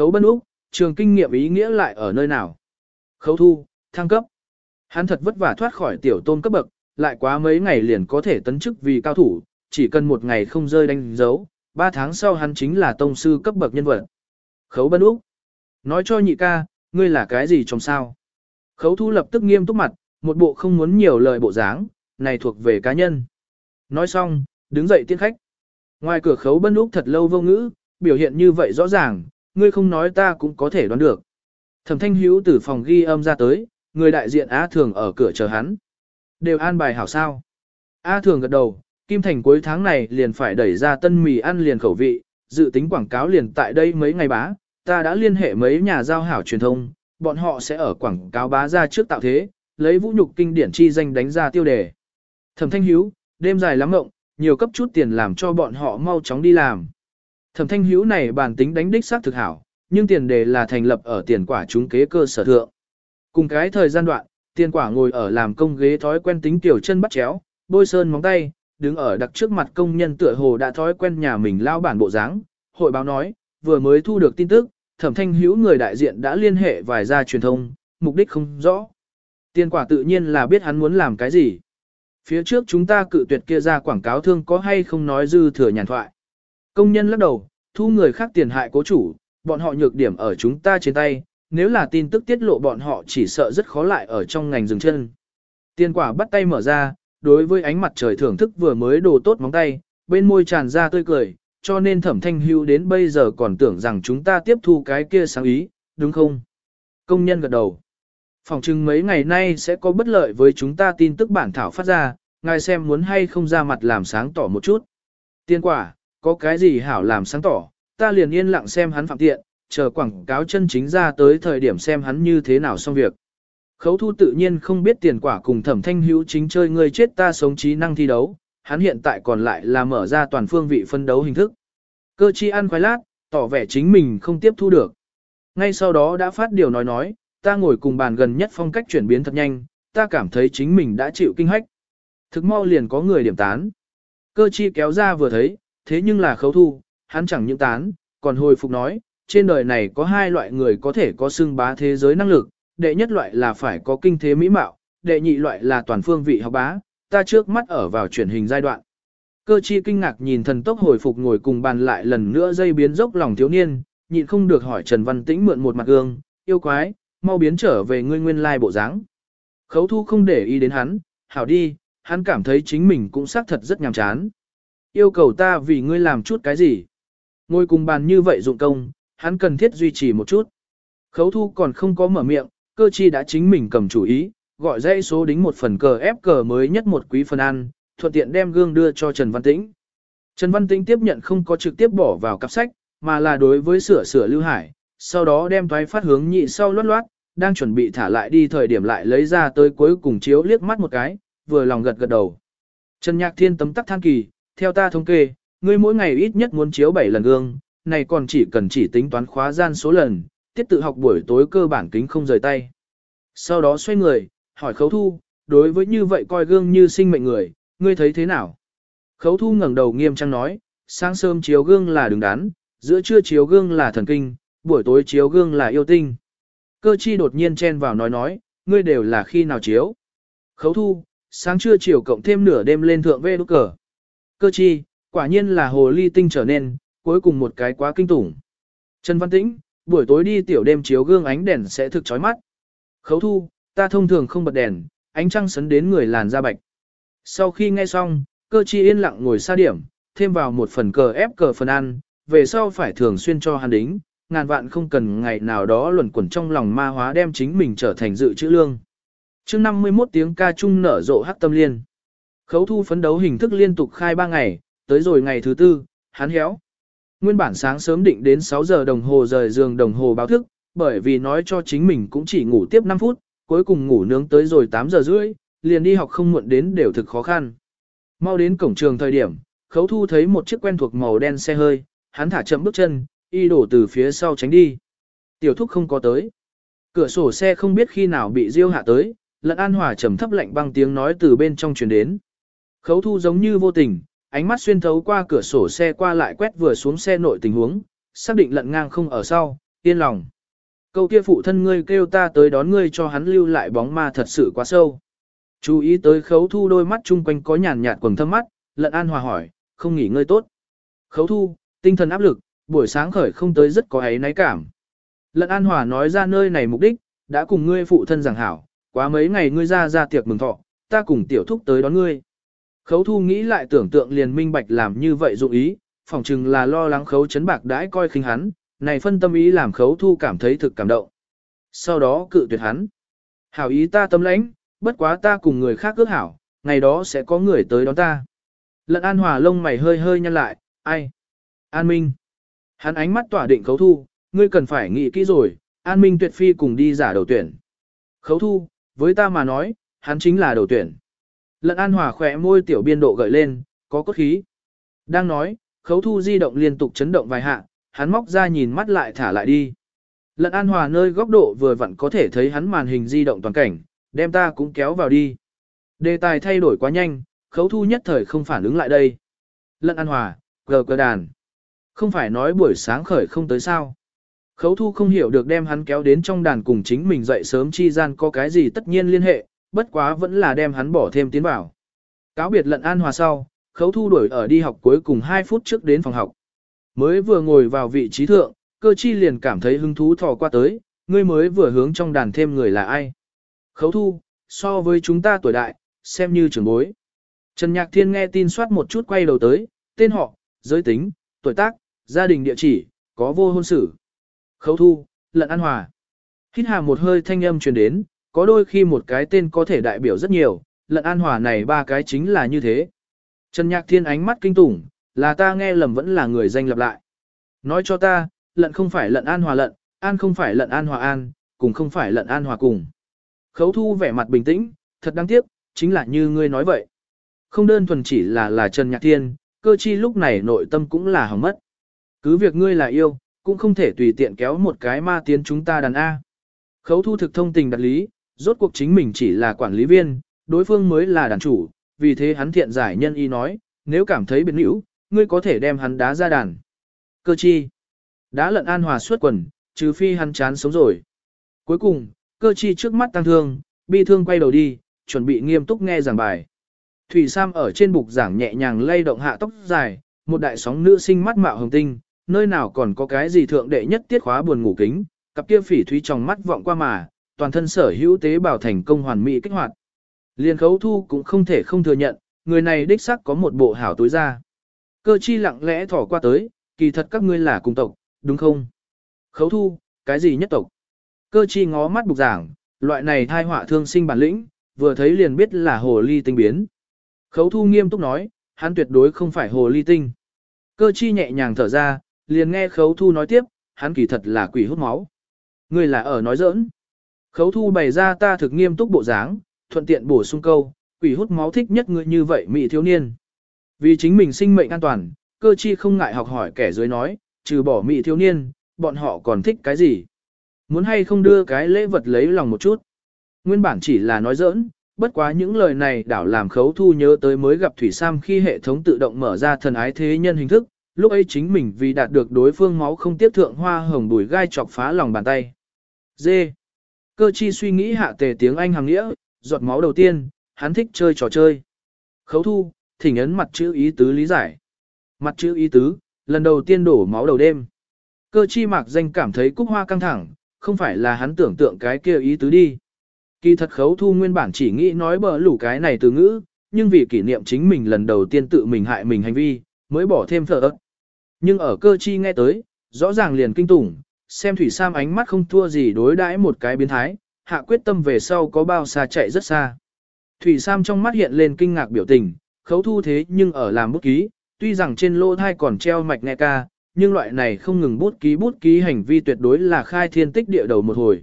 Khấu Bân Úc, trường kinh nghiệm ý nghĩa lại ở nơi nào? Khấu Thu, thăng cấp. Hắn thật vất vả thoát khỏi tiểu tôn cấp bậc, lại quá mấy ngày liền có thể tấn chức vì cao thủ, chỉ cần một ngày không rơi đánh dấu, ba tháng sau hắn chính là tông sư cấp bậc nhân vật. Khấu Bân Úc. Nói cho nhị ca, ngươi là cái gì trong sao? Khấu Thu lập tức nghiêm túc mặt, một bộ không muốn nhiều lời bộ dáng, này thuộc về cá nhân. Nói xong, đứng dậy tiễn khách. Ngoài cửa khấu bân úc thật lâu vô ngữ, biểu hiện như vậy rõ ràng, ngươi không nói ta cũng có thể đoán được. Thẩm thanh hữu từ phòng ghi âm ra tới, người đại diện A Thường ở cửa chờ hắn. Đều an bài hảo sao. A Thường gật đầu, Kim Thành cuối tháng này liền phải đẩy ra tân mì ăn liền khẩu vị, dự tính quảng cáo liền tại đây mấy ngày bá, ta đã liên hệ mấy nhà giao hảo truyền thông, bọn họ sẽ ở quảng cáo bá ra trước tạo thế, lấy vũ nhục kinh điển chi danh đánh ra tiêu đề. Thẩm Thanh Hiếu, đêm dài lắm ngộng, nhiều cấp chút tiền làm cho bọn họ mau chóng đi làm. Thẩm Thanh Hiếu này bản tính đánh đích xác thực hảo, nhưng tiền đề là thành lập ở tiền quả chúng kế cơ sở thượng. Cùng cái thời gian đoạn, tiền quả ngồi ở làm công ghế thói quen tính tiểu chân bắt chéo, bôi sơn móng tay, đứng ở đặc trước mặt công nhân tựa hồ đã thói quen nhà mình lao bản bộ dáng. Hội báo nói, vừa mới thu được tin tức, Thẩm Thanh Hiếu người đại diện đã liên hệ vài gia truyền thông, mục đích không rõ. Tiền quả tự nhiên là biết hắn muốn làm cái gì. Phía trước chúng ta cự tuyệt kia ra quảng cáo thương có hay không nói dư thừa nhàn thoại. Công nhân lắc đầu, thu người khác tiền hại cố chủ, bọn họ nhược điểm ở chúng ta trên tay, nếu là tin tức tiết lộ bọn họ chỉ sợ rất khó lại ở trong ngành dừng chân. Tiền quả bắt tay mở ra, đối với ánh mặt trời thưởng thức vừa mới đồ tốt móng tay, bên môi tràn ra tươi cười, cho nên thẩm thanh hưu đến bây giờ còn tưởng rằng chúng ta tiếp thu cái kia sáng ý, đúng không? Công nhân gật đầu. Phòng chừng mấy ngày nay sẽ có bất lợi với chúng ta tin tức bản thảo phát ra, ngài xem muốn hay không ra mặt làm sáng tỏ một chút. Tiên quả, có cái gì hảo làm sáng tỏ, ta liền yên lặng xem hắn phạm tiện, chờ quảng cáo chân chính ra tới thời điểm xem hắn như thế nào xong việc. Khấu thu tự nhiên không biết tiền quả cùng thẩm thanh hữu chính chơi người chết ta sống trí năng thi đấu, hắn hiện tại còn lại là mở ra toàn phương vị phân đấu hình thức. Cơ chi ăn khoái lát, tỏ vẻ chính mình không tiếp thu được. Ngay sau đó đã phát điều nói nói, ta ngồi cùng bàn gần nhất phong cách chuyển biến thật nhanh, ta cảm thấy chính mình đã chịu kinh hách. Thực mau liền có người điểm tán. Cơ chi kéo ra vừa thấy, thế nhưng là khấu thu, hắn chẳng những tán, còn hồi phục nói, trên đời này có hai loại người có thể có xưng bá thế giới năng lực, đệ nhất loại là phải có kinh thế mỹ mạo, đệ nhị loại là toàn phương vị học bá, ta trước mắt ở vào chuyển hình giai đoạn. Cơ chi kinh ngạc nhìn thần tốc hồi phục ngồi cùng bàn lại lần nữa dây biến dốc lòng thiếu niên, nhịn không được hỏi Trần Văn Tĩnh mượn một mặt gương, yêu quái, mau biến trở về ngươi nguyên lai bộ dáng. Khấu thu không để ý đến hắn, hảo đi, hắn cảm thấy chính mình cũng xác thật rất nhàm chán. Yêu cầu ta vì ngươi làm chút cái gì? Ngồi cùng bàn như vậy dụng công, hắn cần thiết duy trì một chút. Khấu thu còn không có mở miệng, cơ chi đã chính mình cầm chủ ý, gọi dãy số đính một phần cờ ép cờ mới nhất một quý phần ăn, thuận tiện đem gương đưa cho Trần Văn Tĩnh. Trần Văn Tĩnh tiếp nhận không có trực tiếp bỏ vào cặp sách, mà là đối với sửa sửa lưu hải, sau đó đem thoái phát hướng nhị sau loát loát, đang chuẩn bị thả lại đi thời điểm lại lấy ra tới cuối cùng chiếu liếc mắt một cái, vừa lòng gật gật đầu. Trần Nhạc Thiên tấm tắc than kỳ, theo ta thống kê, ngươi mỗi ngày ít nhất muốn chiếu 7 lần gương, này còn chỉ cần chỉ tính toán khóa gian số lần, tiết tự học buổi tối cơ bản kính không rời tay. Sau đó xoay người, hỏi khấu thu, đối với như vậy coi gương như sinh mệnh người, ngươi thấy thế nào? Khấu thu ngẩng đầu nghiêm trang nói, sáng sớm chiếu gương là đứng đắn, giữa trưa chiếu gương là thần kinh, buổi tối chiếu gương là yêu tinh. Cơ chi đột nhiên chen vào nói nói, ngươi đều là khi nào chiếu. Khấu thu, sáng trưa chiều cộng thêm nửa đêm lên thượng vê đúc cờ. Cơ chi, quả nhiên là hồ ly tinh trở nên, cuối cùng một cái quá kinh tủng. Trần Văn Tĩnh, buổi tối đi tiểu đêm chiếu gương ánh đèn sẽ thực chói mắt. Khấu thu, ta thông thường không bật đèn, ánh trăng sấn đến người làn da bạch. Sau khi nghe xong, cơ chi yên lặng ngồi xa điểm, thêm vào một phần cờ ép cờ phần ăn, về sau phải thường xuyên cho hắn đính, ngàn vạn không cần ngày nào đó luẩn quẩn trong lòng ma hóa đem chính mình trở thành dự trữ lương. chương 51 tiếng ca trung nở rộ hắc tâm liên. Khấu thu phấn đấu hình thức liên tục khai 3 ngày, tới rồi ngày thứ tư, hắn héo. Nguyên bản sáng sớm định đến 6 giờ đồng hồ rời giường đồng hồ báo thức, bởi vì nói cho chính mình cũng chỉ ngủ tiếp 5 phút, cuối cùng ngủ nướng tới rồi 8 giờ rưỡi, liền đi học không muộn đến đều thực khó khăn. Mau đến cổng trường thời điểm, khấu thu thấy một chiếc quen thuộc màu đen xe hơi, hắn thả chậm bước chân, y đổ từ phía sau tránh đi. Tiểu thúc không có tới. Cửa sổ xe không biết khi nào bị diêu hạ tới, lận an hòa trầm thấp lạnh băng tiếng nói từ bên trong truyền đến. Khấu thu giống như vô tình, ánh mắt xuyên thấu qua cửa sổ xe qua lại quét vừa xuống xe nội tình huống, xác định lận ngang không ở sau, yên lòng. Câu kia phụ thân ngươi kêu ta tới đón ngươi cho hắn lưu lại bóng ma thật sự quá sâu. Chú ý tới khấu thu đôi mắt chung quanh có nhàn nhạt quầng thâm mắt, lận an hòa hỏi, không nghỉ ngơi tốt. Khấu thu, tinh thần áp lực, buổi sáng khởi không tới rất có ấy náy cảm. Lận an hòa nói ra nơi này mục đích, đã cùng ngươi phụ thân giảng hảo, quá mấy ngày ngươi ra ra tiệc mừng thọ, ta cùng tiểu thúc tới đón ngươi. Khấu thu nghĩ lại tưởng tượng liền minh bạch làm như vậy dụng ý, phỏng chừng là lo lắng khấu chấn bạc đãi coi khinh hắn, này phân tâm ý làm khấu thu cảm thấy thực cảm động. Sau đó cự tuyệt hắn. Hảo ý ta tâm lãnh, bất quá ta cùng người khác ước hảo, ngày đó sẽ có người tới đón ta. Lận an hòa lông mày hơi hơi nhăn lại, ai? An Minh. Hắn ánh mắt tỏa định khấu thu, ngươi cần phải nghĩ kỹ rồi, An Minh tuyệt phi cùng đi giả đầu tuyển. Khấu thu, với ta mà nói, hắn chính là đầu tuyển. Lận an hòa khỏe môi tiểu biên độ gợi lên, có cốt khí. Đang nói, khấu thu di động liên tục chấn động vài hạ, hắn móc ra nhìn mắt lại thả lại đi. Lận an hòa nơi góc độ vừa vặn có thể thấy hắn màn hình di động toàn cảnh, đem ta cũng kéo vào đi. Đề tài thay đổi quá nhanh, khấu thu nhất thời không phản ứng lại đây. Lận an hòa, gờ cờ đàn. Không phải nói buổi sáng khởi không tới sao. Khấu thu không hiểu được đem hắn kéo đến trong đàn cùng chính mình dậy sớm chi gian có cái gì tất nhiên liên hệ, bất quá vẫn là đem hắn bỏ thêm tiến vào. Cáo biệt lận an hòa sau, khấu thu đuổi ở đi học cuối cùng 2 phút trước đến phòng học. Mới vừa ngồi vào vị trí thượng, cơ chi liền cảm thấy hứng thú thò qua tới, ngươi mới vừa hướng trong đàn thêm người là ai. Khấu thu, so với chúng ta tuổi đại, xem như trưởng bối. Trần Nhạc Thiên nghe tin soát một chút quay đầu tới, tên họ, giới tính, tuổi tác, gia đình địa chỉ, có vô hôn sự. Khấu thu, lận an hòa. Hít hà một hơi thanh âm truyền đến, có đôi khi một cái tên có thể đại biểu rất nhiều, lận an hòa này ba cái chính là như thế. Trần Nhạc Thiên ánh mắt kinh tủng, là ta nghe lầm vẫn là người danh lập lại. Nói cho ta, lận không phải lận an hòa lận, an không phải lận an hòa an, cùng không phải lận an hòa cùng. Khấu thu vẻ mặt bình tĩnh, thật đáng tiếc, chính là như ngươi nói vậy. Không đơn thuần chỉ là là Trần Nhạc Thiên, cơ chi lúc này nội tâm cũng là hỏng mất. Cứ việc ngươi là yêu, cũng không thể tùy tiện kéo một cái ma tiến chúng ta đàn A. Khấu thu thực thông tình đặt lý, rốt cuộc chính mình chỉ là quản lý viên, đối phương mới là đàn chủ, vì thế hắn thiện giải nhân y nói, nếu cảm thấy biến hữu, ngươi có thể đem hắn đá ra đàn. Cơ chi. Đá lận an hòa suốt quần, trừ phi hắn chán sống rồi. Cuối cùng, cơ chi trước mắt tăng thương, bi thương quay đầu đi, chuẩn bị nghiêm túc nghe giảng bài. Thủy Sam ở trên bục giảng nhẹ nhàng lay động hạ tóc dài, một đại sóng nữ sinh mắt mạo hồng tinh, nơi nào còn có cái gì thượng đệ nhất tiết khóa buồn ngủ kính, cặp kia phỉ thúy trong mắt vọng qua mà, toàn thân sở hữu tế bào thành công hoàn mỹ kích hoạt. Liên khấu thu cũng không thể không thừa nhận, người này đích xác có một bộ hảo tối ra. Cơ chi lặng lẽ thỏ qua tới, kỳ thật các ngươi là cùng tộc, đúng không? Khấu thu, cái gì nhất tộc? Cơ chi ngó mắt bục giảng, loại này thai họa thương sinh bản lĩnh, vừa thấy liền biết là hồ ly tinh biến. Khấu thu nghiêm túc nói, hắn tuyệt đối không phải hồ ly tinh. Cơ chi nhẹ nhàng thở ra, liền nghe khấu thu nói tiếp, hắn kỳ thật là quỷ hút máu. Ngươi là ở nói giỡn. Khấu thu bày ra ta thực nghiêm túc bộ dáng, thuận tiện bổ sung câu, quỷ hút máu thích nhất người như vậy mỹ thiếu niên. Vì chính mình sinh mệnh an toàn, cơ chi không ngại học hỏi kẻ dưới nói, trừ bỏ mỹ thiếu niên, bọn họ còn thích cái gì. Muốn hay không đưa cái lễ vật lấy lòng một chút. Nguyên bản chỉ là nói giỡn, bất quá những lời này đảo làm khấu thu nhớ tới mới gặp Thủy Sam khi hệ thống tự động mở ra thần ái thế nhân hình thức, lúc ấy chính mình vì đạt được đối phương máu không tiếp thượng hoa hồng đùi gai chọc phá lòng bàn tay. Dê. Cơ chi suy nghĩ hạ tề tiếng Anh hàng nghĩa, giọt máu đầu tiên, hắn thích chơi trò chơi. Khấu thu, thỉnh ấn mặt chữ ý tứ lý giải. Mặt chữ ý tứ, lần đầu tiên đổ máu đầu đêm. Cơ chi mạc danh cảm thấy cúc hoa căng thẳng, không phải là hắn tưởng tượng cái kia ý tứ đi. Kỳ thật khấu thu nguyên bản chỉ nghĩ nói bờ lủ cái này từ ngữ, nhưng vì kỷ niệm chính mình lần đầu tiên tự mình hại mình hành vi, mới bỏ thêm thở ớt. Nhưng ở cơ chi nghe tới, rõ ràng liền kinh tủng, xem Thủy Sam ánh mắt không thua gì đối đãi một cái biến thái, hạ quyết tâm về sau có bao xa chạy rất xa. Thủy Sam trong mắt hiện lên kinh ngạc biểu tình, khấu thu thế nhưng ở làm bút ký, tuy rằng trên lô thai còn treo mạch nghe ca, nhưng loại này không ngừng bút ký bút ký hành vi tuyệt đối là khai thiên tích địa đầu một hồi.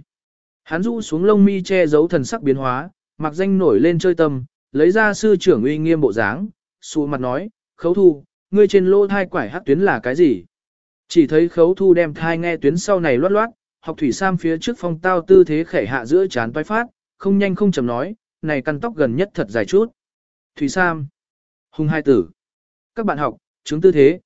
Hắn rũ xuống lông mi che giấu thần sắc biến hóa, mặc danh nổi lên chơi tâm, lấy ra sư trưởng uy nghiêm bộ dáng, xù mặt nói, khấu thu, ngươi trên lô thai quải hắc tuyến là cái gì? Chỉ thấy khấu thu đem thai nghe tuyến sau này loát loát, học thủy sam phía trước phong tao tư thế khẻ hạ giữa chán toái phát, không nhanh không chậm nói, này căn tóc gần nhất thật dài chút. Thủy sam. Hùng hai tử. Các bạn học, chứng tư thế.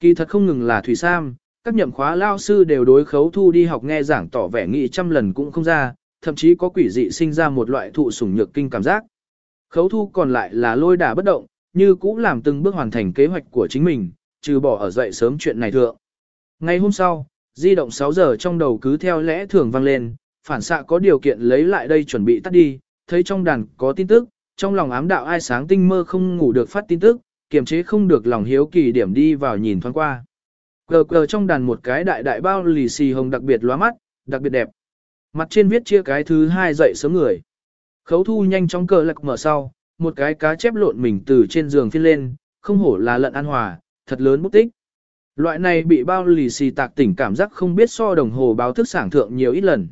Kỳ thật không ngừng là thủy sam, các nhậm khóa lao sư đều đối khấu thu đi học nghe giảng tỏ vẻ nghị trăm lần cũng không ra, thậm chí có quỷ dị sinh ra một loại thụ sủng nhược kinh cảm giác. Khấu thu còn lại là lôi đả bất động, như cũ làm từng bước hoàn thành kế hoạch của chính mình, trừ bỏ ở dậy sớm chuyện này thượng ngay hôm sau, di động 6 giờ trong đầu cứ theo lẽ thường vang lên, phản xạ có điều kiện lấy lại đây chuẩn bị tắt đi, thấy trong đàn có tin tức, trong lòng ám đạo ai sáng tinh mơ không ngủ được phát tin tức, kiềm chế không được lòng hiếu kỳ điểm đi vào nhìn thoáng qua. Cờ cờ trong đàn một cái đại đại bao lì xì hồng đặc biệt lóa mắt, đặc biệt đẹp. Mặt trên viết chia cái thứ hai dậy sớm người. Khấu thu nhanh chóng cờ lạc mở sau, một cái cá chép lộn mình từ trên giường phiên lên, không hổ là lận an hòa, thật lớn bút tích. Loại này bị bao lì xì tạc tỉnh cảm giác không biết so đồng hồ báo thức sảng thượng nhiều ít lần.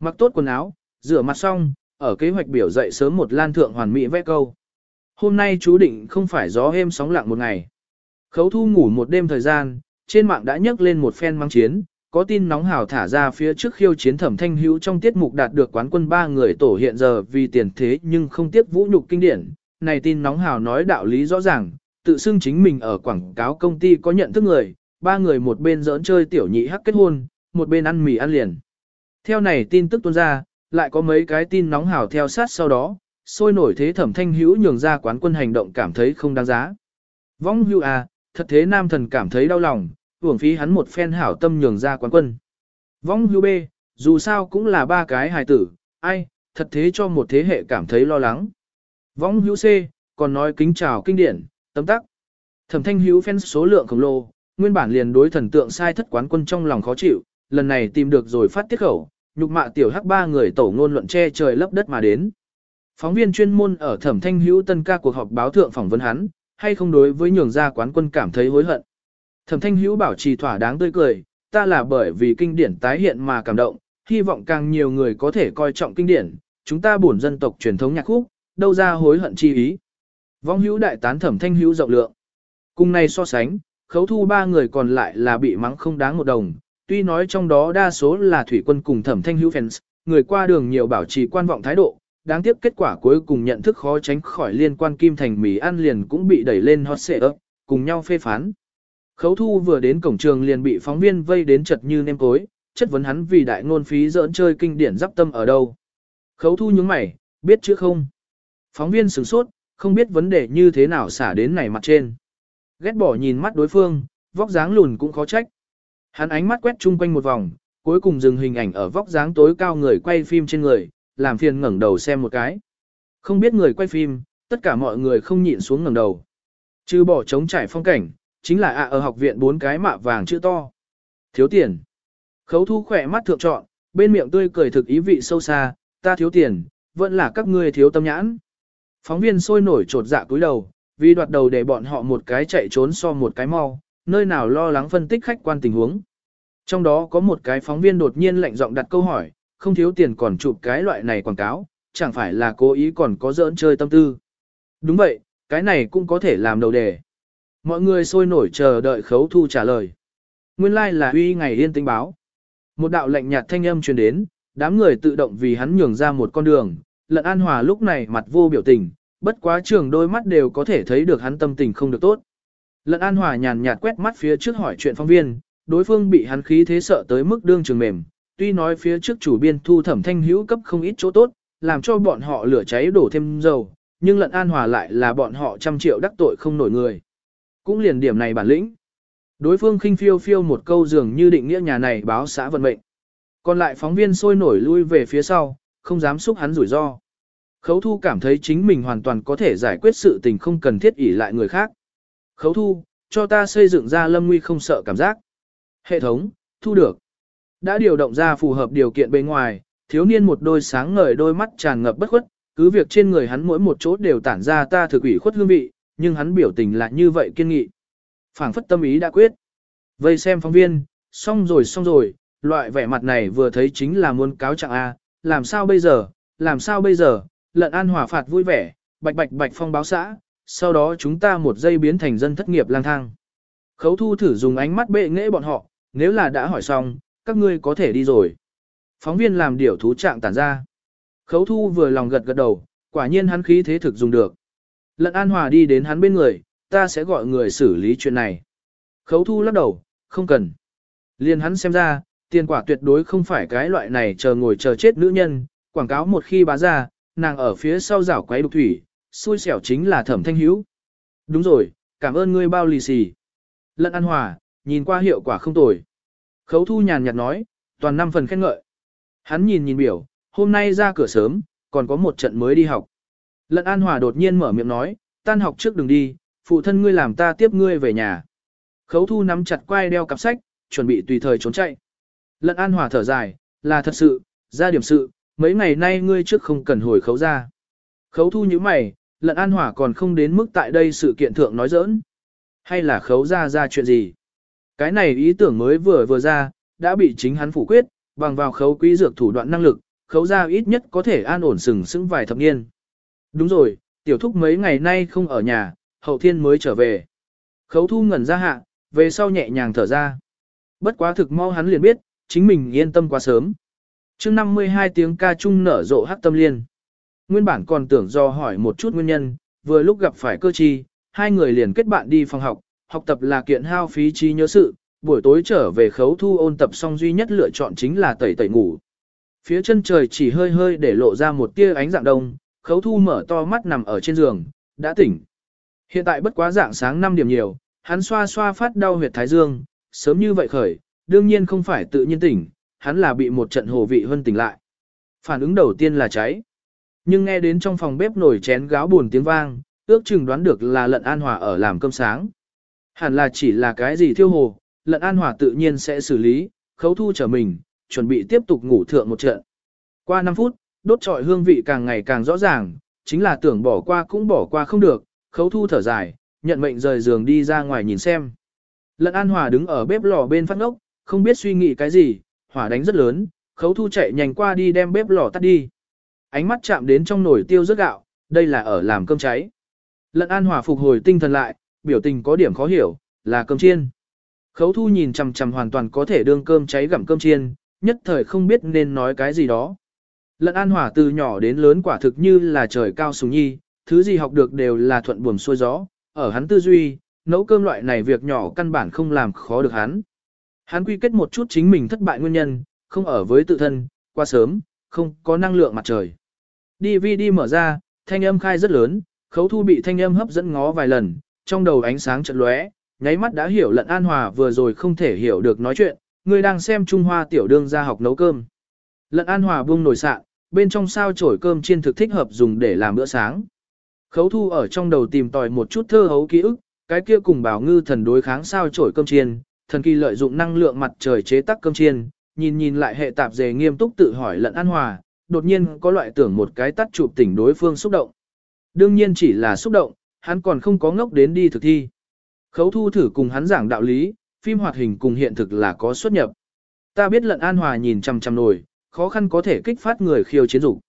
Mặc tốt quần áo, rửa mặt xong, ở kế hoạch biểu dậy sớm một lan thượng hoàn mỹ vẽ câu. Hôm nay chú định không phải gió êm sóng lặng một ngày. Khấu thu ngủ một đêm thời gian, trên mạng đã nhấc lên một phen mang chiến, có tin nóng hào thả ra phía trước khiêu chiến thẩm thanh hữu trong tiết mục đạt được quán quân ba người tổ hiện giờ vì tiền thế nhưng không tiếc vũ nhục kinh điển. Này tin nóng hào nói đạo lý rõ ràng, tự xưng chính mình ở quảng cáo công ty có nhận thức người, ba người một bên giỡn chơi tiểu nhị hắc kết hôn, một bên ăn mì ăn liền. Theo này tin tức tuôn ra, lại có mấy cái tin nóng hào theo sát sau đó, sôi nổi thế thẩm thanh hữu nhường ra quán quân hành động cảm thấy không đáng giá. Vong hữu à, thật thế nam thần cảm thấy đau lòng, hưởng phí hắn một phen hảo tâm nhường ra quán quân. Vong hữu bê, dù sao cũng là ba cái hài tử, ai, thật thế cho một thế hệ cảm thấy lo lắng. Vong hữu C, còn nói kính chào kinh điển, tấm tắc. Thẩm thanh hữu fan số lượng khổng lồ, nguyên bản liền đối thần tượng sai thất quán quân trong lòng khó chịu, lần này tìm được rồi phát tiết khẩu, nhục mạ tiểu hắc ba người tổ ngôn luận che trời lấp đất mà đến. Phóng viên chuyên môn ở thẩm thanh hữu tân ca cuộc họp báo thượng phỏng vấn hắn, hay không đối với nhường ra quán quân cảm thấy hối hận. Thẩm thanh hữu bảo trì thỏa đáng tươi cười, ta là bởi vì kinh điển tái hiện mà cảm động, hy vọng càng nhiều người có thể coi trọng kinh điển, chúng ta bổn dân tộc truyền thống nhạc khúc, đâu ra hối hận chi ý. Vong hữu đại tán thẩm thanh hữu rộng lượng. Cùng này so sánh, khấu thu ba người còn lại là bị mắng không đáng một đồng, tuy nói trong đó đa số là thủy quân cùng thẩm thanh hữu fans, người qua đường nhiều bảo trì quan vọng thái độ, đáng tiếc kết quả cuối cùng nhận thức khó tránh khỏi liên quan kim thành mì ăn liền cũng bị đẩy lên hot xệ ấp, cùng nhau phê phán. Khấu thu vừa đến cổng trường liền bị phóng viên vây đến chật như nêm cối, chất vấn hắn vì đại ngôn phí dỡn chơi kinh điển giáp tâm ở đâu. Khấu thu nhướng mày, biết chứ không? Phóng viên sửng sốt, không biết vấn đề như thế nào xả đến này mặt trên. Ghét bỏ nhìn mắt đối phương, vóc dáng lùn cũng khó trách. Hắn ánh mắt quét chung quanh một vòng, cuối cùng dừng hình ảnh ở vóc dáng tối cao người quay phim trên người, làm phiền ngẩng đầu xem một cái. Không biết người quay phim, tất cả mọi người không nhịn xuống ngẩng đầu. Chứ bỏ trống trải phong cảnh, chính là ạ ở học viện bốn cái mạ vàng chữ to. Thiếu tiền. Khấu thu khỏe mắt thượng trọn, bên miệng tươi cười thực ý vị sâu xa, ta thiếu tiền, vẫn là các ngươi thiếu tâm nhãn. Phóng viên sôi nổi trột dạ cúi đầu, vì đoạt đầu để bọn họ một cái chạy trốn so một cái mau, nơi nào lo lắng phân tích khách quan tình huống. Trong đó có một cái phóng viên đột nhiên lạnh giọng đặt câu hỏi, không thiếu tiền còn chụp cái loại này quảng cáo, chẳng phải là cố ý còn có giỡn chơi tâm tư. Đúng vậy, cái này cũng có thể làm đầu đề. Mọi người sôi nổi chờ đợi khấu thu trả lời. Nguyên lai like là uy ngày yên tinh báo. Một đạo lạnh nhạt thanh âm truyền đến, đám người tự động vì hắn nhường ra một con đường. Lận An Hòa lúc này mặt vô biểu tình, bất quá trường đôi mắt đều có thể thấy được hắn tâm tình không được tốt. Lận An Hòa nhàn nhạt quét mắt phía trước hỏi chuyện phóng viên, đối phương bị hắn khí thế sợ tới mức đương trường mềm, tuy nói phía trước chủ biên thu thẩm thanh hữu cấp không ít chỗ tốt, làm cho bọn họ lửa cháy đổ thêm dầu, nhưng lận an hòa lại là bọn họ trăm triệu đắc tội không nổi người. Cũng liền điểm này bản lĩnh. Đối phương khinh phiêu phiêu một câu dường như định nghĩa nhà này báo xã vận mệnh. Còn lại phóng viên sôi nổi lui về phía sau, không dám xúc hắn rủi ro. Khấu thu cảm thấy chính mình hoàn toàn có thể giải quyết sự tình không cần thiết ỷ lại người khác. Khấu thu, cho ta xây dựng ra lâm nguy không sợ cảm giác. Hệ thống, thu được. Đã điều động ra phù hợp điều kiện bên ngoài, thiếu niên một đôi sáng ngời đôi mắt tràn ngập bất khuất, cứ việc trên người hắn mỗi một chỗ đều tản ra ta thực ủy khuất hương vị, nhưng hắn biểu tình lại như vậy kiên nghị. phảng phất tâm ý đã quyết. Vây xem phóng viên, xong rồi xong rồi, loại vẻ mặt này vừa thấy chính là muốn cáo trạng A, làm sao bây giờ, làm sao bây giờ, lận an hòa phạt vui vẻ, bạch bạch bạch phong báo xã, sau đó chúng ta một giây biến thành dân thất nghiệp lang thang. Khấu thu thử dùng ánh mắt bệ nghệ bọn họ, nếu là đã hỏi xong, các ngươi có thể đi rồi. Phóng viên làm điều thú trạng tản ra. Khấu thu vừa lòng gật gật đầu, quả nhiên hắn khí thế thực dùng được. Lận An Hòa đi đến hắn bên người, ta sẽ gọi người xử lý chuyện này. Khấu thu lắc đầu, không cần. Liên hắn xem ra, tiền quả tuyệt đối không phải cái loại này chờ ngồi chờ chết nữ nhân, quảng cáo một khi bá ra, nàng ở phía sau rảo quấy đục thủy, xui xẻo chính là thẩm thanh hữu. Đúng rồi, cảm ơn ngươi bao lì xì. Lận an hòa, nhìn qua hiệu quả không tồi. Khấu thu nhàn nhạt nói, toàn năm phần khen ngợi. Hắn nhìn nhìn biểu, hôm nay ra cửa sớm, còn có một trận mới đi học. Lận an hòa đột nhiên mở miệng nói, tan học trước đừng đi, phụ thân ngươi làm ta tiếp ngươi về nhà. Khấu thu nắm chặt quai đeo cặp sách, chuẩn bị tùy thời trốn chạy. Lận an hòa thở dài, là thật sự, ra điểm sự, mấy ngày nay ngươi trước không cần hồi khấu ra. Khấu thu như mày, lận an hòa còn không đến mức tại đây sự kiện thượng nói giỡn. Hay là khấu ra ra chuyện gì? Cái này ý tưởng mới vừa vừa ra, đã bị chính hắn phủ quyết, bằng vào khấu quý dược thủ đoạn năng lực, khấu ra ít nhất có thể an ổn sừng sững vài thập niên. Đúng rồi, tiểu thúc mấy ngày nay không ở nhà, hậu thiên mới trở về. Khấu thu ngẩn ra hạ, về sau nhẹ nhàng thở ra. Bất quá thực mau hắn liền biết, chính mình yên tâm quá sớm chương 52 tiếng ca trung nở rộ hát tâm liên. Nguyên bản còn tưởng do hỏi một chút nguyên nhân, vừa lúc gặp phải cơ chi, hai người liền kết bạn đi phòng học, học tập là kiện hao phí trí nhớ sự, buổi tối trở về khấu thu ôn tập xong duy nhất lựa chọn chính là tẩy tẩy ngủ. Phía chân trời chỉ hơi hơi để lộ ra một tia ánh dạng đông, khấu thu mở to mắt nằm ở trên giường, đã tỉnh. Hiện tại bất quá dạng sáng 5 điểm nhiều, hắn xoa xoa phát đau huyệt thái dương, sớm như vậy khởi, đương nhiên không phải tự nhiên tỉnh, hắn là bị một trận hồ vị hơn tỉnh lại. Phản ứng đầu tiên là cháy. Nhưng nghe đến trong phòng bếp nổi chén gáo buồn tiếng vang, ước chừng đoán được là lận an hòa ở làm cơm sáng. Hẳn là chỉ là cái gì thiêu hồ, lận an hòa tự nhiên sẽ xử lý, khấu thu trở mình, chuẩn bị tiếp tục ngủ thượng một trận. Qua 5 phút, đốt trọi hương vị càng ngày càng rõ ràng, chính là tưởng bỏ qua cũng bỏ qua không được, khấu thu thở dài, nhận mệnh rời giường đi ra ngoài nhìn xem. Lận An Hòa đứng ở bếp lò bên phát ngốc, không biết suy nghĩ cái gì, hỏa đánh rất lớn, khấu thu chạy nhanh qua đi đem bếp lò tắt đi. Ánh mắt chạm đến trong nồi tiêu rớt gạo, đây là ở làm cơm cháy. Lận An Hòa phục hồi tinh thần lại, biểu tình có điểm khó hiểu, là cơm chiên. Khấu thu nhìn chằm chằm hoàn toàn có thể đương cơm cháy gặm cơm chiên, nhất thời không biết nên nói cái gì đó. Lận An Hòa từ nhỏ đến lớn quả thực như là trời cao sùng nhi, thứ gì học được đều là thuận buồm xuôi gió, ở hắn tư duy, nấu cơm loại này việc nhỏ căn bản không làm khó được hắn. Hắn quy kết một chút chính mình thất bại nguyên nhân, không ở với tự thân, qua sớm, không có năng lượng mặt trời. DVD mở ra, thanh âm khai rất lớn, khấu thu bị thanh âm hấp dẫn ngó vài lần, trong đầu ánh sáng chợt lóe, nháy mắt đã hiểu lận an hòa vừa rồi không thể hiểu được nói chuyện, người đang xem Trung Hoa tiểu đương ra học nấu cơm. Lận an hòa buông nồi sạn, bên trong sao chổi cơm chiên thực thích hợp dùng để làm bữa sáng. Khấu thu ở trong đầu tìm tòi một chút thơ hấu ký ức, cái kia cùng bảo ngư thần đối kháng sao chổi cơm chiên, thần kỳ lợi dụng năng lượng mặt trời chế tác cơm chiên, nhìn nhìn lại hệ tạp dề nghiêm túc tự hỏi lận an hòa, đột nhiên có loại tưởng một cái tắt chụp tỉnh đối phương xúc động. Đương nhiên chỉ là xúc động, hắn còn không có ngốc đến đi thực thi. Khấu thu thử cùng hắn giảng đạo lý, phim hoạt hình cùng hiện thực là có xuất nhập. Ta biết lận an hòa nhìn chằm chằm nổi, khó khăn có thể kích phát người khiêu chiến dục.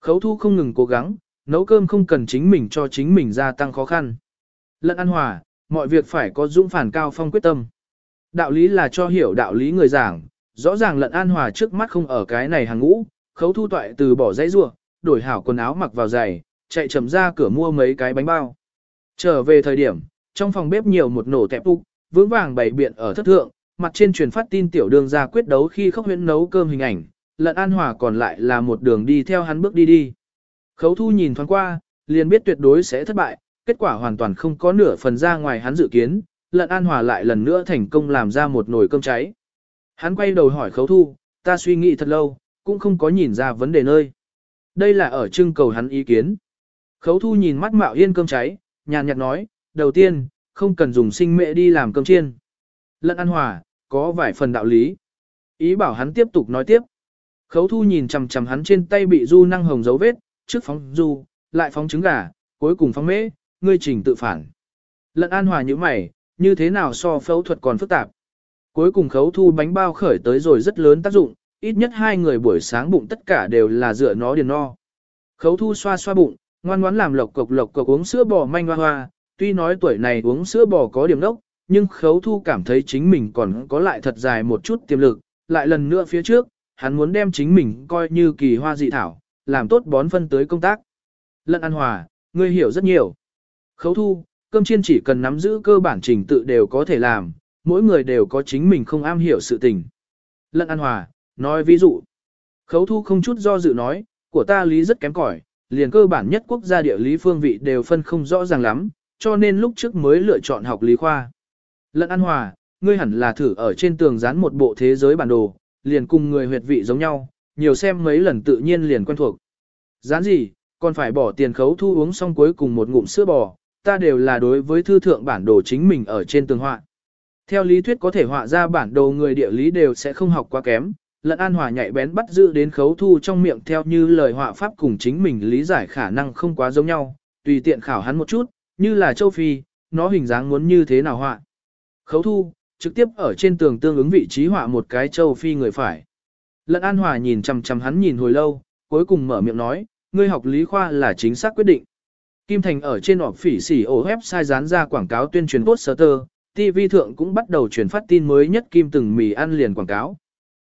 Khấu thu không ngừng cố gắng, nấu cơm không cần chính mình cho chính mình gia tăng khó khăn. Lận an hòa, mọi việc phải có dũng phản cao phong quyết tâm. Đạo lý là cho hiểu đạo lý người giảng, rõ ràng lận an hòa trước mắt không ở cái này hàng ngũ, khấu thu toại từ bỏ dãy rua, đổi hảo quần áo mặc vào giày, chạy chậm ra cửa mua mấy cái bánh bao. Trở về thời điểm, trong phòng bếp nhiều một nổ tẹp úc, vững vàng bày biện ở thất thượng, mặt trên truyền phát tin tiểu đường ra quyết đấu khi khóc huyễn nấu cơm hình ảnh, lận an hòa còn lại là một đường đi theo hắn bước đi đi. Khấu thu nhìn thoáng qua, liền biết tuyệt đối sẽ thất bại, kết quả hoàn toàn không có nửa phần ra ngoài hắn dự kiến, lận an hòa lại lần nữa thành công làm ra một nồi cơm cháy. Hắn quay đầu hỏi khấu thu, ta suy nghĩ thật lâu, cũng không có nhìn ra vấn đề nơi. Đây là ở trưng cầu hắn ý kiến. Khấu thu nhìn mắt mạo yên cơm cháy, nhàn nhạt nói, đầu tiên, không cần dùng sinh mẹ đi làm cơm chiên. Lận an hòa, có vài phần đạo lý. Ý bảo hắn tiếp tục nói tiếp. Khấu thu nhìn chằm chằm hắn trên tay bị du năng hồng dấu vết, trước phóng du, lại phóng trứng gà, cuối cùng phóng mễ, ngươi trình tự phản. Lận an hòa như mày, như thế nào so phẫu thuật còn phức tạp. Cuối cùng khấu thu bánh bao khởi tới rồi rất lớn tác dụng, ít nhất hai người buổi sáng bụng tất cả đều là dựa nó điền no. Khấu thu xoa xoa bụng, ngoan ngoãn làm lộc cộc lộc cộc uống sữa bò manh hoa hoa, tuy nói tuổi này uống sữa bò có điểm đốc, nhưng khấu thu cảm thấy chính mình còn có lại thật dài một chút tiềm lực, lại lần nữa phía trước, hắn muốn đem chính mình coi như kỳ hoa dị thảo, làm tốt bón phân tới công tác. Lận An Hòa, ngươi hiểu rất nhiều. Khấu thu, cơm chiên chỉ cần nắm giữ cơ bản trình tự đều có thể làm, mỗi người đều có chính mình không am hiểu sự tình. Lận An Hòa, nói ví dụ. Khấu thu không chút do dự nói, của ta lý rất kém cỏi, liền cơ bản nhất quốc gia địa lý phương vị đều phân không rõ ràng lắm, cho nên lúc trước mới lựa chọn học lý khoa. Lận An Hòa, ngươi hẳn là thử ở trên tường dán một bộ thế giới bản đồ, liền cùng người huyệt vị giống nhau, nhiều xem mấy lần tự nhiên liền quen thuộc. Dán gì, còn phải bỏ tiền khấu thu uống xong cuối cùng một ngụm sữa bò, ta đều là đối với thư thượng bản đồ chính mình ở trên tường họa. Theo lý thuyết có thể họa ra bản đồ người địa lý đều sẽ không học quá kém, lận an hòa nhạy bén bắt giữ đến khấu thu trong miệng theo như lời họa pháp cùng chính mình lý giải khả năng không quá giống nhau, tùy tiện khảo hắn một chút, như là châu Phi, nó hình dáng muốn như thế nào họa. Khấu thu, trực tiếp ở trên tường tương ứng vị trí họa một cái châu Phi người phải. Lận an hòa nhìn chằm chằm hắn nhìn hồi lâu, cuối cùng mở miệng nói, ngươi học lý khoa là chính xác quyết định. Kim Thành ở trên họp phỉ xỉ ổ website dán ra quảng cáo tuyên truyền poster, TV thượng cũng bắt đầu truyền phát tin mới nhất Kim từng mì ăn liền quảng cáo.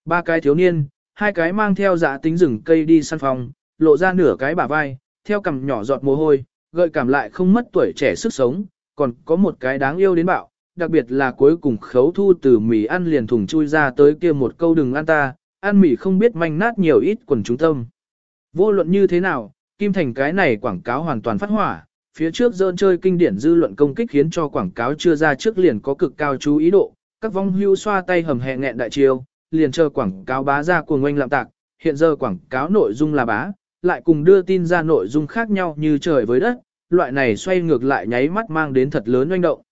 Ba cái thiếu niên, hai cái mang theo dạ tính rừng cây đi săn phòng, lộ ra nửa cái bả vai, theo cằm nhỏ giọt mồ hôi, gợi cảm lại không mất tuổi trẻ sức sống, còn có một cái đáng yêu đến bạo, đặc biệt là cuối cùng khấu thu từ mì ăn liền thùng chui ra tới kia một câu đừng ăn ta, ăn mì không biết manh nát nhiều ít quần chúng tâm. Vô luận như thế nào, Kim Thành cái này quảng cáo hoàn toàn phát hỏa, phía trước dơn chơi kinh điển dư luận công kích khiến cho quảng cáo chưa ra trước liền có cực cao chú ý độ, các vong hưu xoa tay hầm hẹ nghẹn đại chiêu, liền chờ quảng cáo bá ra cuồng oanh lạm tạc, hiện giờ quảng cáo nội dung là bá, lại cùng đưa tin ra nội dung khác nhau như trời với đất, loại này xoay ngược lại nháy mắt mang đến thật lớn oanh động.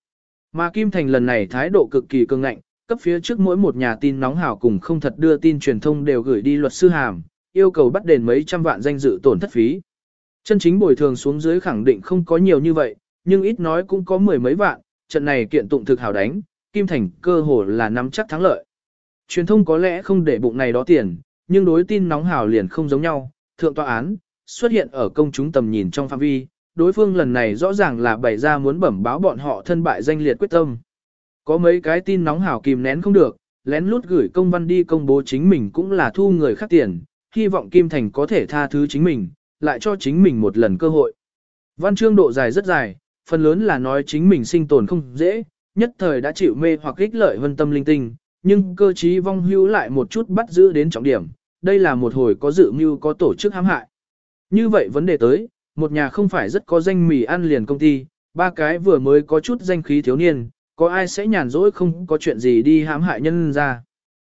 Mà Kim Thành lần này thái độ cực kỳ cương ngạnh, cấp phía trước mỗi một nhà tin nóng hào cùng không thật đưa tin truyền thông đều gửi đi luật sư hàm, yêu cầu bắt đền mấy trăm vạn danh dự tổn thất phí. Chân chính bồi thường xuống dưới khẳng định không có nhiều như vậy, nhưng ít nói cũng có mười mấy vạn, trận này kiện tụng thực hảo đánh, Kim Thành cơ hồ là nắm chắc thắng lợi. Truyền thông có lẽ không để bụng này đó tiền, nhưng đối tin nóng hào liền không giống nhau, thượng tòa án, xuất hiện ở công chúng tầm nhìn trong phạm vi, đối phương lần này rõ ràng là bày ra muốn bẩm báo bọn họ thân bại danh liệt quyết tâm. Có mấy cái tin nóng hào kìm nén không được, lén lút gửi công văn đi công bố chính mình cũng là thu người khác tiền, hy vọng Kim Thành có thể tha thứ chính mình, lại cho chính mình một lần cơ hội. Văn chương độ dài rất dài, phần lớn là nói chính mình sinh tồn không dễ, nhất thời đã chịu mê hoặc ích lợi vân tâm linh tinh, nhưng cơ trí vong hưu lại một chút bắt giữ đến trọng điểm, đây là một hồi có dự mưu có tổ chức hãm hại. Như vậy vấn đề tới, một nhà không phải rất có danh mì ăn liền công ty, ba cái vừa mới có chút danh khí thiếu niên, có ai sẽ nhàn rỗi không có chuyện gì đi hãm hại nhân ra.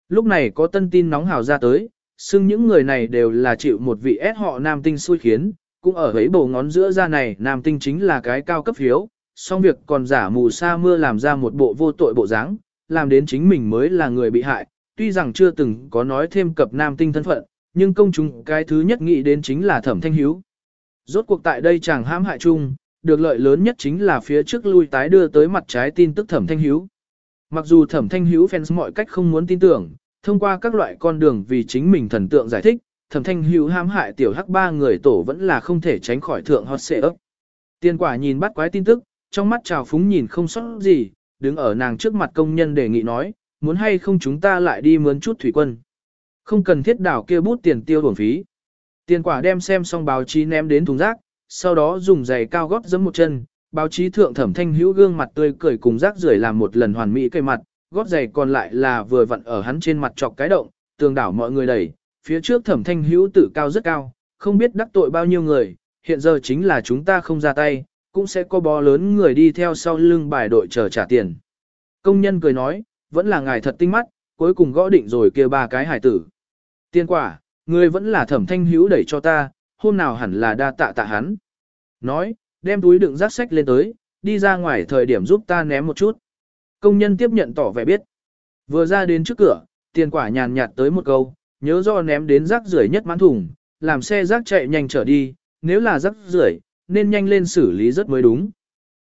Lúc này có tân tin nóng hào ra tới, xưng những người này đều là chịu một vị ép họ nam tinh xui khiến, cũng ở ấy bầu ngón giữa ra này nam tinh chính là cái cao cấp phiếu, song việc còn giả mù sa mưa làm ra một bộ vô tội bộ dáng, làm đến chính mình mới là người bị hại, tuy rằng chưa từng có nói thêm cập nam tinh thân phận, nhưng công chúng cái thứ nhất nghĩ đến chính là thẩm thanh hiếu. Rốt cuộc tại đây chàng hãm hại chung, được lợi lớn nhất chính là phía trước lui tái đưa tới mặt trái tin tức thẩm thanh hiếu. Mặc dù thẩm thanh hiếu fans mọi cách không muốn tin tưởng, thông qua các loại con đường vì chính mình thần tượng giải thích, thẩm thanh hữu hãm hại tiểu hắc ba người tổ vẫn là không thể tránh khỏi thượng hot xệ ấp. Tiên quả nhìn bắt quái tin tức, trong mắt trào phúng nhìn không sót gì, đứng ở nàng trước mặt công nhân đề nghị nói, muốn hay không chúng ta lại đi mướn chút thủy quân. Không cần thiết đảo kia bút tiền tiêu bổn phí. Tiên quả đem xem xong báo chí ném đến thùng rác, sau đó dùng giày cao gót giẫm một chân, báo chí thượng thẩm thanh hữu gương mặt tươi cười cùng rác rưởi làm một lần hoàn mỹ cây mặt, gót giày còn lại là vừa vặn ở hắn trên mặt chọc cái động, tường đảo mọi người đẩy, phía trước thẩm thanh hữu tự cao rất cao, không biết đắc tội bao nhiêu người, hiện giờ chính là chúng ta không ra tay, cũng sẽ có bó lớn người đi theo sau lưng bài đội chờ trả tiền. Công nhân cười nói, vẫn là ngài thật tinh mắt, cuối cùng gõ định rồi kêu ba cái hải tử. Tiên quả, người vẫn là thẩm thanh hữu đẩy cho ta, hôm nào hẳn là đa tạ tạ hắn. Nói, đem túi đựng rác sách lên tới, đi ra ngoài thời điểm giúp ta ném một chút. Công nhân tiếp nhận tỏ vẻ biết. Vừa ra đến trước cửa, tiền quả nhàn nhạt tới một câu, nhớ do ném đến rác rưởi nhất mãn thùng, làm xe rác chạy nhanh trở đi, nếu là rác rưởi, nên nhanh lên xử lý rất mới đúng.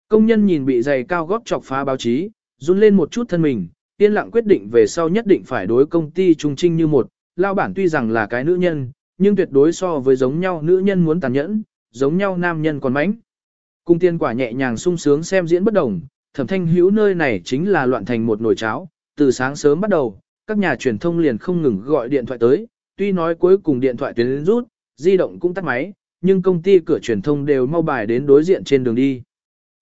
Công nhân nhìn bị giày cao gót chọc phá báo chí, run lên một chút thân mình, yên lặng quyết định về sau nhất định phải đối công ty trung trinh như một, lao bản tuy rằng là cái nữ nhân, nhưng tuyệt đối so với giống nhau nữ nhân muốn tàn nhẫn, giống nhau nam nhân còn mánh. Cung tiên quả nhẹ nhàng sung sướng xem diễn bất đồng, thẩm thanh hữu nơi này chính là loạn thành một nồi cháo, từ sáng sớm bắt đầu, các nhà truyền thông liền không ngừng gọi điện thoại tới, tuy nói cuối cùng điện thoại tuyến rút, di động cũng tắt máy, nhưng công ty cửa truyền thông đều mau bài đến đối diện trên đường đi.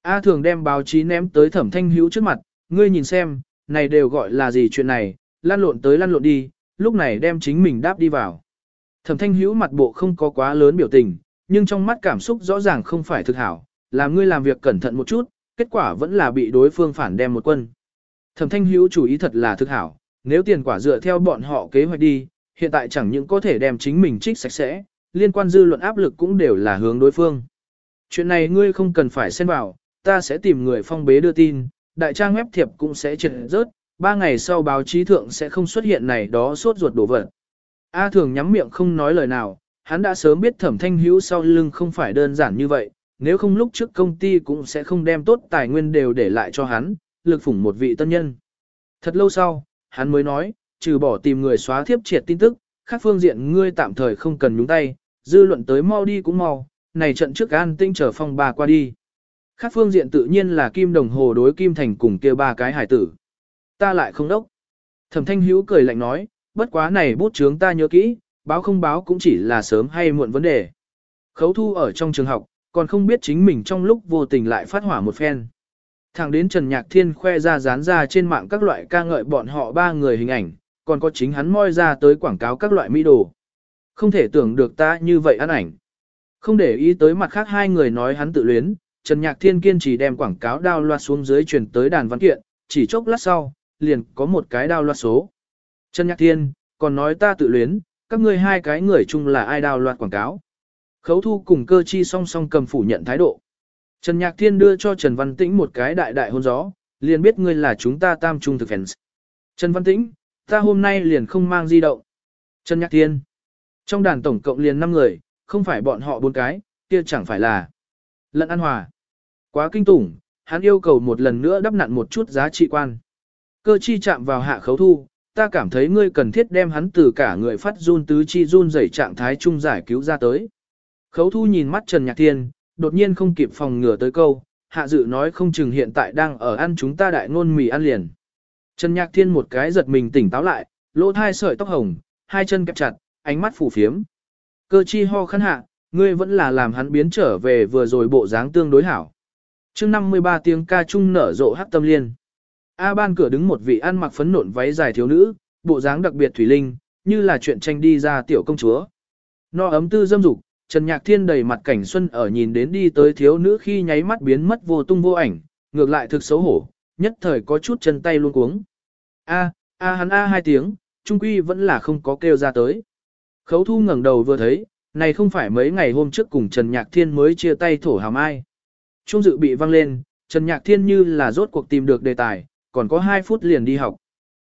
A thường đem báo chí ném tới thẩm thanh hữu trước mặt, ngươi nhìn xem, này đều gọi là gì chuyện này, lan lộn tới lan lộn đi, lúc này đem chính mình đáp đi vào. Thẩm thanh hữu mặt bộ không có quá lớn biểu tình, nhưng trong mắt cảm xúc rõ ràng không phải thực hảo, làm ngươi làm việc cẩn thận một chút, kết quả vẫn là bị đối phương phản đem một quân. Thẩm thanh hữu chủ ý thật là thực hảo, nếu tiền quả dựa theo bọn họ kế hoạch đi, hiện tại chẳng những có thể đem chính mình trích sạch sẽ, liên quan dư luận áp lực cũng đều là hướng đối phương. Chuyện này ngươi không cần phải xen vào, ta sẽ tìm người phong bế đưa tin, đại trang web thiệp cũng sẽ triệt rớt, ba ngày sau báo chí thượng sẽ không xuất hiện này đó suốt ruột đổ vật. A thường nhắm miệng không nói lời nào, hắn đã sớm biết thẩm thanh hữu sau lưng không phải đơn giản như vậy, nếu không lúc trước công ty cũng sẽ không đem tốt tài nguyên đều để lại cho hắn, lực phủng một vị tân nhân. Thật lâu sau, hắn mới nói, trừ bỏ tìm người xóa thiếp triệt tin tức, khác phương diện ngươi tạm thời không cần nhúng tay, dư luận tới mau đi cũng mau, này trận trước an tinh trở phong bà qua đi. Khác phương diện tự nhiên là kim đồng hồ đối kim thành cùng kia ba cái hải tử. Ta lại không đốc. Thẩm thanh hữu cười lạnh nói, bất quá này bút chướng ta nhớ kỹ, báo không báo cũng chỉ là sớm hay muộn vấn đề. Khấu thu ở trong trường học, còn không biết chính mình trong lúc vô tình lại phát hỏa một phen. Thẳng đến Trần Nhạc Thiên khoe ra dán ra trên mạng các loại ca ngợi bọn họ ba người hình ảnh, còn có chính hắn moi ra tới quảng cáo các loại mỹ đồ. Không thể tưởng được ta như vậy ăn ảnh. Không để ý tới mặt khác hai người nói hắn tự luyến, Trần Nhạc Thiên kiên trì đem quảng cáo đao loa xuống dưới truyền tới đàn văn kiện, chỉ chốc lát sau, liền có một cái đao loa số. Trần Nhạc Thiên, còn nói ta tự luyến, các ngươi hai cái người chung là ai đao loạt quảng cáo. Khấu thu cùng cơ chi song song cầm phủ nhận thái độ. Trần Nhạc Thiên đưa cho Trần Văn Tĩnh một cái đại đại hôn gió, liền biết ngươi là chúng ta tam trung thực fans. Trần Văn Tĩnh, ta hôm nay liền không mang di động. Trần Nhạc Thiên, trong đàn tổng cộng liền 5 người, không phải bọn họ bốn cái, kia chẳng phải là lận an hòa. Quá kinh tủng, hắn yêu cầu một lần nữa đắp nặn một chút giá trị quan. Cơ chi chạm vào hạ khấu thu, ta cảm thấy ngươi cần thiết đem hắn từ cả người phát run tứ chi run rẩy trạng thái trung giải cứu ra tới. Khấu thu nhìn mắt Trần Nhạc Thiên, đột nhiên không kịp phòng ngừa tới câu, hạ dự nói không chừng hiện tại đang ở ăn chúng ta đại ngôn mì ăn liền. Trần Nhạc Thiên một cái giật mình tỉnh táo lại, lỗ thai sợi tóc hồng, hai chân kẹp chặt, ánh mắt phủ phiếm. Cơ chi ho khăn hạ, ngươi vẫn là làm hắn biến trở về vừa rồi bộ dáng tương đối hảo. chương 53 tiếng ca trung nở rộ hát tâm liên. A ban cửa đứng một vị ăn mặc phấn nộn váy dài thiếu nữ, bộ dáng đặc biệt thủy linh, như là chuyện tranh đi ra tiểu công chúa. No ấm tư dâm dục, Trần Nhạc Thiên đầy mặt cảnh xuân ở nhìn đến đi tới thiếu nữ khi nháy mắt biến mất vô tung vô ảnh, ngược lại thực xấu hổ, nhất thời có chút chân tay luôn cuống. A, a hắn a hai tiếng, trung quy vẫn là không có kêu ra tới. Khấu thu ngẩng đầu vừa thấy, này không phải mấy ngày hôm trước cùng Trần Nhạc Thiên mới chia tay thổ hàm ai. Trung dự bị văng lên, Trần Nhạc Thiên như là rốt cuộc tìm được đề tài, còn có 2 phút liền đi học.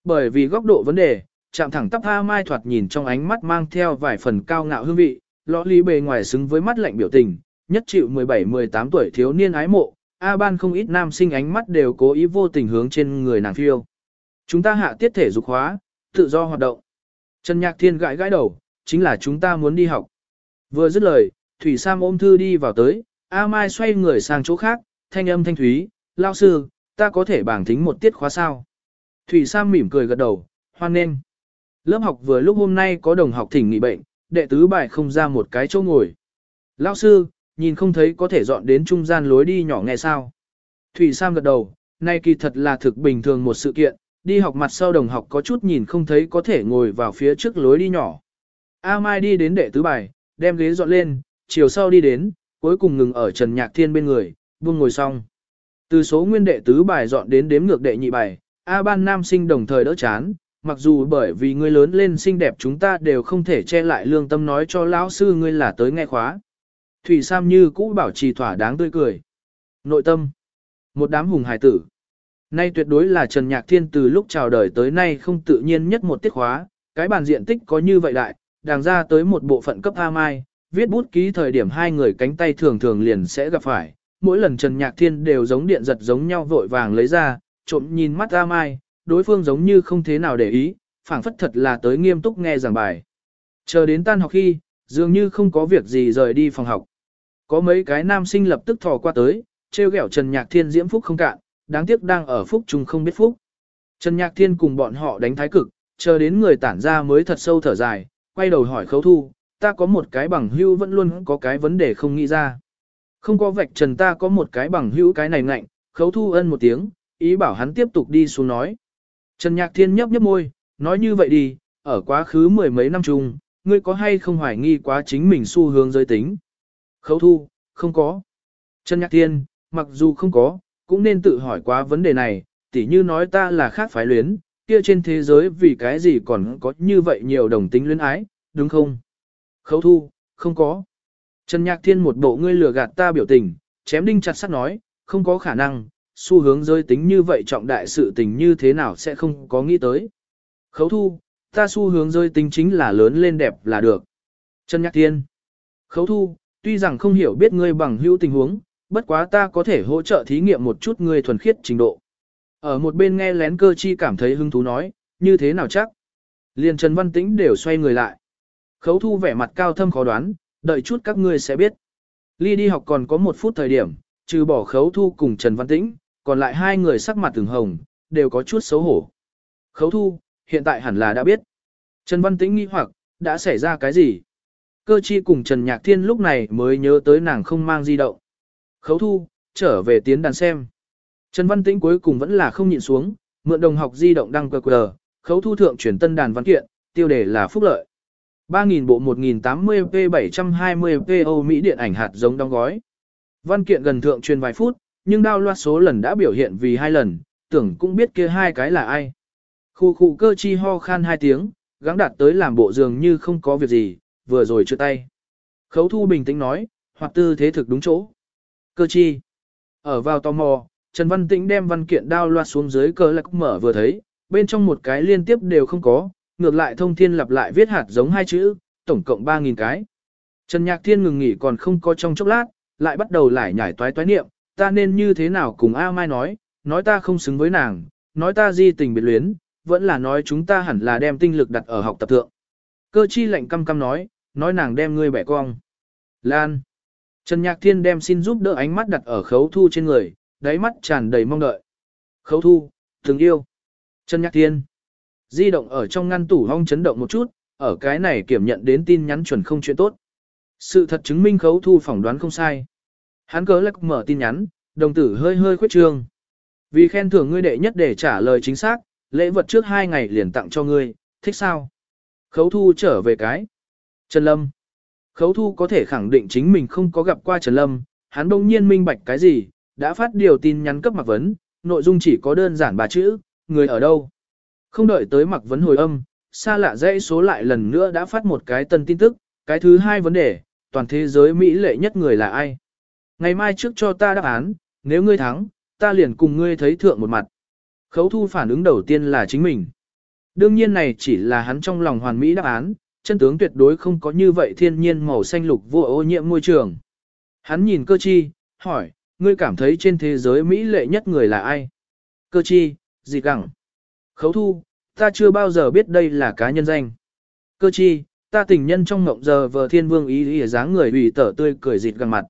Bởi vì góc độ vấn đề, chạm thẳng tắp A Mai thoạt nhìn trong ánh mắt mang theo vài phần cao ngạo hương vị, Lọ lì bề ngoài xứng với mắt lạnh biểu tình, nhất chịu 17-18 tuổi thiếu niên ái mộ, A ban không ít nam sinh ánh mắt đều cố ý vô tình hướng trên người nàng phiêu. Chúng ta hạ tiết thể dục hóa, tự do hoạt động. Trần Nhạc Thiên gãi gãi đầu, chính là chúng ta muốn đi học. Vừa dứt lời, Thủy Sam ôm thư đi vào tới, A Mai xoay người sang chỗ khác, thanh âm thanh thúy, lao sư, ta có thể bảng thính một tiết khóa sao. Thủy Sam mỉm cười gật đầu, hoan nghênh. Lớp học vừa lúc hôm nay có đồng học thỉnh nghỉ bệnh, đệ tứ bài không ra một cái chỗ ngồi. Lão sư, nhìn không thấy có thể dọn đến trung gian lối đi nhỏ nghe sao. Thủy Sam gật đầu, nay kỳ thật là thực bình thường một sự kiện, đi học mặt sau đồng học có chút nhìn không thấy có thể ngồi vào phía trước lối đi nhỏ. A Mai đi đến đệ tứ bài, đem ghế dọn lên, chiều sau đi đến, cuối cùng ngừng ở Trần Nhạc Thiên bên người, buông ngồi xong. Từ số nguyên đệ tứ bài dọn đến đếm ngược đệ nhị bài, A ban nam sinh đồng thời đỡ chán, mặc dù bởi vì ngươi lớn lên xinh đẹp chúng ta đều không thể che lại lương tâm nói cho lão sư ngươi là tới nghe khóa. Thủy Sam như cũ bảo trì thỏa đáng tươi cười. Nội tâm. Một đám hùng hài tử. Nay tuyệt đối là Trần Nhạc Thiên từ lúc chào đời tới nay không tự nhiên nhất một tiết khóa, cái bàn diện tích có như vậy đại, đàng ra tới một bộ phận cấp A Mai, viết bút ký thời điểm hai người cánh tay thường thường liền sẽ gặp phải, mỗi lần Trần Nhạc Thiên đều giống điện giật giống nhau vội vàng lấy ra, trộm nhìn mắt A Mai, đối phương giống như không thế nào để ý, phảng phất thật là tới nghiêm túc nghe giảng bài. Chờ đến tan học khi, dường như không có việc gì rời đi phòng học. Có mấy cái nam sinh lập tức thò qua tới, trêu ghẹo Trần Nhạc Thiên diễm phúc không cạn, đáng tiếc đang ở phúc chung không biết phúc. Trần Nhạc Thiên cùng bọn họ đánh thái cực, chờ đến người tản ra mới thật sâu thở dài, quay đầu hỏi khấu thu, ta có một cái bằng hưu vẫn luôn có cái vấn đề không nghĩ ra. Không có vạch trần ta có một cái bằng hữu cái này ngạnh, khấu thu ân một tiếng, ý bảo hắn tiếp tục đi xuống nói. Trần Nhạc Thiên nhấp nhấp môi, nói như vậy đi, ở quá khứ mười mấy năm chung, ngươi có hay không hoài nghi quá chính mình xu hướng giới tính? Khấu thu, không có. Trần Nhạc Thiên, mặc dù không có, cũng nên tự hỏi quá vấn đề này, tỉ như nói ta là khác phái luyến, kia trên thế giới vì cái gì còn có như vậy nhiều đồng tính luyến ái, đúng không? Khấu thu, không có. Trần Nhạc Thiên một bộ ngươi lừa gạt ta biểu tình, chém đinh chặt sắt nói, không có khả năng, xu hướng giới tính như vậy trọng đại sự tình như thế nào sẽ không có nghĩ tới. Khấu thu, ta xu hướng giới tính chính là lớn lên đẹp là được. Trần Nhạc Thiên. Khấu thu, tuy rằng không hiểu biết ngươi bằng hữu tình huống, bất quá ta có thể hỗ trợ thí nghiệm một chút ngươi thuần khiết trình độ. Ở một bên nghe lén cơ chi cảm thấy hứng thú nói, như thế nào chắc. Liền Trần Văn Tĩnh đều xoay người lại. Khấu thu vẻ mặt cao thâm khó đoán, đợi chút các ngươi sẽ biết. Ly đi học còn có một phút thời điểm, trừ bỏ khấu thu cùng Trần Văn Tĩnh, còn lại hai người sắc mặt từng hồng, đều có chút xấu hổ. Khấu thu, hiện tại hẳn là đã biết. Trần Văn Tĩnh nghi hoặc, đã xảy ra cái gì? Cơ chi cùng Trần Nhạc Thiên lúc này mới nhớ tới nàng không mang di động. Khấu thu, trở về tiến đàn xem. Trần Văn Tĩnh cuối cùng vẫn là không nhịn xuống, mượn đồng học di động đăng QR, khấu thu thượng chuyển tân đàn văn kiện, tiêu đề là phúc lợi. 3.000 bộ 1080p 720p Âu Mỹ điện ảnh hạt giống đóng gói. Văn kiện gần thượng truyền vài phút, nhưng đao loạt số lần đã biểu hiện vì hai lần, tưởng cũng biết kia hai cái là ai. Khu khu cơ chi ho khan hai tiếng, gắng đạt tới làm bộ dường như không có việc gì, vừa rồi chưa tay. Khấu thu bình tĩnh nói, hoặc tư thế thực đúng chỗ. Cơ chi. Ở vào tò mò, Trần Văn Tĩnh đem văn kiện đao loạt xuống dưới cơ lạc mở vừa thấy, bên trong một cái liên tiếp đều không có, ngược lại thông thiên lặp lại viết hạt giống hai chữ, tổng cộng 3.000 cái. Trần Nhạc Thiên ngừng nghỉ còn không có trong chốc lát, lại bắt đầu lại nhảy toái toái niệm, ta nên như thế nào cùng A Mai nói, nói ta không xứng với nàng, nói ta di tình biệt luyến, vẫn là nói chúng ta hẳn là đem tinh lực đặt ở học tập thượng. Cơ chi lệnh căm căm nói, nói nàng đem ngươi bẻ cong. Lan. Trần Nhạc Thiên đem xin giúp đỡ ánh mắt đặt ở khấu thu trên người, đáy mắt tràn đầy mong đợi. Khấu thu, từng yêu. Trần Nhạc Thiên. Di động ở trong ngăn tủ hong chấn động một chút, ở cái này kiểm nhận đến tin nhắn chuẩn không chuyện tốt. Sự thật chứng minh khấu thu phỏng đoán không sai. Hắn cớ lắc mở tin nhắn, đồng tử hơi hơi khuyết trương. Vì khen thưởng ngươi đệ nhất để trả lời chính xác, lễ vật trước hai ngày liền tặng cho ngươi, thích sao? Khấu thu trở về cái. Trần Lâm. Khấu thu có thể khẳng định chính mình không có gặp qua Trần Lâm, hắn đông nhiên minh bạch cái gì, đã phát điều tin nhắn cấp mặc vấn, nội dung chỉ có đơn giản ba chữ, người ở đâu. Không đợi tới mặc vấn hồi âm, xa lạ dãy số lại lần nữa đã phát một cái tân tin tức, cái thứ hai vấn đề, toàn thế giới Mỹ lệ nhất người là ai. Ngày mai trước cho ta đáp án, nếu ngươi thắng, ta liền cùng ngươi thấy thượng một mặt. Khấu thu phản ứng đầu tiên là chính mình. Đương nhiên này chỉ là hắn trong lòng hoàn mỹ đáp án, chân tướng tuyệt đối không có như vậy thiên nhiên màu xanh lục vô ô nhiễm môi trường. Hắn nhìn cơ chi, hỏi, ngươi cảm thấy trên thế giới Mỹ lệ nhất người là ai? Cơ chi, gì gẳng. Khấu thu, ta chưa bao giờ biết đây là cá nhân danh. Cơ chi, ta tình nhân trong ngộng giờ vờ thiên vương ý ý dáng người ủy tở tươi cười dịt găng mặt.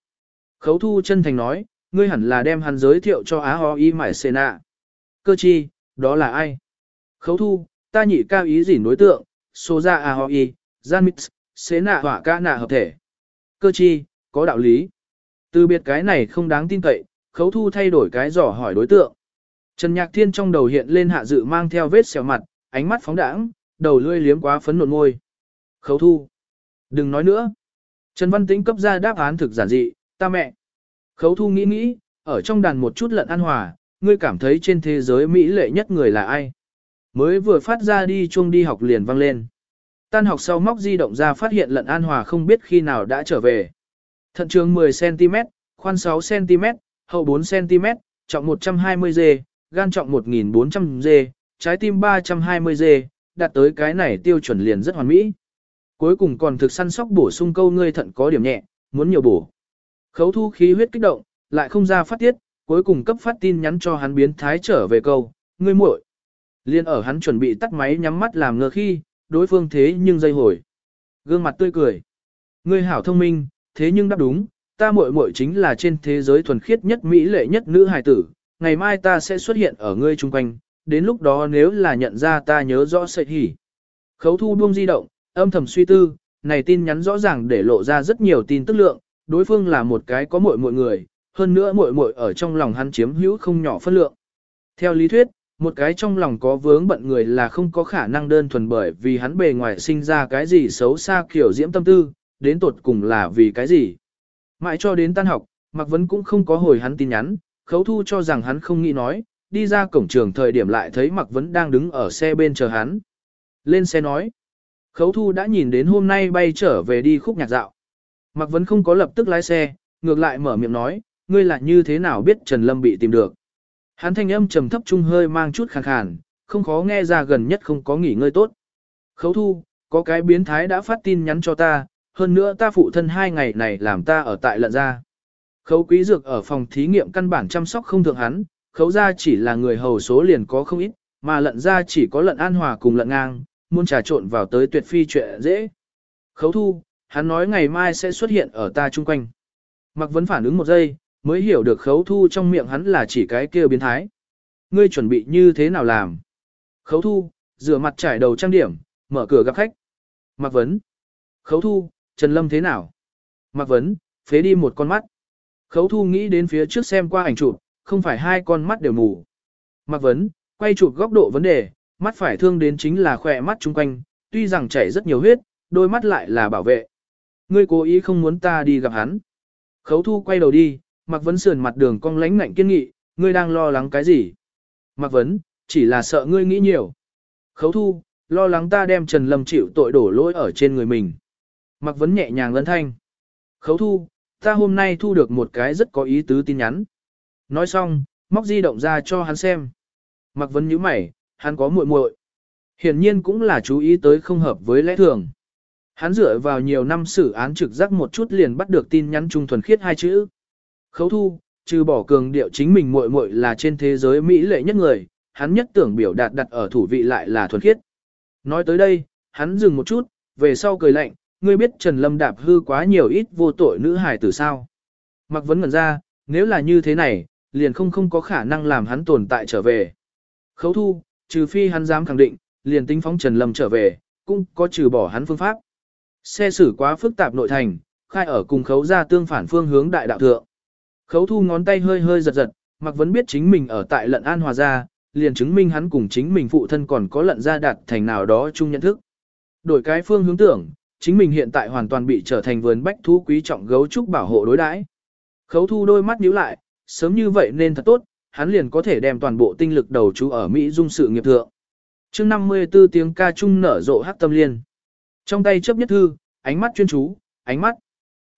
Khấu thu chân thành nói, ngươi hẳn là đem hắn giới thiệu cho Á Ho Y Mải Sê Nạ. Cơ chi, đó là ai? Khấu thu, ta nhị cao ý gì đối tượng, số ra Á Ho Y, Gian Mix, Sê Nạ hỏa ca nạ hợp thể. Cơ chi, có đạo lý. Từ biệt cái này không đáng tin cậy, khấu thu thay đổi cái dò hỏi đối tượng. Trần Nhạc Thiên trong đầu hiện lên hạ dự mang theo vết sẹo mặt, ánh mắt phóng đãng, đầu lươi liếm quá phấn nộn ngôi. Khấu thu. Đừng nói nữa. Trần Văn Tĩnh cấp ra đáp án thực giản dị, ta mẹ. Khấu thu nghĩ nghĩ, ở trong đàn một chút lận an hòa, ngươi cảm thấy trên thế giới Mỹ lệ nhất người là ai? Mới vừa phát ra đi chuông đi học liền vang lên. Tan học sau móc di động ra phát hiện lận an hòa không biết khi nào đã trở về. Thận trường 10cm, khoan 6cm, hậu 4cm, trọng 120G, gan trọng 1400G, trái tim 320G, đạt tới cái này tiêu chuẩn liền rất hoàn mỹ. Cuối cùng còn thực săn sóc bổ sung câu ngươi thận có điểm nhẹ, muốn nhiều bổ. Khấu thu khí huyết kích động, lại không ra phát tiết, cuối cùng cấp phát tin nhắn cho hắn biến thái trở về câu, ngươi muội. Liên ở hắn chuẩn bị tắt máy nhắm mắt làm ngơ khi, đối phương thế nhưng dây hồi. Gương mặt tươi cười. Ngươi hảo thông minh, thế nhưng đáp đúng, ta muội muội chính là trên thế giới thuần khiết nhất mỹ lệ nhất nữ hài tử, ngày mai ta sẽ xuất hiện ở ngươi chung quanh, đến lúc đó nếu là nhận ra ta nhớ rõ sẽ hỉ. Khấu thu buông di động, âm thầm suy tư, này tin nhắn rõ ràng để lộ ra rất nhiều tin tức lượng, đối phương là một cái có muội muội người, hơn nữa muội muội ở trong lòng hắn chiếm hữu không nhỏ phân lượng. Theo lý thuyết, Một cái trong lòng có vướng bận người là không có khả năng đơn thuần bởi vì hắn bề ngoài sinh ra cái gì xấu xa kiểu diễm tâm tư, đến tột cùng là vì cái gì. Mãi cho đến tan học, Mạc Vấn cũng không có hồi hắn tin nhắn, khấu thu cho rằng hắn không nghĩ nói, đi ra cổng trường thời điểm lại thấy Mạc Vấn đang đứng ở xe bên chờ hắn. Lên xe nói, khấu thu đã nhìn đến hôm nay bay trở về đi khúc nhạc dạo. Mạc Vấn không có lập tức lái xe, ngược lại mở miệng nói, ngươi là như thế nào biết Trần Lâm bị tìm được. Hắn thanh âm trầm thấp trung hơi mang chút khàn khàn, không khó nghe ra gần nhất không có nghỉ ngơi tốt. Khấu thu, có cái biến thái đã phát tin nhắn cho ta, hơn nữa ta phụ thân hai ngày này làm ta ở tại lận gia. Khấu quý dược ở phòng thí nghiệm căn bản chăm sóc không thường hắn, khấu gia chỉ là người hầu số liền có không ít, mà lận gia chỉ có lận an hòa cùng lận ngang, muốn trà trộn vào tới tuyệt phi chuyện dễ. Khấu thu, hắn nói ngày mai sẽ xuất hiện ở ta chung quanh. Mặc vấn phản ứng một giây, mới hiểu được khấu thu trong miệng hắn là chỉ cái kia biến thái. Ngươi chuẩn bị như thế nào làm? Khấu thu, rửa mặt trải đầu trang điểm, mở cửa gặp khách. Mặc vấn. Khấu thu, Trần Lâm thế nào? Mặc vấn, phế đi một con mắt. Khấu thu nghĩ đến phía trước xem qua ảnh chụp, không phải hai con mắt đều mù. Mặc vấn, quay chụp góc độ vấn đề, mắt phải thương đến chính là khỏe mắt chung quanh, tuy rằng chảy rất nhiều huyết, đôi mắt lại là bảo vệ. Ngươi cố ý không muốn ta đi gặp hắn. Khấu thu quay đầu đi, Mạc Vấn sườn mặt đường cong lánh ngạnh kiên nghị, ngươi đang lo lắng cái gì? Mạc Vấn, chỉ là sợ ngươi nghĩ nhiều. Khấu thu, lo lắng ta đem Trần Lâm chịu tội đổ lỗi ở trên người mình. Mạc Vấn nhẹ nhàng lân thanh. Khấu thu, ta hôm nay thu được một cái rất có ý tứ tin nhắn. Nói xong, móc di động ra cho hắn xem. Mạc Vấn nhíu mày, hắn có muội muội. Hiển nhiên cũng là chú ý tới không hợp với lẽ thường. Hắn dựa vào nhiều năm xử án trực giác một chút liền bắt được tin nhắn trung thuần khiết hai chữ. Khấu thu, trừ bỏ cường điệu chính mình muội muội là trên thế giới mỹ lệ nhất người, hắn nhất tưởng biểu đạt đặt ở thủ vị lại là thuần khiết. Nói tới đây, hắn dừng một chút, về sau cười lạnh, ngươi biết Trần Lâm đạp hư quá nhiều ít vô tội nữ hài tử sao. Mặc vấn ngẩn ra, nếu là như thế này, liền không không có khả năng làm hắn tồn tại trở về. Khấu thu, trừ phi hắn dám khẳng định, liền tính phóng Trần Lâm trở về, cũng có trừ bỏ hắn phương pháp. Xe xử quá phức tạp nội thành, khai ở cùng khấu ra tương phản phương hướng đại đạo thượng. Khấu thu ngón tay hơi hơi giật giật, mặc vẫn biết chính mình ở tại lận an hòa gia, liền chứng minh hắn cùng chính mình phụ thân còn có lận gia đạt thành nào đó chung nhận thức. Đổi cái phương hướng tưởng, chính mình hiện tại hoàn toàn bị trở thành vườn bách thú quý trọng gấu trúc bảo hộ đối đãi. Khấu thu đôi mắt nhíu lại, sớm như vậy nên thật tốt, hắn liền có thể đem toàn bộ tinh lực đầu chú ở Mỹ dung sự nghiệp thượng. chương 54 tiếng ca trung nở rộ hát tâm liên. Trong tay chấp nhất thư, ánh mắt chuyên chú, ánh mắt,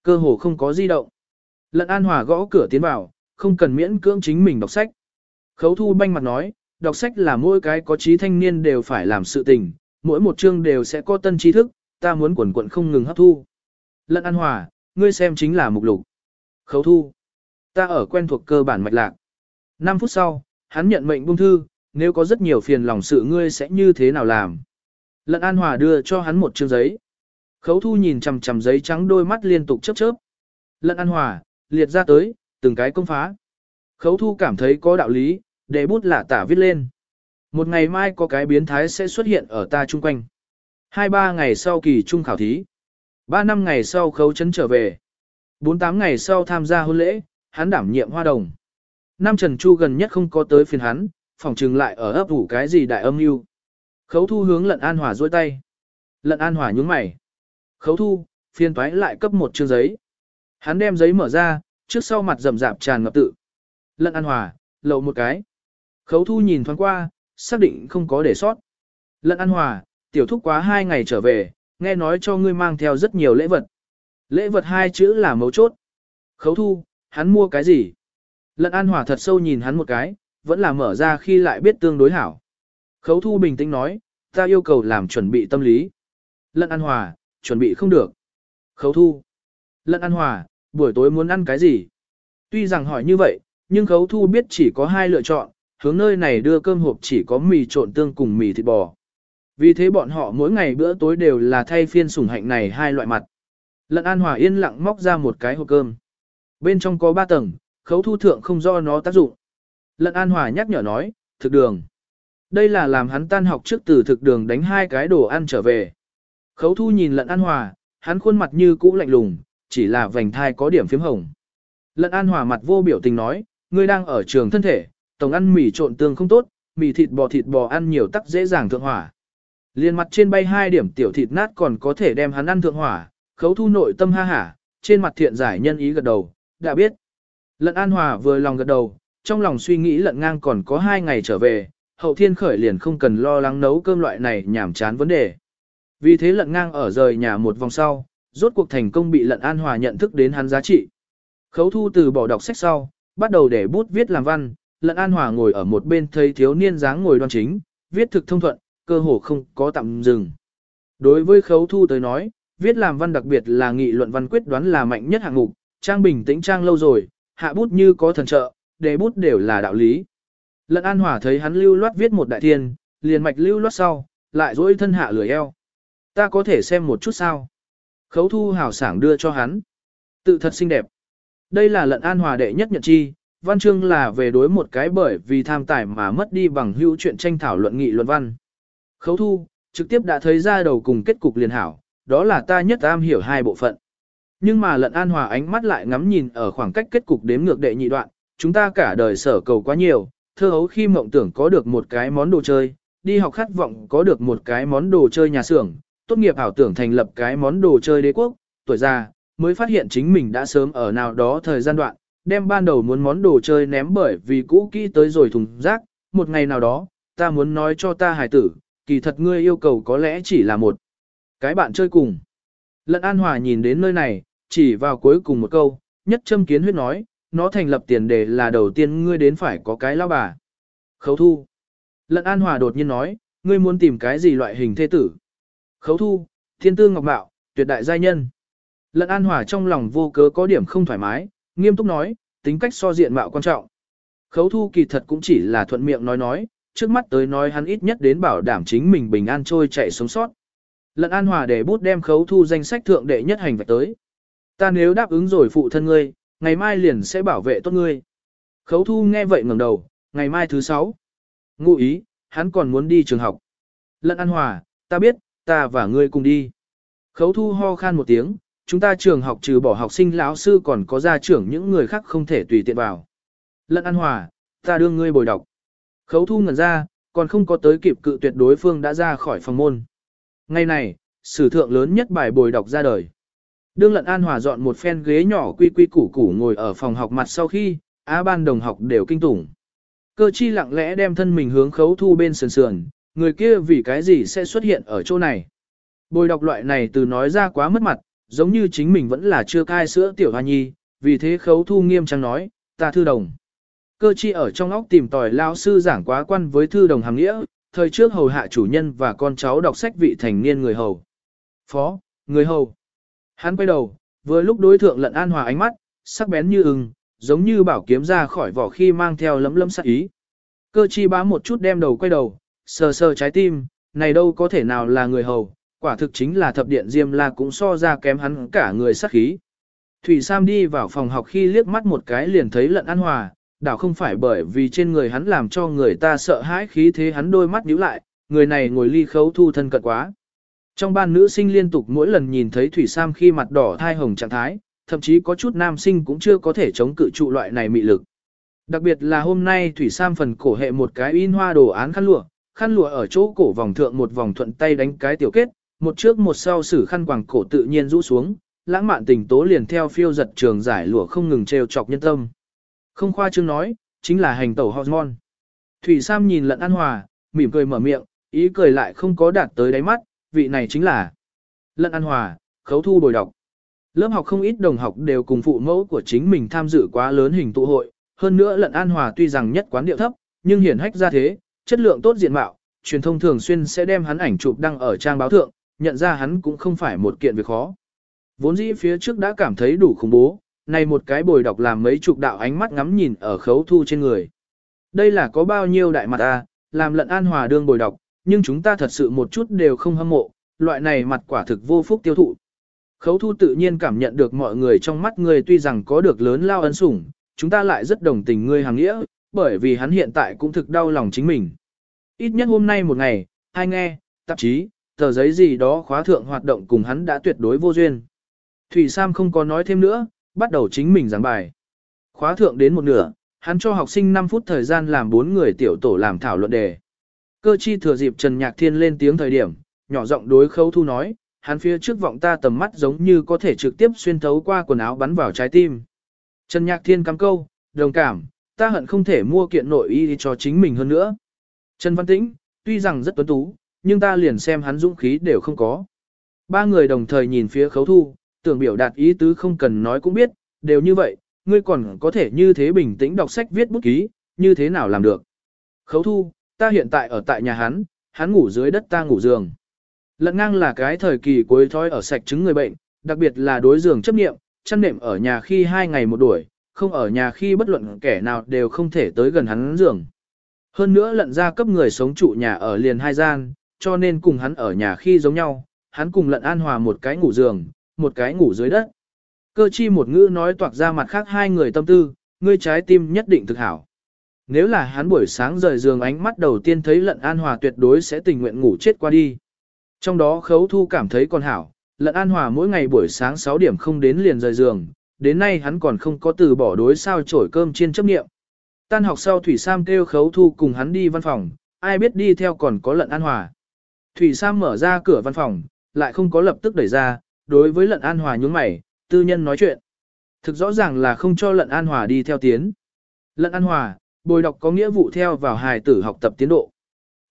cơ hồ không có di động. Lận An Hòa gõ cửa tiến vào, không cần miễn cưỡng chính mình đọc sách. Khấu thu banh mặt nói, đọc sách là mỗi cái có trí thanh niên đều phải làm sự tình, mỗi một chương đều sẽ có tân tri thức, ta muốn quần quận không ngừng hấp thu. Lận An Hòa, ngươi xem chính là mục lục. Khấu thu, ta ở quen thuộc cơ bản mạch lạc. 5 phút sau, hắn nhận mệnh buông thư, nếu có rất nhiều phiền lòng sự ngươi sẽ như thế nào làm. Lận An Hòa đưa cho hắn một chương giấy. Khấu thu nhìn chằm chằm giấy trắng đôi mắt liên tục chớp chớp. Lận An Hòa, liệt ra tới, từng cái công phá. Khấu thu cảm thấy có đạo lý, để bút lạ tả viết lên. Một ngày mai có cái biến thái sẽ xuất hiện ở ta chung quanh. Hai ba ngày sau kỳ trung khảo thí. Ba năm ngày sau khấu chấn trở về. Bốn tám ngày sau tham gia hôn lễ, hắn đảm nhiệm hoa đồng. Năm Trần Chu gần nhất không có tới phiền hắn, phòng trừng lại ở ấp ủ cái gì đại âm mưu. Khấu thu hướng lận an hòa dôi tay. Lận an hòa nhúng mày. Khấu thu, phiên toái lại cấp một chương giấy. Hắn đem giấy mở ra, trước sau mặt rầm rạp tràn ngập tự. Lận an hòa, lậu một cái. Khấu thu nhìn thoáng qua, xác định không có để sót. Lận an hòa, tiểu thúc quá hai ngày trở về, nghe nói cho ngươi mang theo rất nhiều lễ vật. Lễ vật hai chữ là mấu chốt. Khấu thu, hắn mua cái gì? Lận an hòa thật sâu nhìn hắn một cái, vẫn là mở ra khi lại biết tương đối hảo. Khấu thu bình tĩnh nói, ta yêu cầu làm chuẩn bị tâm lý. Lận an hòa, chuẩn bị không được. Khấu thu. Lận an hòa, buổi tối muốn ăn cái gì? Tuy rằng hỏi như vậy, nhưng khấu thu biết chỉ có hai lựa chọn, hướng nơi này đưa cơm hộp chỉ có mì trộn tương cùng mì thịt bò. Vì thế bọn họ mỗi ngày bữa tối đều là thay phiên sủng hạnh này hai loại mặt. Lận An Hòa yên lặng móc ra một cái hộp cơm. Bên trong có ba tầng, khấu thu thượng không do nó tác dụng. Lận An Hòa nhắc nhở nói, thực đường. Đây là làm hắn tan học trước từ thực đường đánh hai cái đồ ăn trở về. Khấu thu nhìn Lận An Hòa, hắn khuôn mặt như cũ lạnh lùng, chỉ là vành thai có điểm phím hồng. Lận An Hòa mặt vô biểu tình nói, ngươi đang ở trường thân thể, tổng ăn mì trộn tương không tốt, mì thịt bò thịt bò ăn nhiều tắc dễ dàng thượng hỏa. Liên mặt trên bay hai điểm tiểu thịt nát còn có thể đem hắn ăn thượng hỏa, khấu thu nội tâm ha hả, trên mặt thiện giải nhân ý gật đầu, đã biết. Lận An Hòa vừa lòng gật đầu, trong lòng suy nghĩ lận ngang còn có hai ngày trở về, hậu thiên khởi liền không cần lo lắng nấu cơm loại này nhảm chán vấn đề. Vì thế lận ngang ở rời nhà một vòng sau, rốt cuộc thành công bị lận An Hòa nhận thức đến hắn giá trị. Khấu thu từ bỏ đọc sách sau, bắt đầu để bút viết làm văn, lận An Hòa ngồi ở một bên thấy thiếu niên dáng ngồi đoan chính, viết thực thông thuận, cơ hồ không có tạm dừng. Đối với khấu thu tới nói, viết làm văn đặc biệt là nghị luận văn quyết đoán là mạnh nhất hạng mục, trang bình tĩnh trang lâu rồi, hạ bút như có thần trợ, đề bút đều là đạo lý. Lận An Hòa thấy hắn lưu loát viết một đại thiên, liền mạch lưu loát sau, lại dỗi thân hạ lười eo. Ta có thể xem một chút sao? Khấu thu hào sảng đưa cho hắn. Tự thật xinh đẹp. Đây là lận An Hòa đệ nhất nhận chi, văn chương là về đối một cái bởi vì tham tài mà mất đi bằng hữu chuyện tranh thảo luận nghị luận văn. Khấu thu, trực tiếp đã thấy ra đầu cùng kết cục liền hảo, đó là ta nhất am hiểu hai bộ phận. Nhưng mà lận an hòa ánh mắt lại ngắm nhìn ở khoảng cách kết cục đếm ngược đệ nhị đoạn, chúng ta cả đời sở cầu quá nhiều, thơ hấu khi mộng tưởng có được một cái món đồ chơi, đi học khát vọng có được một cái món đồ chơi nhà xưởng, tốt nghiệp ảo tưởng thành lập cái món đồ chơi đế quốc, tuổi già, mới phát hiện chính mình đã sớm ở nào đó thời gian đoạn, đem ban đầu muốn món đồ chơi ném bởi vì cũ kỹ tới rồi thùng rác, một ngày nào đó, ta muốn nói cho ta hài tử, kỳ thật ngươi yêu cầu có lẽ chỉ là một cái bạn chơi cùng. Lận An Hòa nhìn đến nơi này, chỉ vào cuối cùng một câu, nhất châm kiến huyết nói, nó thành lập tiền đề là đầu tiên ngươi đến phải có cái lao bà. Khấu thu. Lận An Hòa đột nhiên nói, ngươi muốn tìm cái gì loại hình thế tử. Khấu thu, thiên tư ngọc bạo, tuyệt đại giai nhân. Lận An Hòa trong lòng vô cớ có điểm không thoải mái, nghiêm túc nói, tính cách so diện mạo quan trọng. Khấu thu kỳ thật cũng chỉ là thuận miệng nói nói, trước mắt tới nói hắn ít nhất đến bảo đảm chính mình bình an trôi chạy sống sót. Lận An Hòa để bút đem khấu thu danh sách thượng đệ nhất hành vạch tới. Ta nếu đáp ứng rồi phụ thân ngươi, ngày mai liền sẽ bảo vệ tốt ngươi. Khấu thu nghe vậy ngẩng đầu, ngày mai thứ sáu. Ngụ ý, hắn còn muốn đi trường học. Lận An Hòa, ta biết, ta và ngươi cùng đi. Khấu thu ho khan một tiếng, chúng ta trường học trừ bỏ học sinh lão sư còn có gia trưởng những người khác không thể tùy tiện vào. Lận An Hòa, ta đưa ngươi bồi đọc. Khấu thu ngẩn ra, còn không có tới kịp cự tuyệt đối phương đã ra khỏi phòng môn. Ngày này, sử thượng lớn nhất bài bồi đọc ra đời. Đương lận an hòa dọn một phen ghế nhỏ quy quy củ củ ngồi ở phòng học mặt sau khi, á ban đồng học đều kinh tủng. Cơ chi lặng lẽ đem thân mình hướng khấu thu bên sườn sườn, người kia vì cái gì sẽ xuất hiện ở chỗ này. Bồi đọc loại này từ nói ra quá mất mặt, giống như chính mình vẫn là chưa cai sữa tiểu hoa nhi, vì thế khấu thu nghiêm trang nói, ta thư đồng. Cơ chi ở trong óc tìm tòi lao sư giảng quá quan với thư đồng hàng nghĩa, thời trước hầu hạ chủ nhân và con cháu đọc sách vị thành niên người hầu. Phó, người hầu. Hắn quay đầu, vừa lúc đối thượng lận an hòa ánh mắt, sắc bén như ưng, giống như bảo kiếm ra khỏi vỏ khi mang theo lấm lấm sắc ý. Cơ chi bá một chút đem đầu quay đầu, sờ sờ trái tim, này đâu có thể nào là người hầu, quả thực chính là thập điện diêm la cũng so ra kém hắn cả người sắc khí. Thủy Sam đi vào phòng học khi liếc mắt một cái liền thấy lận an hòa, đảo không phải bởi vì trên người hắn làm cho người ta sợ hãi khí thế hắn đôi mắt nhíu lại, người này ngồi ly khấu thu thân cận quá. Trong ban nữ sinh liên tục mỗi lần nhìn thấy Thủy Sam khi mặt đỏ thai hồng trạng thái, thậm chí có chút nam sinh cũng chưa có thể chống cự trụ loại này mị lực. Đặc biệt là hôm nay Thủy Sam phần cổ hệ một cái in hoa đồ án khăn lụa, khăn lụa ở chỗ cổ vòng thượng một vòng thuận tay đánh cái tiểu kết, một trước một sau sử khăn quàng cổ tự nhiên rũ xuống, lãng mạn tình tố liền theo phiêu giật trường giải lụa không ngừng trêu chọc nhân tâm. Không khoa trương nói, chính là hành tẩu hormone. Thủy Sam nhìn lận an hòa, mỉm cười mở miệng, ý cười lại không có đạt tới đáy mắt, vị này chính là lận an hòa, khấu thu bồi đọc. Lớp học không ít đồng học đều cùng phụ mẫu của chính mình tham dự quá lớn hình tụ hội, hơn nữa lận an hòa tuy rằng nhất quán điệu thấp, nhưng hiển hách ra thế, chất lượng tốt diện mạo, truyền thông thường xuyên sẽ đem hắn ảnh chụp đăng ở trang báo thượng, nhận ra hắn cũng không phải một kiện việc khó. Vốn dĩ phía trước đã cảm thấy đủ khủng bố, này một cái bồi đọc làm mấy chục đạo ánh mắt ngắm nhìn ở khấu thu trên người. Đây là có bao nhiêu đại mặt à, làm lận an hòa đương bồi đọc, nhưng chúng ta thật sự một chút đều không hâm mộ, loại này mặt quả thực vô phúc tiêu thụ. Khấu thu tự nhiên cảm nhận được mọi người trong mắt người tuy rằng có được lớn lao ân sủng, chúng ta lại rất đồng tình ngươi hàng nghĩa, bởi vì hắn hiện tại cũng thực đau lòng chính mình. Ít nhất hôm nay một ngày, hai nghe, tạp chí, tờ giấy gì đó khóa thượng hoạt động cùng hắn đã tuyệt đối vô duyên. Thủy Sam không có nói thêm nữa, bắt đầu chính mình giảng bài. Khóa thượng đến một nửa, hắn cho học sinh 5 phút thời gian làm bốn người tiểu tổ làm thảo luận đề. Cơ chi thừa dịp Trần Nhạc Thiên lên tiếng thời điểm, nhỏ giọng đối khấu thu nói, hắn phía trước vọng ta tầm mắt giống như có thể trực tiếp xuyên thấu qua quần áo bắn vào trái tim. Trần Nhạc Thiên cắm câu, đồng cảm, ta hận không thể mua kiện nội y cho chính mình hơn nữa. Trần Văn Tĩnh, tuy rằng rất tuấn tú, nhưng ta liền xem hắn dũng khí đều không có. Ba người đồng thời nhìn phía khấu thu, tưởng biểu đạt ý tứ không cần nói cũng biết, đều như vậy, ngươi còn có thể như thế bình tĩnh đọc sách viết bút ký, như thế nào làm được. Khấu thu, ta hiện tại ở tại nhà hắn, hắn ngủ dưới đất ta ngủ giường. Lận ngang là cái thời kỳ cuối thói ở sạch chứng người bệnh, đặc biệt là đối giường chấp nghiệm, chăn nệm ở nhà khi hai ngày một đuổi, không ở nhà khi bất luận kẻ nào đều không thể tới gần hắn giường. Hơn nữa lận ra cấp người sống trụ nhà ở liền hai gian, cho nên cùng hắn ở nhà khi giống nhau, hắn cùng lận an hòa một cái ngủ giường, một cái ngủ dưới đất. Cơ chi một ngữ nói toạc ra mặt khác hai người tâm tư, ngươi trái tim nhất định thực hảo. Nếu là hắn buổi sáng rời giường ánh mắt đầu tiên thấy lận an hòa tuyệt đối sẽ tình nguyện ngủ chết qua đi. Trong đó khấu thu cảm thấy còn hảo, lận an hòa mỗi ngày buổi sáng 6 điểm không đến liền rời giường, đến nay hắn còn không có từ bỏ đối sao trổi cơm chiên chấp nghiệm. Tan học sau Thủy Sam kêu khấu thu cùng hắn đi văn phòng, ai biết đi theo còn có lận an hòa. Thủy Sam mở ra cửa văn phòng, lại không có lập tức đẩy ra, đối với lận an hòa nhướng mày, tư nhân nói chuyện. Thực rõ ràng là không cho lận an hòa đi theo tiến. Lận an hòa, bồi đọc có nghĩa vụ theo vào hài tử học tập tiến độ.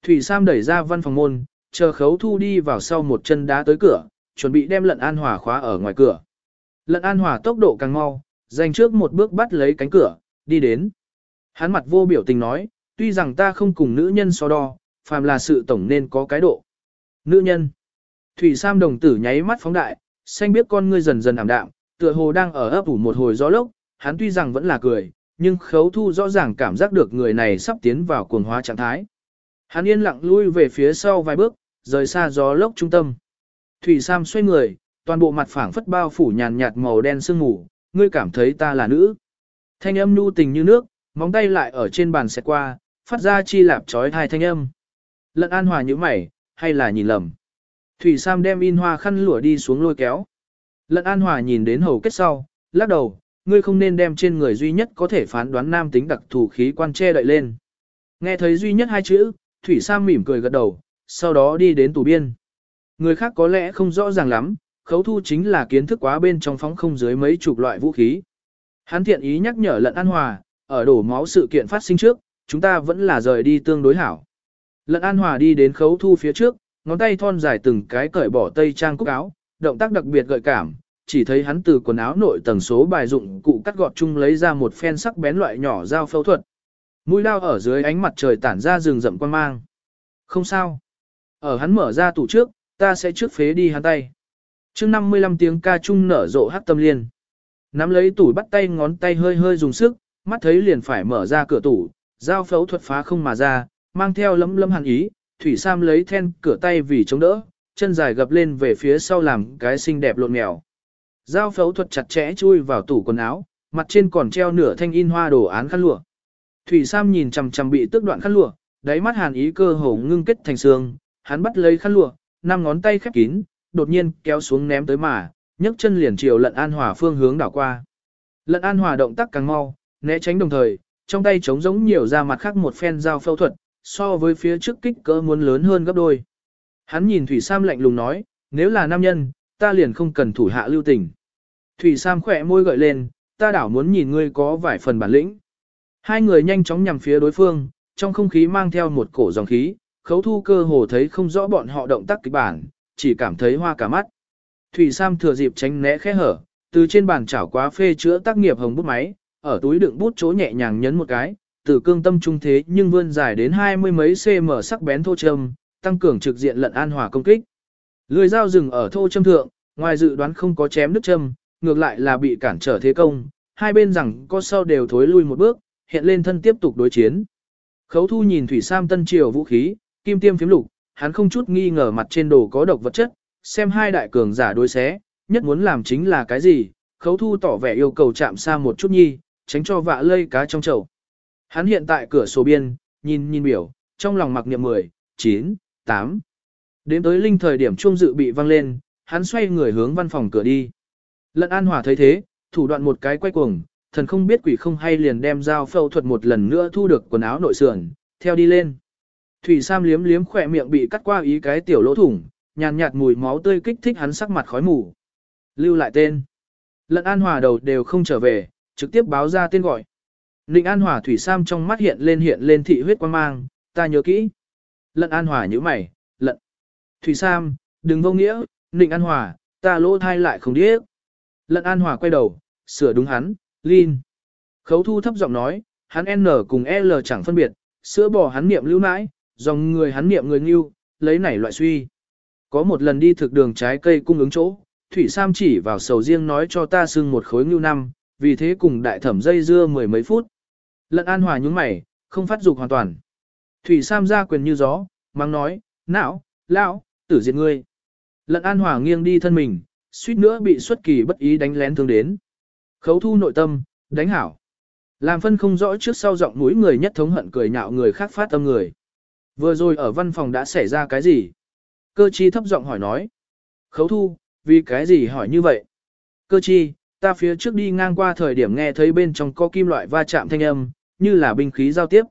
Thủy Sam đẩy ra văn phòng môn, chờ khấu thu đi vào sau một chân đá tới cửa, chuẩn bị đem lận an hòa khóa ở ngoài cửa. Lận an hòa tốc độ càng mau, dành trước một bước bắt lấy cánh cửa, đi đến. Hắn mặt vô biểu tình nói, tuy rằng ta không cùng nữ nhân so đo, phàm là sự tổng nên có cái độ. Nữ nhân. Thủy Sam đồng tử nháy mắt phóng đại, xanh biết con ngươi dần dần ảm đạm, tựa hồ đang ở ấp ủ một hồi gió lốc, hắn tuy rằng vẫn là cười, nhưng khấu thu rõ ràng cảm giác được người này sắp tiến vào cuồng hóa trạng thái. Hắn yên lặng lui về phía sau vài bước, rời xa gió lốc trung tâm. Thủy Sam xoay người, toàn bộ mặt phẳng phất bao phủ nhàn nhạt màu đen sương mù, ngươi cảm thấy ta là nữ. Thanh âm nu tình như nước, móng tay lại ở trên bàn xẹt qua, phát ra chi lạp trói hai thanh âm. Lận an hòa như mày, hay là nhìn lầm. Thủy Sam đem in hoa khăn lụa đi xuống lôi kéo. Lận an hòa nhìn đến hầu kết sau, lắc đầu, ngươi không nên đem trên người duy nhất có thể phán đoán nam tính đặc thù khí quan che đậy lên. Nghe thấy duy nhất hai chữ, Thủy Sam mỉm cười gật đầu, sau đó đi đến tủ biên. Người khác có lẽ không rõ ràng lắm, khấu thu chính là kiến thức quá bên trong phóng không dưới mấy chục loại vũ khí. Hắn thiện ý nhắc nhở lận an hòa, ở đổ máu sự kiện phát sinh trước, chúng ta vẫn là rời đi tương đối hảo. Lận an hòa đi đến khấu thu phía trước, ngón tay thon dài từng cái cởi bỏ tây trang cúc áo, động tác đặc biệt gợi cảm, chỉ thấy hắn từ quần áo nội tầng số bài dụng cụ cắt gọt chung lấy ra một phen sắc bén loại nhỏ dao phẫu thuật. Mũi lao ở dưới ánh mặt trời tản ra rừng rậm quan mang. Không sao. Ở hắn mở ra tủ trước, ta sẽ trước phế đi hắn tay. chương 55 tiếng ca chung nở rộ hát tâm liên. Nắm lấy tủ bắt tay ngón tay hơi hơi dùng sức, mắt thấy liền phải mở ra cửa tủ, dao phẫu thuật phá không mà ra, mang theo lấm lấm hàn ý, Thủy Sam lấy then cửa tay vì chống đỡ, chân dài gập lên về phía sau làm cái xinh đẹp lộn mèo. Dao phẫu thuật chặt chẽ chui vào tủ quần áo, mặt trên còn treo nửa thanh in hoa đồ án khăn lụa. Thủy Sam nhìn chằm chằm bị tước đoạn khăn lụa, đáy mắt hàn ý cơ hồ ngưng kết thành xương, hắn bắt lấy khăn lụa, năm ngón tay khép kín, đột nhiên kéo xuống ném tới mà, nhấc chân liền chiều Lận An Hòa phương hướng đảo qua. Lận An Hòa động tác càng mau, né tránh đồng thời, trong tay trống giống nhiều ra mặt khác một phen dao phẫu thuật, so với phía trước kích cỡ muốn lớn hơn gấp đôi. Hắn nhìn Thủy Sam lạnh lùng nói, nếu là nam nhân, ta liền không cần thủ hạ lưu tình. Thủy Sam khỏe môi gợi lên, ta đảo muốn nhìn ngươi có vài phần bản lĩnh. Hai người nhanh chóng nhằm phía đối phương, trong không khí mang theo một cổ dòng khí, khấu thu cơ hồ thấy không rõ bọn họ động tác kịch bản, chỉ cảm thấy hoa cả mắt. Thủy Sam thừa dịp tránh né khẽ hở, từ trên bàn chảo quá phê chữa tác nghiệp hồng bút máy, ở túi đựng bút chỗ nhẹ nhàng nhấn một cái, từ cương tâm trung thế nhưng vươn dài đến hai mươi mấy cm sắc bén thô châm, tăng cường trực diện lận an hòa công kích. Lưỡi dao dừng ở thô châm thượng, ngoài dự đoán không có chém đứt châm, ngược lại là bị cản trở thế công, hai bên rằng có sau đều thối lui một bước, hiện lên thân tiếp tục đối chiến. Khấu thu nhìn thủy sam tân triều vũ khí, kim tiêm phiếm lục, hắn không chút nghi ngờ mặt trên đồ có độc vật chất, xem hai đại cường giả đối xé, nhất muốn làm chính là cái gì, khấu thu tỏ vẻ yêu cầu chạm xa một chút nhi, tránh cho vạ lây cá trong chậu. Hắn hiện tại cửa sổ biên, nhìn nhìn biểu, trong lòng mặc niệm 10, 9, 8. Đến tới linh thời điểm chuông dự bị vang lên, hắn xoay người hướng văn phòng cửa đi. Lận An Hòa thấy thế, thủ đoạn một cái quay cuồng, thần không biết quỷ không hay liền đem dao phẫu thuật một lần nữa thu được quần áo nội sườn, theo đi lên. Thủy Sam liếm liếm khỏe miệng bị cắt qua ý cái tiểu lỗ thủng, nhàn nhạt mùi máu tươi kích thích hắn sắc mặt khói mù. Lưu lại tên. Lận An Hòa đầu đều không trở về, trực tiếp báo ra tên gọi. Ninh An Hòa Thủy Sam trong mắt hiện lên hiện lên thị huyết quan mang, ta nhớ kỹ. Lận An Hòa như mày. Thủy Sam, đừng vô nghĩa, Ninh An Hòa, ta lỗ thai lại không điếc. Lận An Hòa quay đầu, sửa đúng hắn, Lin. Khấu thu thấp giọng nói, hắn N cùng L chẳng phân biệt, sữa bò hắn niệm lưu nãi, dòng người hắn niệm người nghiêu, lấy nảy loại suy. Có một lần đi thực đường trái cây cung ứng chỗ, Thủy Sam chỉ vào sầu riêng nói cho ta xưng một khối ngưu năm, vì thế cùng đại thẩm dây dưa mười mấy phút. Lận An Hòa nhúng mày, không phát dục hoàn toàn. Thủy Sam ra quyền như gió, mang nói, não, lão, tử diệt ngươi. Lận An Hòa nghiêng đi thân mình, suýt nữa bị xuất kỳ bất ý đánh lén thương đến. Khấu thu nội tâm, đánh hảo. Làm phân không rõ trước sau giọng mũi người nhất thống hận cười nhạo người khác phát âm người. Vừa rồi ở văn phòng đã xảy ra cái gì? Cơ chi thấp giọng hỏi nói. Khấu thu, vì cái gì hỏi như vậy? Cơ chi, ta phía trước đi ngang qua thời điểm nghe thấy bên trong có kim loại va chạm thanh âm, như là binh khí giao tiếp.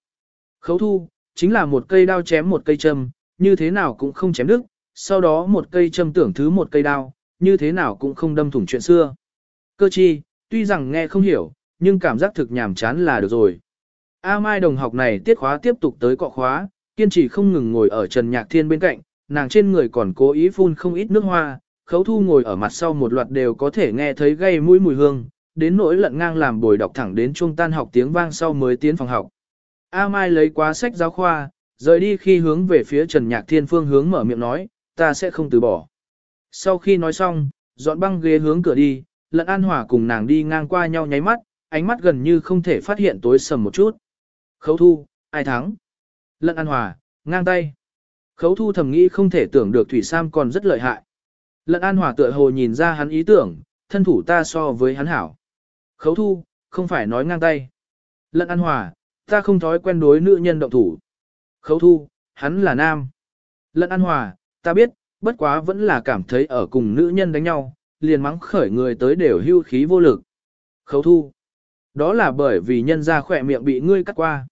Khấu thu, chính là một cây đao chém một cây châm, như thế nào cũng không chém đứt, sau đó một cây châm tưởng thứ một cây đao, như thế nào cũng không đâm thủng chuyện xưa. Cơ chi, tuy rằng nghe không hiểu, nhưng cảm giác thực nhàm chán là được rồi. A Mai đồng học này tiết khóa tiếp tục tới cọ khóa, kiên trì không ngừng ngồi ở Trần Nhạc Thiên bên cạnh, nàng trên người còn cố ý phun không ít nước hoa, khấu thu ngồi ở mặt sau một loạt đều có thể nghe thấy gây mũi mùi hương, đến nỗi lận ngang làm bồi đọc thẳng đến trung tan học tiếng vang sau mới tiến phòng học. A Mai lấy quá sách giáo khoa, rời đi khi hướng về phía Trần Nhạc Thiên phương hướng mở miệng nói, ta sẽ không từ bỏ. Sau khi nói xong, dọn băng ghế hướng cửa đi, lận an hỏa cùng nàng đi ngang qua nhau nháy mắt, ánh mắt gần như không thể phát hiện tối sầm một chút. Khấu thu, ai thắng? Lận an hòa, ngang tay. Khấu thu thầm nghĩ không thể tưởng được Thủy Sam còn rất lợi hại. Lận an hòa tựa hồ nhìn ra hắn ý tưởng, thân thủ ta so với hắn hảo. Khấu thu, không phải nói ngang tay. Lận an hòa, ta không thói quen đối nữ nhân động thủ. Khấu thu, hắn là nam. Lận an hòa, ta biết, bất quá vẫn là cảm thấy ở cùng nữ nhân đánh nhau, liền mắng khởi người tới đều hưu khí vô lực. Khấu thu. Đó là bởi vì nhân ra khỏe miệng bị ngươi cắt qua.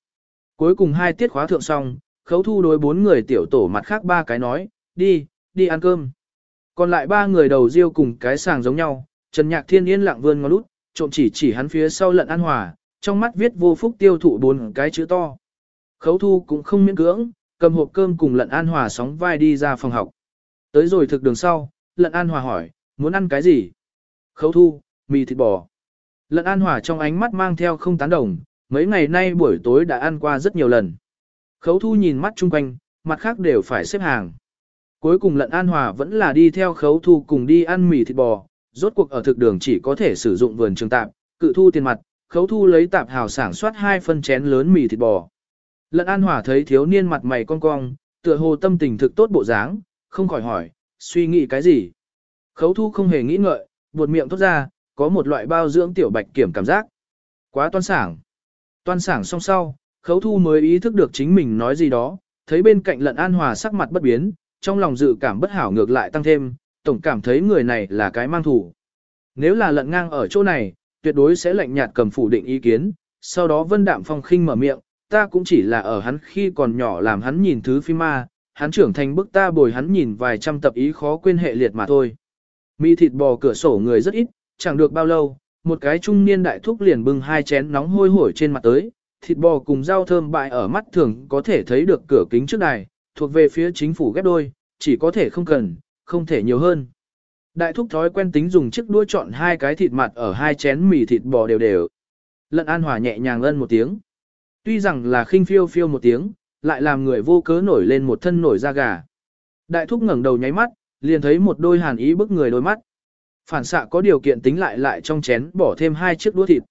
Cuối cùng hai tiết khóa thượng xong, khấu thu đối bốn người tiểu tổ mặt khác ba cái nói, đi, đi ăn cơm. Còn lại ba người đầu riêu cùng cái sàng giống nhau, Trần Nhạc Thiên yên lặng vươn ngó lút, trộm chỉ chỉ hắn phía sau lận an hòa, trong mắt viết vô phúc tiêu thụ bốn cái chữ to. Khấu thu cũng không miễn cưỡng, cầm hộp cơm cùng lận an hòa sóng vai đi ra phòng học. Tới rồi thực đường sau, lận an hòa hỏi, muốn ăn cái gì? Khấu thu, mì thịt bò. Lận an hòa trong ánh mắt mang theo không tán đồng, mấy ngày nay buổi tối đã ăn qua rất nhiều lần. Khấu thu nhìn mắt chung quanh, mặt khác đều phải xếp hàng. Cuối cùng lận an hòa vẫn là đi theo khấu thu cùng đi ăn mì thịt bò, rốt cuộc ở thực đường chỉ có thể sử dụng vườn trường tạp, cự thu tiền mặt, khấu thu lấy tạp hào sản soát hai phân chén lớn mì thịt bò. Lận an hòa thấy thiếu niên mặt mày cong cong, tựa hồ tâm tình thực tốt bộ dáng, không khỏi hỏi, suy nghĩ cái gì. Khấu thu không hề nghĩ ngợi, buột miệng thốt ra, có một loại bao dưỡng tiểu bạch kiểm cảm giác. Quá toan sảng. Toan sảng xong sau, khấu thu mới ý thức được chính mình nói gì đó, thấy bên cạnh lận an hòa sắc mặt bất biến, trong lòng dự cảm bất hảo ngược lại tăng thêm, tổng cảm thấy người này là cái mang thủ. Nếu là lận ngang ở chỗ này, tuyệt đối sẽ lạnh nhạt cầm phủ định ý kiến, sau đó vân đạm phong khinh mở miệng, ta cũng chỉ là ở hắn khi còn nhỏ làm hắn nhìn thứ phim ma, hắn trưởng thành bức ta bồi hắn nhìn vài trăm tập ý khó quên hệ liệt mà thôi. Mì thịt bò cửa sổ người rất ít, chẳng được bao lâu, một cái trung niên đại thúc liền bưng hai chén nóng hôi hổi trên mặt tới, thịt bò cùng rau thơm bại ở mắt thường có thể thấy được cửa kính trước đài, thuộc về phía chính phủ ghép đôi, chỉ có thể không cần, không thể nhiều hơn. Đại thúc thói quen tính dùng chiếc đũa chọn hai cái thịt mặt ở hai chén mì thịt bò đều đều. Lận An Hòa nhẹ nhàng ân một tiếng. Tuy rằng là khinh phiêu phiêu một tiếng, lại làm người vô cớ nổi lên một thân nổi da gà. Đại thúc ngẩng đầu nháy mắt, liền thấy một đôi hàn ý bức người đôi mắt. Phản xạ có điều kiện tính lại lại trong chén bỏ thêm hai chiếc đũa thịt.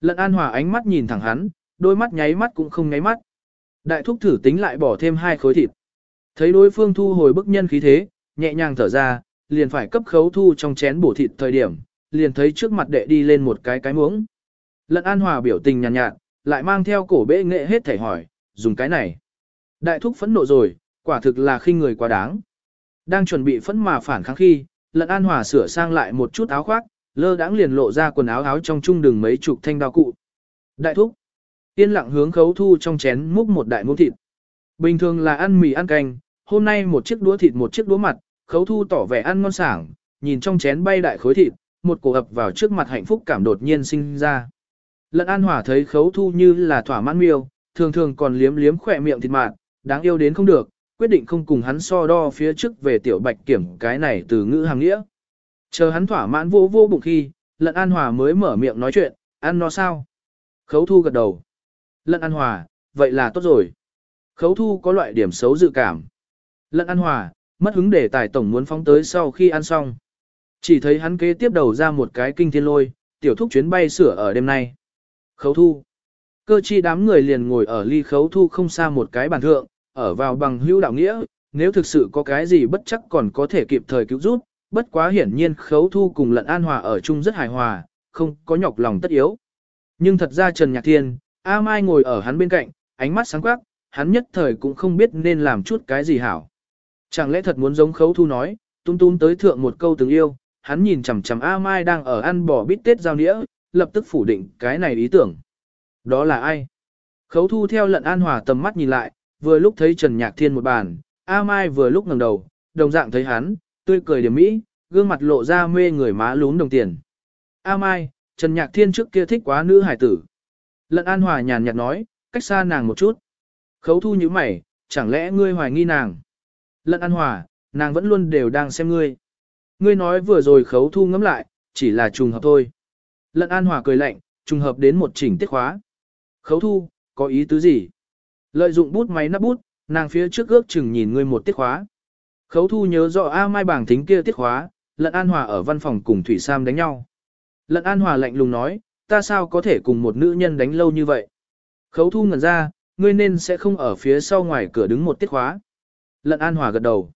Lận An Hòa ánh mắt nhìn thẳng hắn, đôi mắt nháy mắt cũng không nháy mắt. Đại thúc thử tính lại bỏ thêm hai khối thịt. Thấy đối phương thu hồi bức nhân khí thế, nhẹ nhàng thở ra, liền phải cấp khấu thu trong chén bổ thịt thời điểm, liền thấy trước mặt đệ đi lên một cái cái muỗng. Lận An Hòa biểu tình nhàn nhạt, nhạt, lại mang theo cổ bệ nghệ hết thảy hỏi, dùng cái này. Đại thúc phẫn nộ rồi, quả thực là khinh người quá đáng. Đang chuẩn bị phẫn mà phản kháng khi, lận an hòa sửa sang lại một chút áo khoác, lơ đãng liền lộ ra quần áo áo trong trung đường mấy chục thanh đao cụ. Đại thúc. Yên lặng hướng khấu thu trong chén múc một đại muỗng thịt. Bình thường là ăn mì ăn canh, hôm nay một chiếc đũa thịt một chiếc đũa mặt, khấu thu tỏ vẻ ăn ngon sảng, nhìn trong chén bay đại khối thịt, một cổ ập vào trước mặt hạnh phúc cảm đột nhiên sinh ra. Lận an hỏa thấy khấu thu như là thỏa mãn miêu, thường thường còn liếm liếm khỏe miệng thịt mạn, đáng yêu đến không được, quyết định không cùng hắn so đo phía trước về tiểu bạch kiểm cái này từ ngữ hàng nghĩa. Chờ hắn thỏa mãn vô vô bụng khi, lận an hòa mới mở miệng nói chuyện, ăn nó sao? Khấu thu gật đầu. Lận an hòa, vậy là tốt rồi. Khấu thu có loại điểm xấu dự cảm. Lận an hòa, mất hứng để tài tổng muốn phóng tới sau khi ăn xong. Chỉ thấy hắn kế tiếp đầu ra một cái kinh thiên lôi, tiểu thúc chuyến bay sửa ở đêm nay. Khấu thu. Cơ chi đám người liền ngồi ở ly khấu thu không xa một cái bàn thượng, ở vào bằng hữu đạo nghĩa, nếu thực sự có cái gì bất chắc còn có thể kịp thời cứu giúp, bất quá hiển nhiên khấu thu cùng lận an hòa ở chung rất hài hòa, không có nhọc lòng tất yếu. Nhưng thật ra Trần Nhạc Thiên, A Mai ngồi ở hắn bên cạnh, ánh mắt sáng quắc, hắn nhất thời cũng không biết nên làm chút cái gì hảo. Chẳng lẽ thật muốn giống khấu thu nói, tung tung tới thượng một câu từng yêu, hắn nhìn chằm chằm A Mai đang ở ăn bò bít tết giao nĩa, lập tức phủ định cái này ý tưởng. Đó là ai? Khấu thu theo lận an hòa tầm mắt nhìn lại, vừa lúc thấy Trần Nhạc Thiên một bàn, A Mai vừa lúc ngẩng đầu, đồng dạng thấy hắn, tươi cười điểm mỹ, gương mặt lộ ra mê người má lún đồng tiền. A Mai, Trần Nhạc Thiên trước kia thích quá nữ hải tử. Lận An Hòa nhàn nhạt nói, cách xa nàng một chút. Khấu thu như mày, chẳng lẽ ngươi hoài nghi nàng? Lận An Hòa, nàng vẫn luôn đều đang xem ngươi. Ngươi nói vừa rồi khấu thu ngẫm lại, chỉ là trùng hợp thôi. Lận An Hòa cười lạnh, trùng hợp đến một chỉnh tiết khóa. Khấu thu, có ý tứ gì? Lợi dụng bút máy nắp bút, nàng phía trước ước chừng nhìn ngươi một tiết khóa. Khấu thu nhớ rõ A Mai bảng thính kia tiết khóa, lận An Hòa ở văn phòng cùng Thủy Sam đánh nhau. Lận An Hòa lạnh lùng nói, ta sao có thể cùng một nữ nhân đánh lâu như vậy? Khấu thu ngẩn ra, ngươi nên sẽ không ở phía sau ngoài cửa đứng một tiết khóa. Lận An Hòa gật đầu.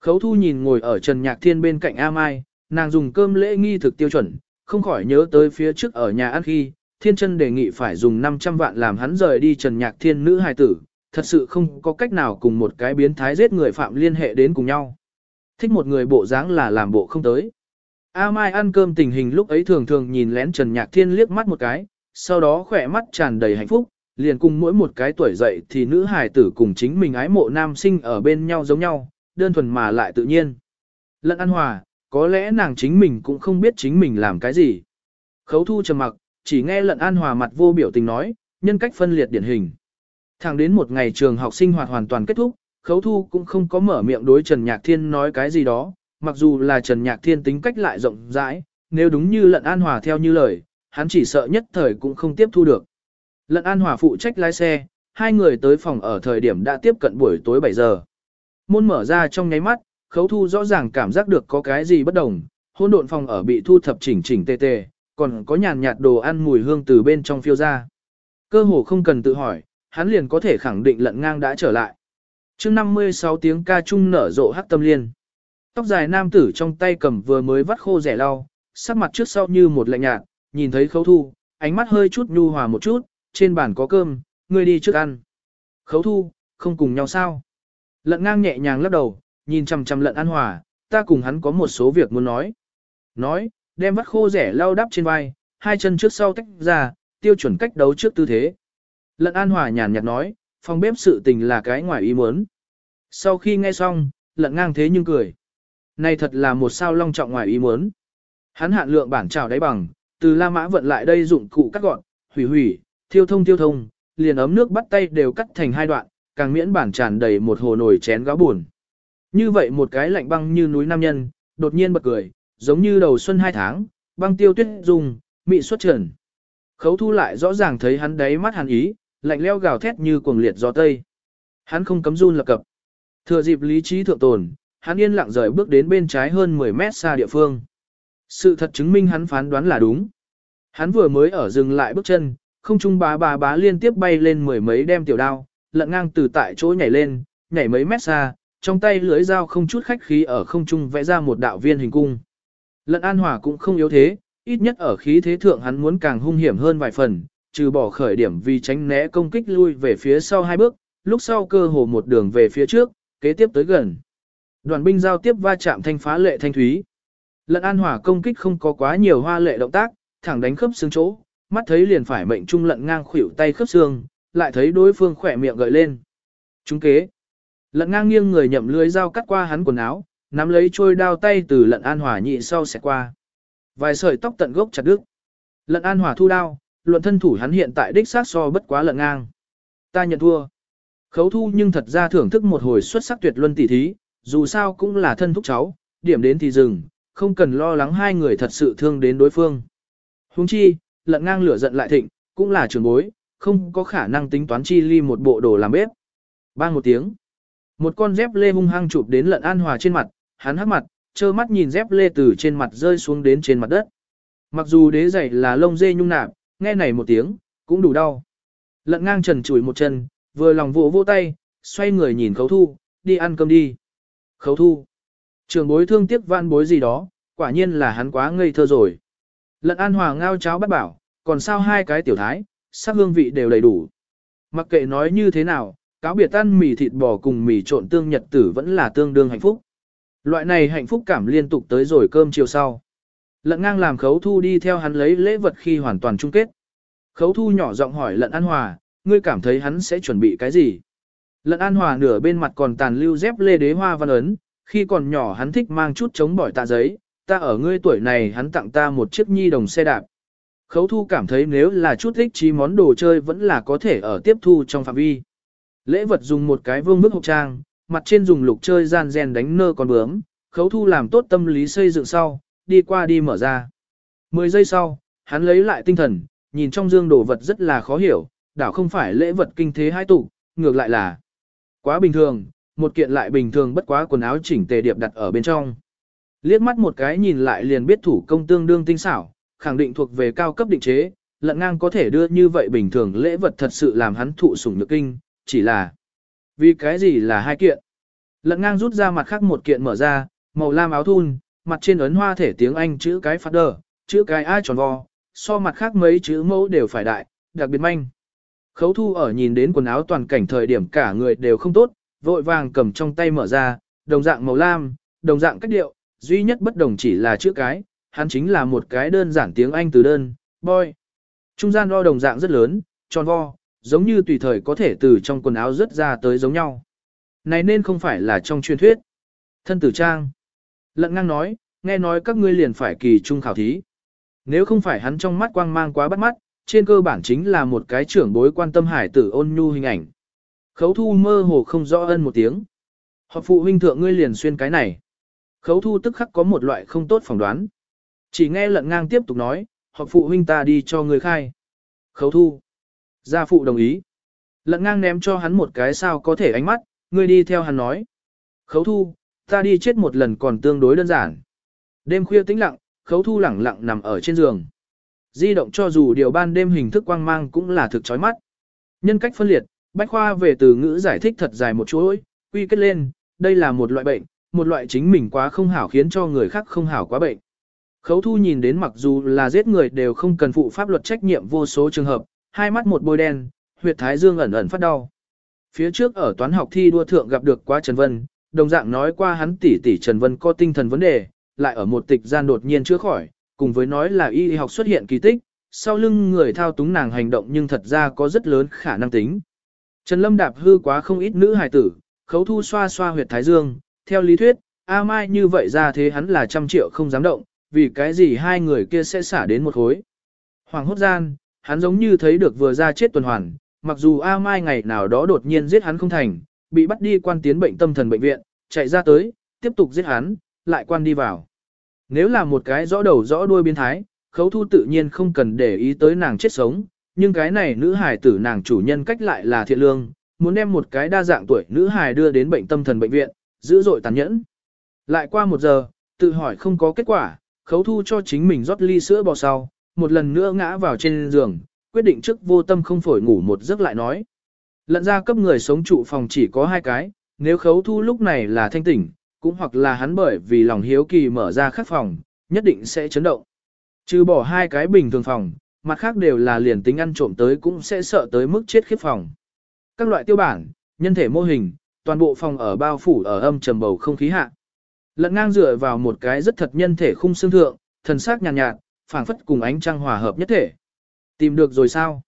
Khấu thu nhìn ngồi ở Trần Nhạc Thiên bên cạnh A Mai, nàng dùng cơm lễ nghi thực tiêu chuẩn, không khỏi nhớ tới phía trước ở nhà ăn khi, Thiên chân đề nghị phải dùng 500 vạn làm hắn rời đi Trần Nhạc Thiên nữ hài tử, thật sự không có cách nào cùng một cái biến thái giết người phạm liên hệ đến cùng nhau. Thích một người bộ dáng là làm bộ không tới. A Mai ăn cơm tình hình lúc ấy thường thường nhìn lén Trần Nhạc Thiên liếc mắt một cái, sau đó khỏe mắt tràn đầy hạnh phúc, liền cùng mỗi một cái tuổi dậy thì nữ hài tử cùng chính mình ái mộ nam sinh ở bên nhau giống nhau, đơn thuần mà lại tự nhiên. Lận ăn hòa, có lẽ nàng chính mình cũng không biết chính mình làm cái gì. Khấu thu trầm mặc, chỉ nghe lận an hòa mặt vô biểu tình nói, nhân cách phân liệt điển hình. Thẳng đến một ngày trường học sinh hoạt hoàn toàn kết thúc, khấu thu cũng không có mở miệng đối Trần Nhạc Thiên nói cái gì đó, mặc dù là Trần Nhạc Thiên tính cách lại rộng rãi, nếu đúng như lận an hòa theo như lời, hắn chỉ sợ nhất thời cũng không tiếp thu được. Lận an hòa phụ trách lái xe, hai người tới phòng ở thời điểm đã tiếp cận buổi tối 7 giờ. Môn mở ra trong nháy mắt, khấu thu rõ ràng cảm giác được có cái gì bất đồng, hôn độn phòng ở bị thu thập chỉnh chỉnh tề tề, còn có nhàn nhạt đồ ăn mùi hương từ bên trong phiêu ra. Cơ hồ không cần tự hỏi, hắn liền có thể khẳng định lận ngang đã trở lại. Trước 56 tiếng ca trung nở rộ hắc tâm liên. Tóc dài nam tử trong tay cầm vừa mới vắt khô rẻ lau, sắc mặt trước sau như một lạnh nhạt, nhìn thấy khấu thu, ánh mắt hơi chút nhu hòa một chút, trên bàn có cơm, ngươi đi trước ăn. Khấu thu, không cùng nhau sao? Lận ngang nhẹ nhàng lắc đầu, nhìn chằm chằm lận an hòa, ta cùng hắn có một số việc muốn nói. Nói, đem vắt khô rẻ lau đắp trên vai, hai chân trước sau tách ra, tiêu chuẩn cách đấu trước tư thế. Lận An Hòa nhàn nhạt nói, phòng bếp sự tình là cái ngoài ý muốn. Sau khi nghe xong, lận ngang thế nhưng cười. Này thật là một sao long trọng ngoài ý muốn. Hắn hạn lượng bản trào đáy bằng, từ La Mã vận lại đây dụng cụ cắt gọn, hủy hủy, thiêu thông thiêu thông, liền ấm nước bắt tay đều cắt thành hai đoạn, càng miễn bản tràn đầy một hồ nồi chén gáo buồn. Như vậy một cái lạnh băng như núi nam nhân, đột nhiên bật cười, giống như đầu xuân hai tháng, băng tiêu tuyết dùng, mị xuất trần. Khấu thu lại rõ ràng thấy hắn đáy mắt hàn ý, lạnh leo gào thét như cuồng liệt gió tây. Hắn không cấm run lập cập. Thừa dịp lý trí thượng tồn, hắn yên lặng rời bước đến bên trái hơn 10 mét xa địa phương. Sự thật chứng minh hắn phán đoán là đúng. Hắn vừa mới ở dừng lại bước chân, không trung bá bá bá liên tiếp bay lên mười mấy đem tiểu đao, lận ngang từ tại chỗ nhảy lên, nhảy mấy mét xa, trong tay lưới dao không chút khách khí ở không trung vẽ ra một đạo viên hình cung. Lận an hòa cũng không yếu thế, ít nhất ở khí thế thượng hắn muốn càng hung hiểm hơn vài phần, trừ bỏ khởi điểm vì tránh né công kích lui về phía sau hai bước, lúc sau cơ hồ một đường về phía trước, kế tiếp tới gần. Đoàn binh giao tiếp va chạm thanh phá lệ thanh thúy. Lận an hòa công kích không có quá nhiều hoa lệ động tác, thẳng đánh khớp xương chỗ, mắt thấy liền phải mệnh trung lận ngang khuỷu tay khớp xương, lại thấy đối phương khỏe miệng gợi lên. Chúng kế. Lận ngang nghiêng người nhậm lưới dao cắt qua hắn quần áo, nắm lấy trôi đao tay từ lận an hỏa nhị sau sẽ qua. Vài sợi tóc tận gốc chặt đứt. Lận an hỏa thu đao, luận thân thủ hắn hiện tại đích sát so bất quá lận ngang. Ta nhận thua. Khấu thu nhưng thật ra thưởng thức một hồi xuất sắc tuyệt luân tỷ thí, dù sao cũng là thân thúc cháu, điểm đến thì dừng, không cần lo lắng hai người thật sự thương đến đối phương. Huống chi, lận ngang lửa giận lại thịnh, cũng là trường bối, không có khả năng tính toán chi ly một bộ đồ làm bếp. Bang một tiếng. Một con dép lê hung hăng chụp đến lận an hòa trên mặt, hắn hắc mặt, trơ mắt nhìn dép lê từ trên mặt rơi xuống đến trên mặt đất. Mặc dù đế giày là lông dê nhung nạp, nghe này một tiếng, cũng đủ đau. Lận ngang trần chùi một chân, vừa lòng vỗ vỗ tay, xoay người nhìn khấu thu, đi ăn cơm đi. Khấu thu. Trường bối thương tiếc vạn bối gì đó, quả nhiên là hắn quá ngây thơ rồi. Lận an hòa ngao cháo bắt bảo, còn sao hai cái tiểu thái, sắc hương vị đều đầy đủ. Mặc kệ nói như thế nào, cáo biệt ăn mì thịt bò cùng mì trộn tương nhật tử vẫn là tương đương hạnh phúc. Loại này hạnh phúc cảm liên tục tới rồi cơm chiều sau. Lận ngang làm khấu thu đi theo hắn lấy lễ vật khi hoàn toàn chung kết. Khấu thu nhỏ giọng hỏi lận an hòa, ngươi cảm thấy hắn sẽ chuẩn bị cái gì? Lận an hòa nửa bên mặt còn tàn lưu dép lê đế hoa văn ấn, khi còn nhỏ hắn thích mang chút chống bỏi tạ giấy, ta ở ngươi tuổi này hắn tặng ta một chiếc nhi đồng xe đạp. Khấu thu cảm thấy nếu là chút thích trí món đồ chơi vẫn là có thể ở tiếp thu trong phạm vi. Lễ vật dùng một cái vương bức hộp trang, mặt trên dùng lục chơi gian rèn đánh nơ con bướm, khấu thu làm tốt tâm lý xây dựng sau, đi qua đi mở ra. Mười giây sau, hắn lấy lại tinh thần, nhìn trong dương đồ vật rất là khó hiểu, đảo không phải lễ vật kinh thế hai tụ, ngược lại là quá bình thường, một kiện lại bình thường bất quá quần áo chỉnh tề điệp đặt ở bên trong. Liếc mắt một cái nhìn lại liền biết thủ công tương đương tinh xảo, khẳng định thuộc về cao cấp định chế, lận ngang có thể đưa như vậy bình thường lễ vật thật sự làm hắn thụ sủng nhược kinh, chỉ là vì cái gì là hai kiện. Lận ngang rút ra mặt khác một kiện mở ra, màu lam áo thun, mặt trên ấn hoa thể tiếng Anh chữ cái phát đờ, chữ cái ai tròn vo, so mặt khác mấy chữ mẫu đều phải đại, đặc biệt manh. Khấu thu ở nhìn đến quần áo toàn cảnh thời điểm cả người đều không tốt, vội vàng cầm trong tay mở ra, đồng dạng màu lam, đồng dạng cách điệu, duy nhất bất đồng chỉ là chữ cái, hắn chính là một cái đơn giản tiếng Anh từ đơn, boy. Trung gian đo đồng dạng rất lớn, tròn vo, giống như tùy thời có thể từ trong quần áo rớt ra tới giống nhau. Này nên không phải là trong truyền thuyết. Thân tử trang. Lận ngang nói, nghe nói các ngươi liền phải kỳ trung khảo thí. Nếu không phải hắn trong mắt quang mang quá bắt mắt, trên cơ bản chính là một cái trưởng bối quan tâm hải tử ôn nhu hình ảnh. Khấu thu mơ hồ không rõ ân một tiếng. Họ phụ huynh thượng ngươi liền xuyên cái này. Khấu thu tức khắc có một loại không tốt phỏng đoán. Chỉ nghe lận ngang tiếp tục nói, họ phụ huynh ta đi cho người khai. Khấu thu. Gia phụ đồng ý. Lận ngang ném cho hắn một cái sao có thể ánh mắt, ngươi đi theo hắn nói. Khấu thu, ta đi chết một lần còn tương đối đơn giản. Đêm khuya tĩnh lặng, khấu thu lẳng lặng nằm ở trên giường. Di động cho dù điều ban đêm hình thức quang mang cũng là thực chói mắt. Nhân cách phân liệt, bách khoa về từ ngữ giải thích thật dài một chuỗi, quy kết lên, đây là một loại bệnh, một loại chính mình quá không hảo khiến cho người khác không hảo quá bệnh. Khấu thu nhìn đến mặc dù là giết người đều không cần phụ pháp luật trách nhiệm vô số trường hợp, hai mắt một bôi đen, huyệt thái dương ẩn ẩn phát đau. Phía trước ở toán học thi đua thượng gặp được qua Trần Vân, đồng dạng nói qua hắn tỷ tỷ Trần Vân có tinh thần vấn đề, lại ở một tịch gian đột nhiên chữa khỏi, cùng với nói là y học xuất hiện kỳ tích, sau lưng người thao túng nàng hành động nhưng thật ra có rất lớn khả năng tính. Trần Lâm đạp hư quá không ít nữ hài tử, khấu thu xoa xoa huyệt thái dương, theo lý thuyết, A Mai như vậy ra thế hắn là trăm triệu không dám động, vì cái gì hai người kia sẽ xả đến một khối. Hoàng hốt gian, hắn giống như thấy được vừa ra chết tuần hoàn, mặc dù A Mai ngày nào đó đột nhiên giết hắn không thành, bị bắt đi quan tiến bệnh tâm thần bệnh viện, chạy ra tới, tiếp tục giết hắn, lại quan đi vào. Nếu là một cái rõ đầu rõ đuôi biến thái, khấu thu tự nhiên không cần để ý tới nàng chết sống, nhưng cái này nữ hài tử nàng chủ nhân cách lại là thiện lương, muốn đem một cái đa dạng tuổi nữ hài đưa đến bệnh tâm thần bệnh viện, dữ dội tàn nhẫn. Lại qua một giờ, tự hỏi không có kết quả, khấu thu cho chính mình rót ly sữa bò sau, một lần nữa ngã vào trên giường, quyết định trước vô tâm không phổi ngủ một giấc lại nói. Lận ra cấp người sống trụ phòng chỉ có hai cái, nếu khấu thu lúc này là thanh tỉnh, cũng hoặc là hắn bởi vì lòng hiếu kỳ mở ra khắc phòng, nhất định sẽ chấn động. Trừ bỏ hai cái bình thường phòng, mặt khác đều là liền tính ăn trộm tới cũng sẽ sợ tới mức chết khiếp phòng. Các loại tiêu bản, nhân thể mô hình, toàn bộ phòng ở bao phủ ở âm trầm bầu không khí hạ. Lận ngang dựa vào một cái rất thật nhân thể khung xương thượng, thần sắc nhàn nhạt, nhạt phảng phất cùng ánh trăng hòa hợp nhất thể. Tìm được rồi sao?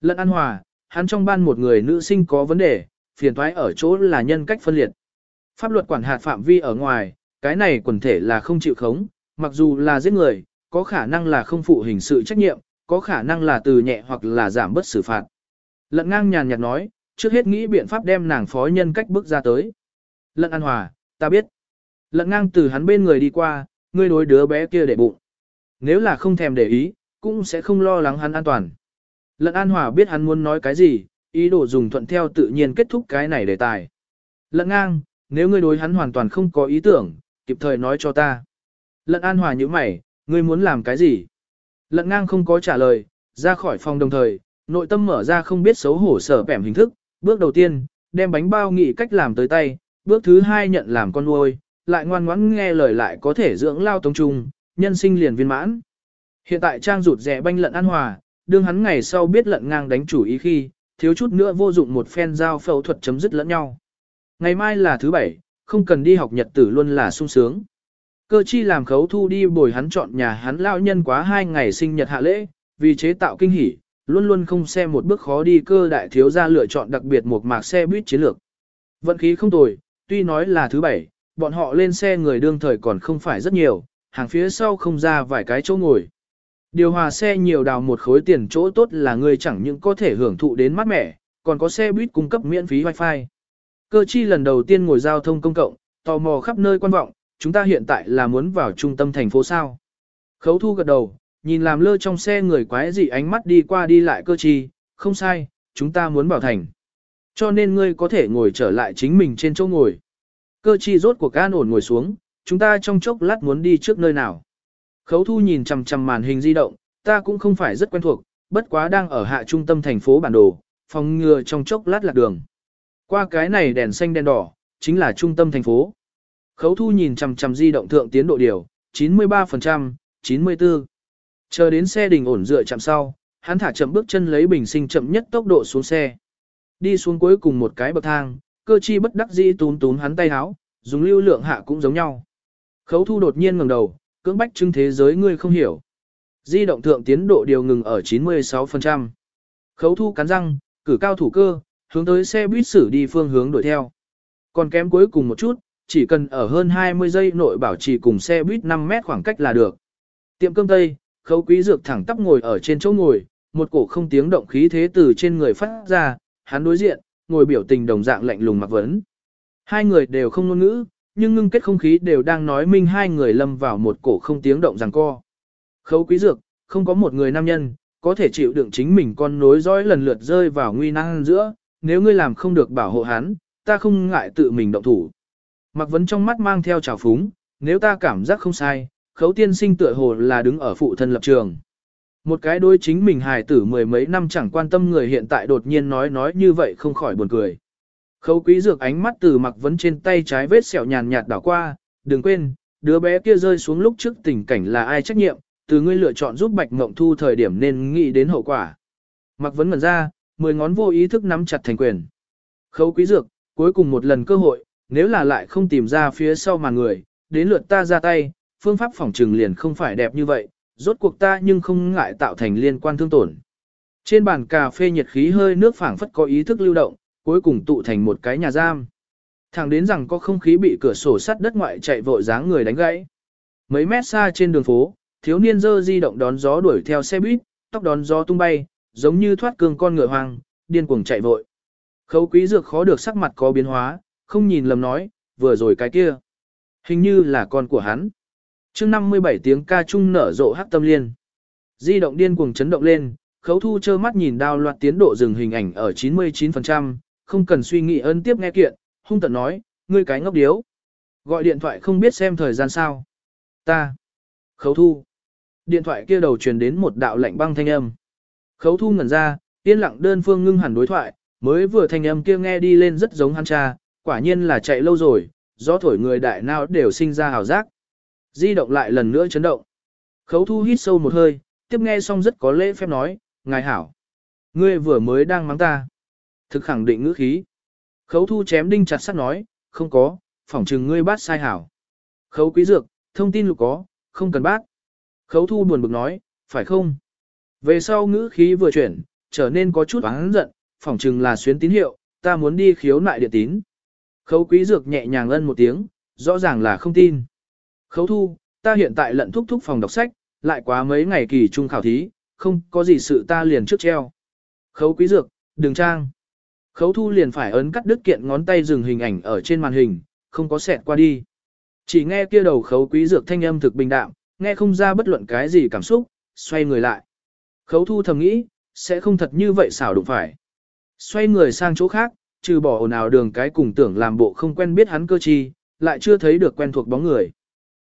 Lận an hòa, hắn trong ban một người nữ sinh có vấn đề, phiền toái ở chỗ là nhân cách phân liệt. Pháp luật quản hạt phạm vi ở ngoài, cái này quần thể là không chịu khống, mặc dù là giết người, có khả năng là không phụ hình sự trách nhiệm, có khả năng là từ nhẹ hoặc là giảm bớt xử phạt. Lận ngang nhàn nhạt nói, trước hết nghĩ biện pháp đem nàng phó nhân cách bước ra tới. Lận an hòa, ta biết. Lận ngang từ hắn bên người đi qua, ngươi đối đứa bé kia để bụng. Nếu là không thèm để ý, cũng sẽ không lo lắng hắn an toàn. Lận an hòa biết hắn muốn nói cái gì, ý đồ dùng thuận theo tự nhiên kết thúc cái này đề tài. Lận ngang, nếu ngươi đối hắn hoàn toàn không có ý tưởng, kịp thời nói cho ta. Lận an hòa như mày, ngươi muốn làm cái gì? Lận ngang không có trả lời, ra khỏi phòng đồng thời, nội tâm mở ra không biết xấu hổ sở bẻm hình thức. Bước đầu tiên, đem bánh bao nghị cách làm tới tay, bước thứ hai nhận làm con nuôi, lại ngoan ngoãn nghe lời lại có thể dưỡng lao tông trung, nhân sinh liền viên mãn. Hiện tại trang rụt rẻ banh lận an hòa, đương hắn ngày sau biết lận ngang đánh chủ ý khi, thiếu chút nữa vô dụng một phen giao phẫu thuật chấm dứt lẫn nhau. Ngày mai là thứ bảy, không cần đi học nhật tử luôn là sung sướng. Cơ chi làm khấu thu đi bồi hắn chọn nhà hắn lão nhân quá hai ngày sinh nhật hạ lễ, vì chế tạo kinh hỉ, luôn luôn không xem một bước khó đi cơ đại thiếu gia lựa chọn đặc biệt một mạc xe buýt chiến lược. Vận khí không tồi, tuy nói là thứ bảy, bọn họ lên xe người đương thời còn không phải rất nhiều, hàng phía sau không ra vài cái chỗ ngồi. Điều hòa xe nhiều đào một khối tiền chỗ tốt là người chẳng những có thể hưởng thụ đến mát mẻ, còn có xe buýt cung cấp miễn phí wifi. Cơ chi lần đầu tiên ngồi giao thông công cộng, tò mò khắp nơi quan vọng, chúng ta hiện tại là muốn vào trung tâm thành phố sao. Khấu thu gật đầu, nhìn làm lơ trong xe người quái dị ánh mắt đi qua đi lại cơ chi, không sai, chúng ta muốn bảo thành. Cho nên ngươi có thể ngồi trở lại chính mình trên chỗ ngồi. Cơ chi rốt cuộc an ổn ngồi xuống, chúng ta trong chốc lát muốn đi trước nơi nào. Khấu thu nhìn chằm chằm màn hình di động, ta cũng không phải rất quen thuộc, bất quá đang ở hạ trung tâm thành phố bản đồ, phòng ngừa trong chốc lát lạc đường. Qua cái này đèn xanh đèn đỏ, chính là trung tâm thành phố. Khấu thu nhìn chằm chằm di động thượng tiến độ điều, 93%, 94. Chờ đến xe đình ổn dựa chạm sau, hắn thả chậm bước chân lấy bình sinh chậm nhất tốc độ xuống xe. Đi xuống cuối cùng một cái bậc thang, cơ chi bất đắc dĩ tún tún hắn tay háo, dùng lưu lượng hạ cũng giống nhau. Khấu thu đột nhiên ngẩng đầu, cưỡng bách chứng thế giới ngươi không hiểu. Di động thượng tiến độ điều ngừng ở 96%. Khấu thu cắn răng, cử cao thủ cơ, hướng tới xe buýt xử đi phương hướng đuổi theo. Còn kém cuối cùng một chút, chỉ cần ở hơn 20 giây nội bảo trì cùng xe buýt 5 mét khoảng cách là được. Tiệm cơm tây, khấu quý dược thẳng tắp ngồi ở trên chỗ ngồi, một cổ không tiếng động khí thế từ trên người phát ra, hắn đối diện, ngồi biểu tình đồng dạng lạnh lùng mặc vấn. Hai người đều không ngôn ngữ, nhưng ngưng kết không khí đều đang nói minh hai người lâm vào một cổ không tiếng động rằng co. Khấu quý dược, không có một người nam nhân, có thể chịu đựng chính mình con nối dõi lần lượt rơi vào nguy năng giữa, nếu ngươi làm không được bảo hộ hắn, ta không ngại tự mình động thủ. Mặc vấn trong mắt mang theo trào phúng, nếu ta cảm giác không sai, khấu tiên sinh tựa hồ là đứng ở phụ thân lập trường. Một cái đôi chính mình hài tử mười mấy năm chẳng quan tâm người hiện tại đột nhiên nói nói như vậy không khỏi buồn cười. Khấu quý dược ánh mắt từ mặc vấn trên tay trái vết sẹo nhàn nhạt đảo qua, đừng quên, đứa bé kia rơi xuống lúc trước tình cảnh là ai trách nhiệm, từ ngươi lựa chọn giúp Bạch Mộng Thu thời điểm nên nghĩ đến hậu quả. Mặc vấn ngẩn ra, mười ngón vô ý thức nắm chặt thành quyền. Khấu quý dược, cuối cùng một lần cơ hội, nếu là lại không tìm ra phía sau mà người, đến lượt ta ra tay, phương pháp phòng trừng liền không phải đẹp như vậy, rốt cuộc ta nhưng không ngại tạo thành liên quan thương tổn. Trên bàn cà phê nhiệt khí hơi nước phảng phất có ý thức lưu động, cuối cùng tụ thành một cái nhà giam. Thẳng đến rằng có không khí bị cửa sổ sắt đất ngoại chạy vội dáng người đánh gãy. Mấy mét xa trên đường phố, thiếu niên dơ di động đón gió đuổi theo xe buýt, tóc đón gió tung bay, giống như thoát cương con ngựa hoang, điên cuồng chạy vội. Khấu quý dược khó được sắc mặt có biến hóa, không nhìn lầm nói, vừa rồi cái kia. Hình như là con của hắn. chương 57 tiếng ca trung nở rộ hắc tâm liên. Di động điên cuồng chấn động lên, khấu thu chơ mắt nhìn đao loạt tiến độ dừng hình ảnh ở 99%, không cần suy nghĩ ân tiếp nghe kiện, hung tận nói, ngươi cái ngốc điếu. Gọi điện thoại không biết xem thời gian sao. Ta. Khấu thu. Điện thoại kia đầu truyền đến một đạo lạnh băng thanh âm. Khấu thu ngẩn ra, yên lặng đơn phương ngưng hẳn đối thoại, mới vừa thanh âm kia nghe đi lên rất giống hắn cha, quả nhiên là chạy lâu rồi, gió thổi người đại nào đều sinh ra hào giác. Di động lại lần nữa chấn động. Khấu thu hít sâu một hơi, tiếp nghe xong rất có lễ phép nói, ngài hảo. Ngươi vừa mới đang mắng ta. Thực khẳng định ngữ khí. Khấu thu chém đinh chặt sắt nói, không có, phỏng trừng ngươi bát sai hảo. Khấu quý dược, thông tin lục có, không cần bác. Khấu thu buồn bực nói, phải không? Về sau ngữ khí vừa chuyển, trở nên có chút oán giận, phỏng trừng là xuyến tín hiệu, ta muốn đi khiếu nại địa tín. Khấu quý dược nhẹ nhàng ân một tiếng, rõ ràng là không tin. Khấu thu, ta hiện tại lận thúc thúc phòng đọc sách, lại quá mấy ngày kỳ trung khảo thí, không có gì sự ta liền trước treo. Khấu quý dược, đừng trang. Khấu thu liền phải ấn cắt đứt kiện ngón tay dừng hình ảnh ở trên màn hình, không có xẹt qua đi. Chỉ nghe kia đầu khấu quý dược thanh âm thực bình đạm, nghe không ra bất luận cái gì cảm xúc, xoay người lại. Khấu thu thầm nghĩ, sẽ không thật như vậy xảo đụng phải. Xoay người sang chỗ khác, trừ bỏ ồn ào đường cái cùng tưởng làm bộ không quen biết hắn cơ chi, lại chưa thấy được quen thuộc bóng người.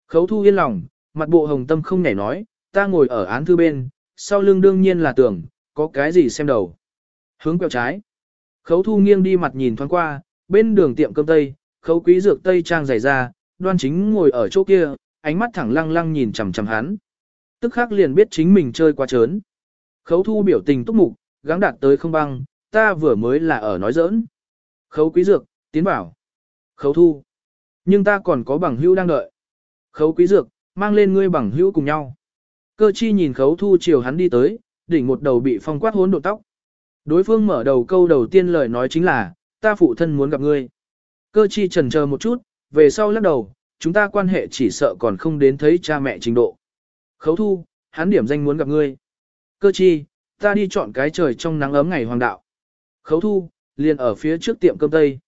Khấu thu yên lòng, mặt bộ hồng tâm không nhảy nói, ta ngồi ở án thư bên, sau lưng đương nhiên là tưởng, có cái gì xem đầu. Hướng quẹo trái. Khấu thu nghiêng đi mặt nhìn thoáng qua, bên đường tiệm cơm tây, khấu quý dược tây trang dày ra, đoan chính ngồi ở chỗ kia, ánh mắt thẳng lăng lăng nhìn chằm chằm hắn. Tức khắc liền biết chính mình chơi quá trớn. Khấu thu biểu tình túc mục, gắng đạt tới không băng, ta vừa mới là ở nói giỡn. Khấu quý dược, tiến bảo. Khấu thu. Nhưng ta còn có bằng hữu đang đợi. Khấu quý dược, mang lên ngươi bằng hữu cùng nhau. Cơ chi nhìn khấu thu chiều hắn đi tới, đỉnh một đầu bị phong quát hốn độ tóc. Đối phương mở đầu câu đầu tiên lời nói chính là, ta phụ thân muốn gặp ngươi. Cơ chi trần chờ một chút, về sau lắc đầu, chúng ta quan hệ chỉ sợ còn không đến thấy cha mẹ trình độ. Khấu thu, hắn điểm danh muốn gặp ngươi. Cơ chi, ta đi chọn cái trời trong nắng ấm ngày hoàng đạo. Khấu thu, liền ở phía trước tiệm cơm tây.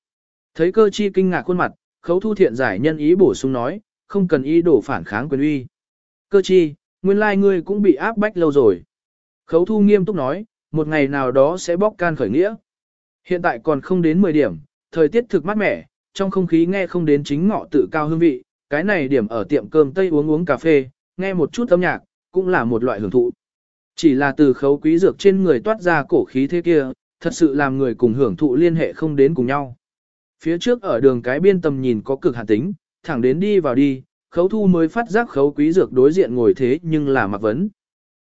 Thấy cơ chi kinh ngạc khuôn mặt, khấu thu thiện giải nhân ý bổ sung nói, không cần ý đổ phản kháng quyền uy. Cơ chi, nguyên lai ngươi cũng bị áp bách lâu rồi. Khấu thu nghiêm túc nói, một ngày nào đó sẽ bóc can khởi nghĩa. Hiện tại còn không đến 10 điểm, thời tiết thực mát mẻ, trong không khí nghe không đến chính ngọ tự cao hương vị, cái này điểm ở tiệm cơm Tây uống uống cà phê, nghe một chút âm nhạc, cũng là một loại hưởng thụ. Chỉ là từ khấu quý dược trên người toát ra cổ khí thế kia, thật sự làm người cùng hưởng thụ liên hệ không đến cùng nhau. Phía trước ở đường cái biên tầm nhìn có cực hạn tính, thẳng đến đi vào đi, khấu thu mới phát giác khấu quý dược đối diện ngồi thế nhưng là mặc vấn.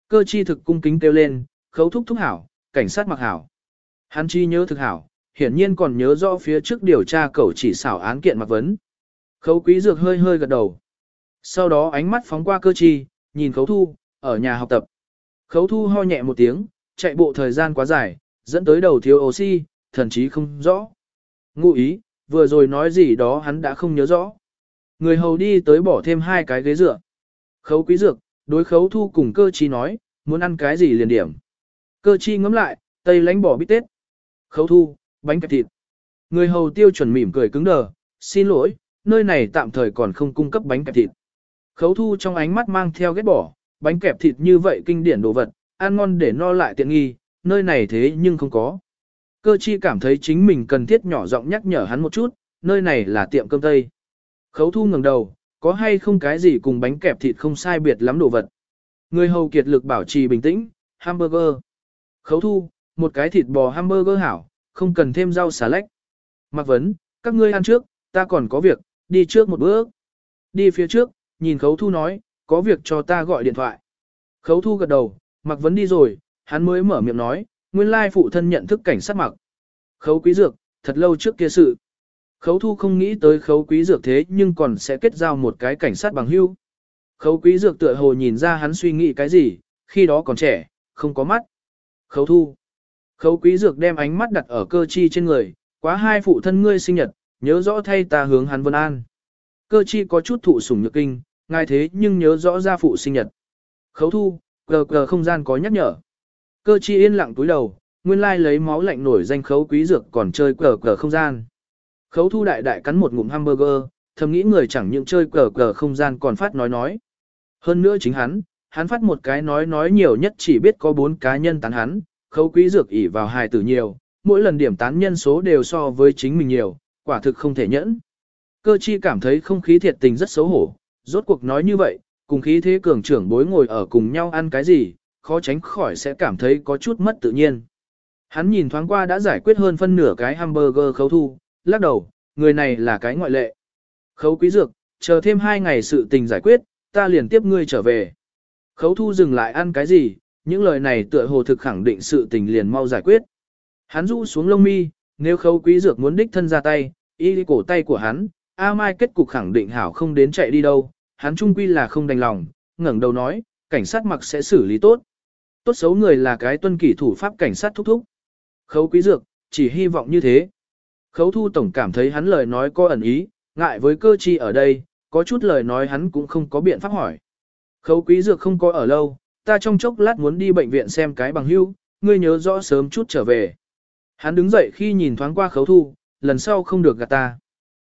Cơ chi thực cung kính kêu lên, khấu thúc thúc hảo, cảnh sát mặc hảo. Hắn chi nhớ thực hảo, hiển nhiên còn nhớ rõ phía trước điều tra cậu chỉ xảo án kiện mặc vấn. Khấu quý dược hơi hơi gật đầu. Sau đó ánh mắt phóng qua cơ chi, nhìn khấu thu, ở nhà học tập. Khấu thu ho nhẹ một tiếng, chạy bộ thời gian quá dài, dẫn tới đầu thiếu oxy, thần chí không rõ. Ngụ ý, vừa rồi nói gì đó hắn đã không nhớ rõ. Người hầu đi tới bỏ thêm hai cái ghế dựa. Khấu quý dược, đối khấu thu cùng cơ chi nói, muốn ăn cái gì liền điểm. Cơ chi ngấm lại, tây lánh bỏ bít tết. Khấu thu, bánh kẹp thịt. Người hầu tiêu chuẩn mỉm cười cứng đờ, xin lỗi, nơi này tạm thời còn không cung cấp bánh kẹp thịt. Khấu thu trong ánh mắt mang theo ghét bỏ, bánh kẹp thịt như vậy kinh điển đồ vật, ăn ngon để no lại tiện nghi, nơi này thế nhưng không có. Cơ chi cảm thấy chính mình cần thiết nhỏ giọng nhắc nhở hắn một chút, nơi này là tiệm cơm tây. Khấu thu ngẩng đầu, có hay không cái gì cùng bánh kẹp thịt không sai biệt lắm đồ vật. Người hầu kiệt lực bảo trì bình tĩnh, hamburger. Khấu thu, một cái thịt bò hamburger hảo, không cần thêm rau xà lách. Mặc vấn, các ngươi ăn trước, ta còn có việc, đi trước một bước. Đi phía trước, nhìn khấu thu nói, có việc cho ta gọi điện thoại. Khấu thu gật đầu, mặc vấn đi rồi, hắn mới mở miệng nói, nguyên lai phụ thân nhận thức cảnh sát mặc. Khấu quý dược, thật lâu trước kia sự. Khấu thu không nghĩ tới khấu quý dược thế nhưng còn sẽ kết giao một cái cảnh sát bằng hưu. Khấu quý dược tựa hồ nhìn ra hắn suy nghĩ cái gì, khi đó còn trẻ, không có mắt. Khấu thu. Khấu quý dược đem ánh mắt đặt ở cơ chi trên người, quá hai phụ thân ngươi sinh nhật, nhớ rõ thay ta hướng hắn vân an. Cơ chi có chút thụ sủng nhược kinh, ngài thế nhưng nhớ rõ ra phụ sinh nhật. Khấu thu, cờ cờ không gian có nhắc nhở. Cơ chi yên lặng túi đầu, nguyên lai lấy máu lạnh nổi danh khấu quý dược còn chơi cờ cờ không gian. Khấu thu đại đại cắn một ngụm hamburger, thầm nghĩ người chẳng những chơi cờ cờ không gian còn phát nói nói. Hơn nữa chính hắn, hắn phát một cái nói nói nhiều nhất chỉ biết có bốn cá nhân tán hắn, khấu quý dược ỉ vào hài tử nhiều, mỗi lần điểm tán nhân số đều so với chính mình nhiều, quả thực không thể nhẫn. Cơ chi cảm thấy không khí thiệt tình rất xấu hổ, rốt cuộc nói như vậy, cùng khí thế cường trưởng bối ngồi ở cùng nhau ăn cái gì, khó tránh khỏi sẽ cảm thấy có chút mất tự nhiên. Hắn nhìn thoáng qua đã giải quyết hơn phân nửa cái hamburger khấu thu, lắc đầu, người này là cái ngoại lệ. Khấu quý dược, chờ thêm hai ngày sự tình giải quyết, ta liền tiếp ngươi trở về. Khấu thu dừng lại ăn cái gì, những lời này tựa hồ thực khẳng định sự tình liền mau giải quyết. Hắn rũ xuống lông mi, nếu khấu quý dược muốn đích thân ra tay, y cổ tay của hắn, A Mai kết cục khẳng định hảo không đến chạy đi đâu, hắn trung quy là không đành lòng, ngẩng đầu nói, cảnh sát mặc sẽ xử lý tốt. Tốt xấu người là cái tuân kỷ thủ pháp cảnh sát thúc thúc. Khấu quý dược, chỉ hy vọng như thế. Khấu thu tổng cảm thấy hắn lời nói có ẩn ý, ngại với cơ chi ở đây, có chút lời nói hắn cũng không có biện pháp hỏi. Khấu quý dược không có ở lâu, ta trong chốc lát muốn đi bệnh viện xem cái bằng hưu, ngươi nhớ rõ sớm chút trở về. Hắn đứng dậy khi nhìn thoáng qua khấu thu, lần sau không được gạt ta.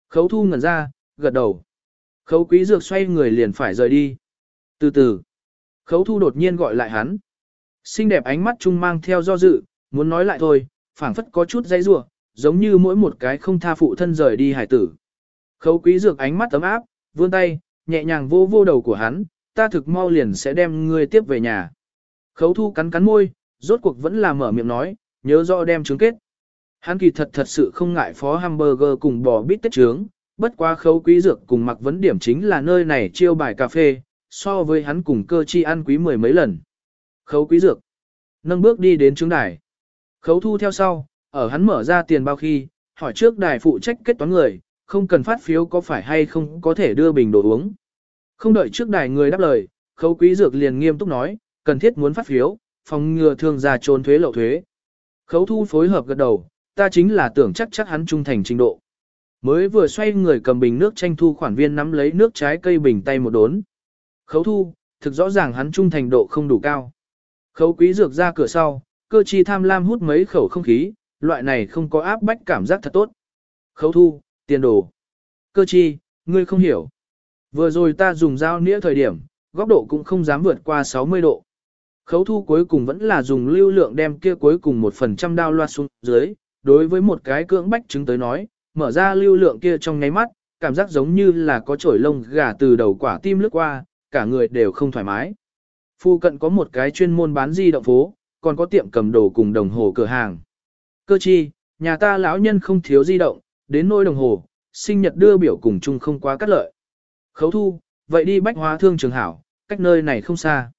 Khấu thu ngẩn ra, gật đầu. Khấu quý dược xoay người liền phải rời đi. Từ từ, khấu thu đột nhiên gọi lại hắn. Xinh đẹp ánh mắt trung mang theo do dự, muốn nói lại thôi, phảng phất có chút dây rủa giống như mỗi một cái không tha phụ thân rời đi hải tử. Khấu quý dược ánh mắt ấm áp, vươn tay, nhẹ nhàng vô vô đầu của hắn, ta thực mau liền sẽ đem ngươi tiếp về nhà. Khấu thu cắn cắn môi, rốt cuộc vẫn là mở miệng nói, nhớ rõ đem trứng kết. Hắn kỳ thật thật sự không ngại phó hamburger cùng bò bít tết trướng, bất quá khấu quý dược cùng mặc vấn điểm chính là nơi này chiêu bài cà phê, so với hắn cùng cơ chi ăn quý mười mấy lần. Khấu quý dược, nâng bước đi đến trướng đài. Khấu thu theo sau, ở hắn mở ra tiền bao khi, hỏi trước đài phụ trách kết toán người, không cần phát phiếu có phải hay không có thể đưa bình đồ uống. Không đợi trước đài người đáp lời, khấu quý dược liền nghiêm túc nói, cần thiết muốn phát phiếu, phòng ngừa thương gia trốn thuế lậu thuế. Khấu thu phối hợp gật đầu, ta chính là tưởng chắc chắc hắn trung thành trình độ. Mới vừa xoay người cầm bình nước tranh thu khoản viên nắm lấy nước trái cây bình tay một đốn. Khấu thu, thực rõ ràng hắn trung thành độ không đủ cao. Khấu quý dược ra cửa sau, cơ chi tham lam hút mấy khẩu không khí, loại này không có áp bách cảm giác thật tốt. Khấu thu, tiền đồ. Cơ chi, ngươi không hiểu. Vừa rồi ta dùng dao nĩa thời điểm, góc độ cũng không dám vượt qua 60 độ. Khấu thu cuối cùng vẫn là dùng lưu lượng đem kia cuối cùng 1% đao loa xuống dưới, đối với một cái cưỡng bách chứng tới nói, mở ra lưu lượng kia trong nháy mắt, cảm giác giống như là có chổi lông gà từ đầu quả tim lướt qua, cả người đều không thoải mái. Phu cận có một cái chuyên môn bán di động phố, còn có tiệm cầm đồ cùng đồng hồ cửa hàng. Cơ chi, nhà ta lão nhân không thiếu di động, đến nôi đồng hồ, sinh nhật đưa biểu cùng chung không quá cắt lợi. Khấu thu, vậy đi bách hóa thương trường hảo, cách nơi này không xa.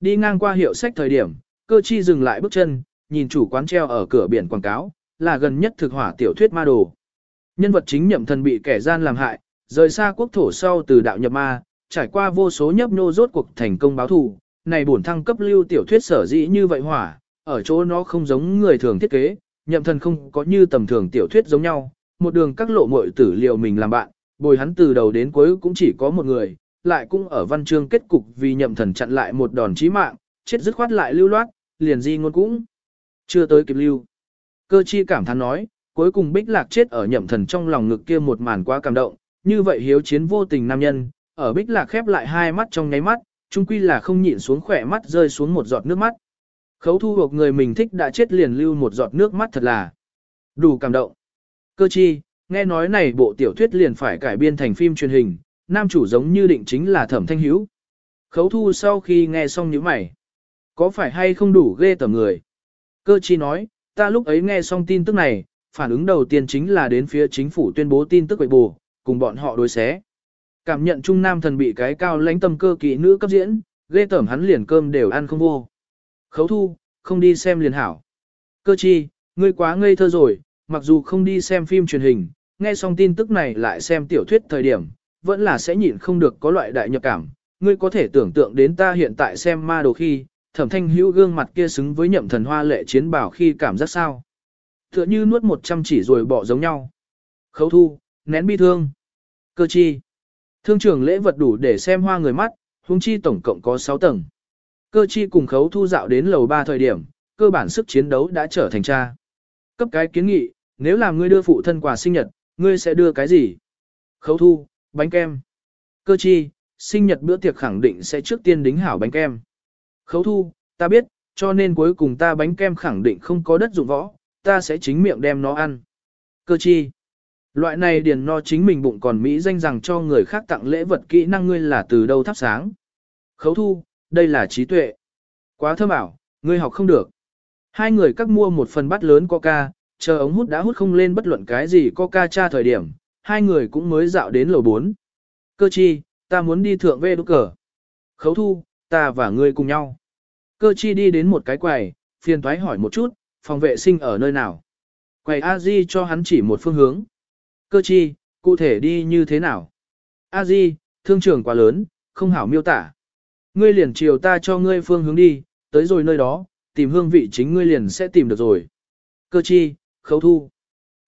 Đi ngang qua hiệu sách thời điểm, cơ chi dừng lại bước chân, nhìn chủ quán treo ở cửa biển quảng cáo, là gần nhất thực hỏa tiểu thuyết ma đồ. Nhân vật chính nhậm thần bị kẻ gian làm hại, rời xa quốc thổ sau từ đạo nhập ma, trải qua vô số nhấp nô rốt cuộc thành công báo thù, này bổn thăng cấp lưu tiểu thuyết sở dĩ như vậy hỏa, ở chỗ nó không giống người thường thiết kế, nhậm thần không có như tầm thường tiểu thuyết giống nhau, một đường các lộ muội tử liệu mình làm bạn, bồi hắn từ đầu đến cuối cũng chỉ có một người, lại cũng ở văn chương kết cục vì nhậm thần chặn lại một đòn chí mạng, chết dứt khoát lại lưu loát, liền di ngôn cũng chưa tới kịp lưu. Cơ chi cảm thán nói, cuối cùng bích lạc chết ở nhậm thần trong lòng ngực kia một màn quá cảm động, như vậy hiếu chiến vô tình nam nhân, ở bích lạc khép lại hai mắt trong nháy mắt, chung quy là không nhịn xuống khỏe mắt rơi xuống một giọt nước mắt. Khấu thu hộp người mình thích đã chết liền lưu một giọt nước mắt thật là đủ cảm động. Cơ chi, nghe nói này bộ tiểu thuyết liền phải cải biên thành phim truyền hình, nam chủ giống như định chính là thẩm thanh hữu. Khấu thu sau khi nghe xong những mày, có phải hay không đủ ghê tởm người? Cơ chi nói, ta lúc ấy nghe xong tin tức này, phản ứng đầu tiên chính là đến phía chính phủ tuyên bố tin tức quậy bù, cùng bọn họ đối xé. Cảm nhận Trung Nam thần bị cái cao lãnh tâm cơ kỵ nữ cấp diễn, ghê tởm hắn liền cơm đều ăn không vô. Khấu thu, không đi xem liền hảo. Cơ chi, ngươi quá ngây thơ rồi, mặc dù không đi xem phim truyền hình, nghe xong tin tức này lại xem tiểu thuyết thời điểm, vẫn là sẽ nhịn không được có loại đại nhập cảm. Ngươi có thể tưởng tượng đến ta hiện tại xem ma đồ khi, thẩm thanh hữu gương mặt kia xứng với nhậm thần hoa lệ chiến bảo khi cảm giác sao. Tựa như nuốt một trăm chỉ rồi bỏ giống nhau. Khấu thu, nén bi thương. Cơ chi. Thương trường lễ vật đủ để xem hoa người mắt, huống chi tổng cộng có 6 tầng. Cơ chi cùng khấu thu dạo đến lầu 3 thời điểm, cơ bản sức chiến đấu đã trở thành cha. Cấp cái kiến nghị, nếu làm ngươi đưa phụ thân quà sinh nhật, ngươi sẽ đưa cái gì? Khấu thu, bánh kem. Cơ chi, sinh nhật bữa tiệc khẳng định sẽ trước tiên đính hảo bánh kem. Khấu thu, ta biết, cho nên cuối cùng ta bánh kem khẳng định không có đất dụng võ, ta sẽ chính miệng đem nó ăn. Cơ chi. Loại này điền no chính mình bụng còn Mỹ danh rằng cho người khác tặng lễ vật kỹ năng ngươi là từ đâu thắp sáng. Khấu thu, đây là trí tuệ. Quá thơm ảo, ngươi học không được. Hai người các mua một phần bát lớn coca, chờ ống hút đã hút không lên bất luận cái gì coca cha thời điểm, hai người cũng mới dạo đến lầu 4. Cơ chi, ta muốn đi thượng về đúc cờ. Khấu thu, ta và ngươi cùng nhau. Cơ chi đi đến một cái quầy, phiền thoái hỏi một chút, phòng vệ sinh ở nơi nào. Quầy a di cho hắn chỉ một phương hướng. Cơ chi, Cụ thể đi như thế nào? A Di, thương trường quá lớn, không hảo miêu tả. Ngươi liền chiều ta cho ngươi phương hướng đi, tới rồi nơi đó, tìm hương vị chính ngươi liền sẽ tìm được rồi. Cơ chi, khấu thu.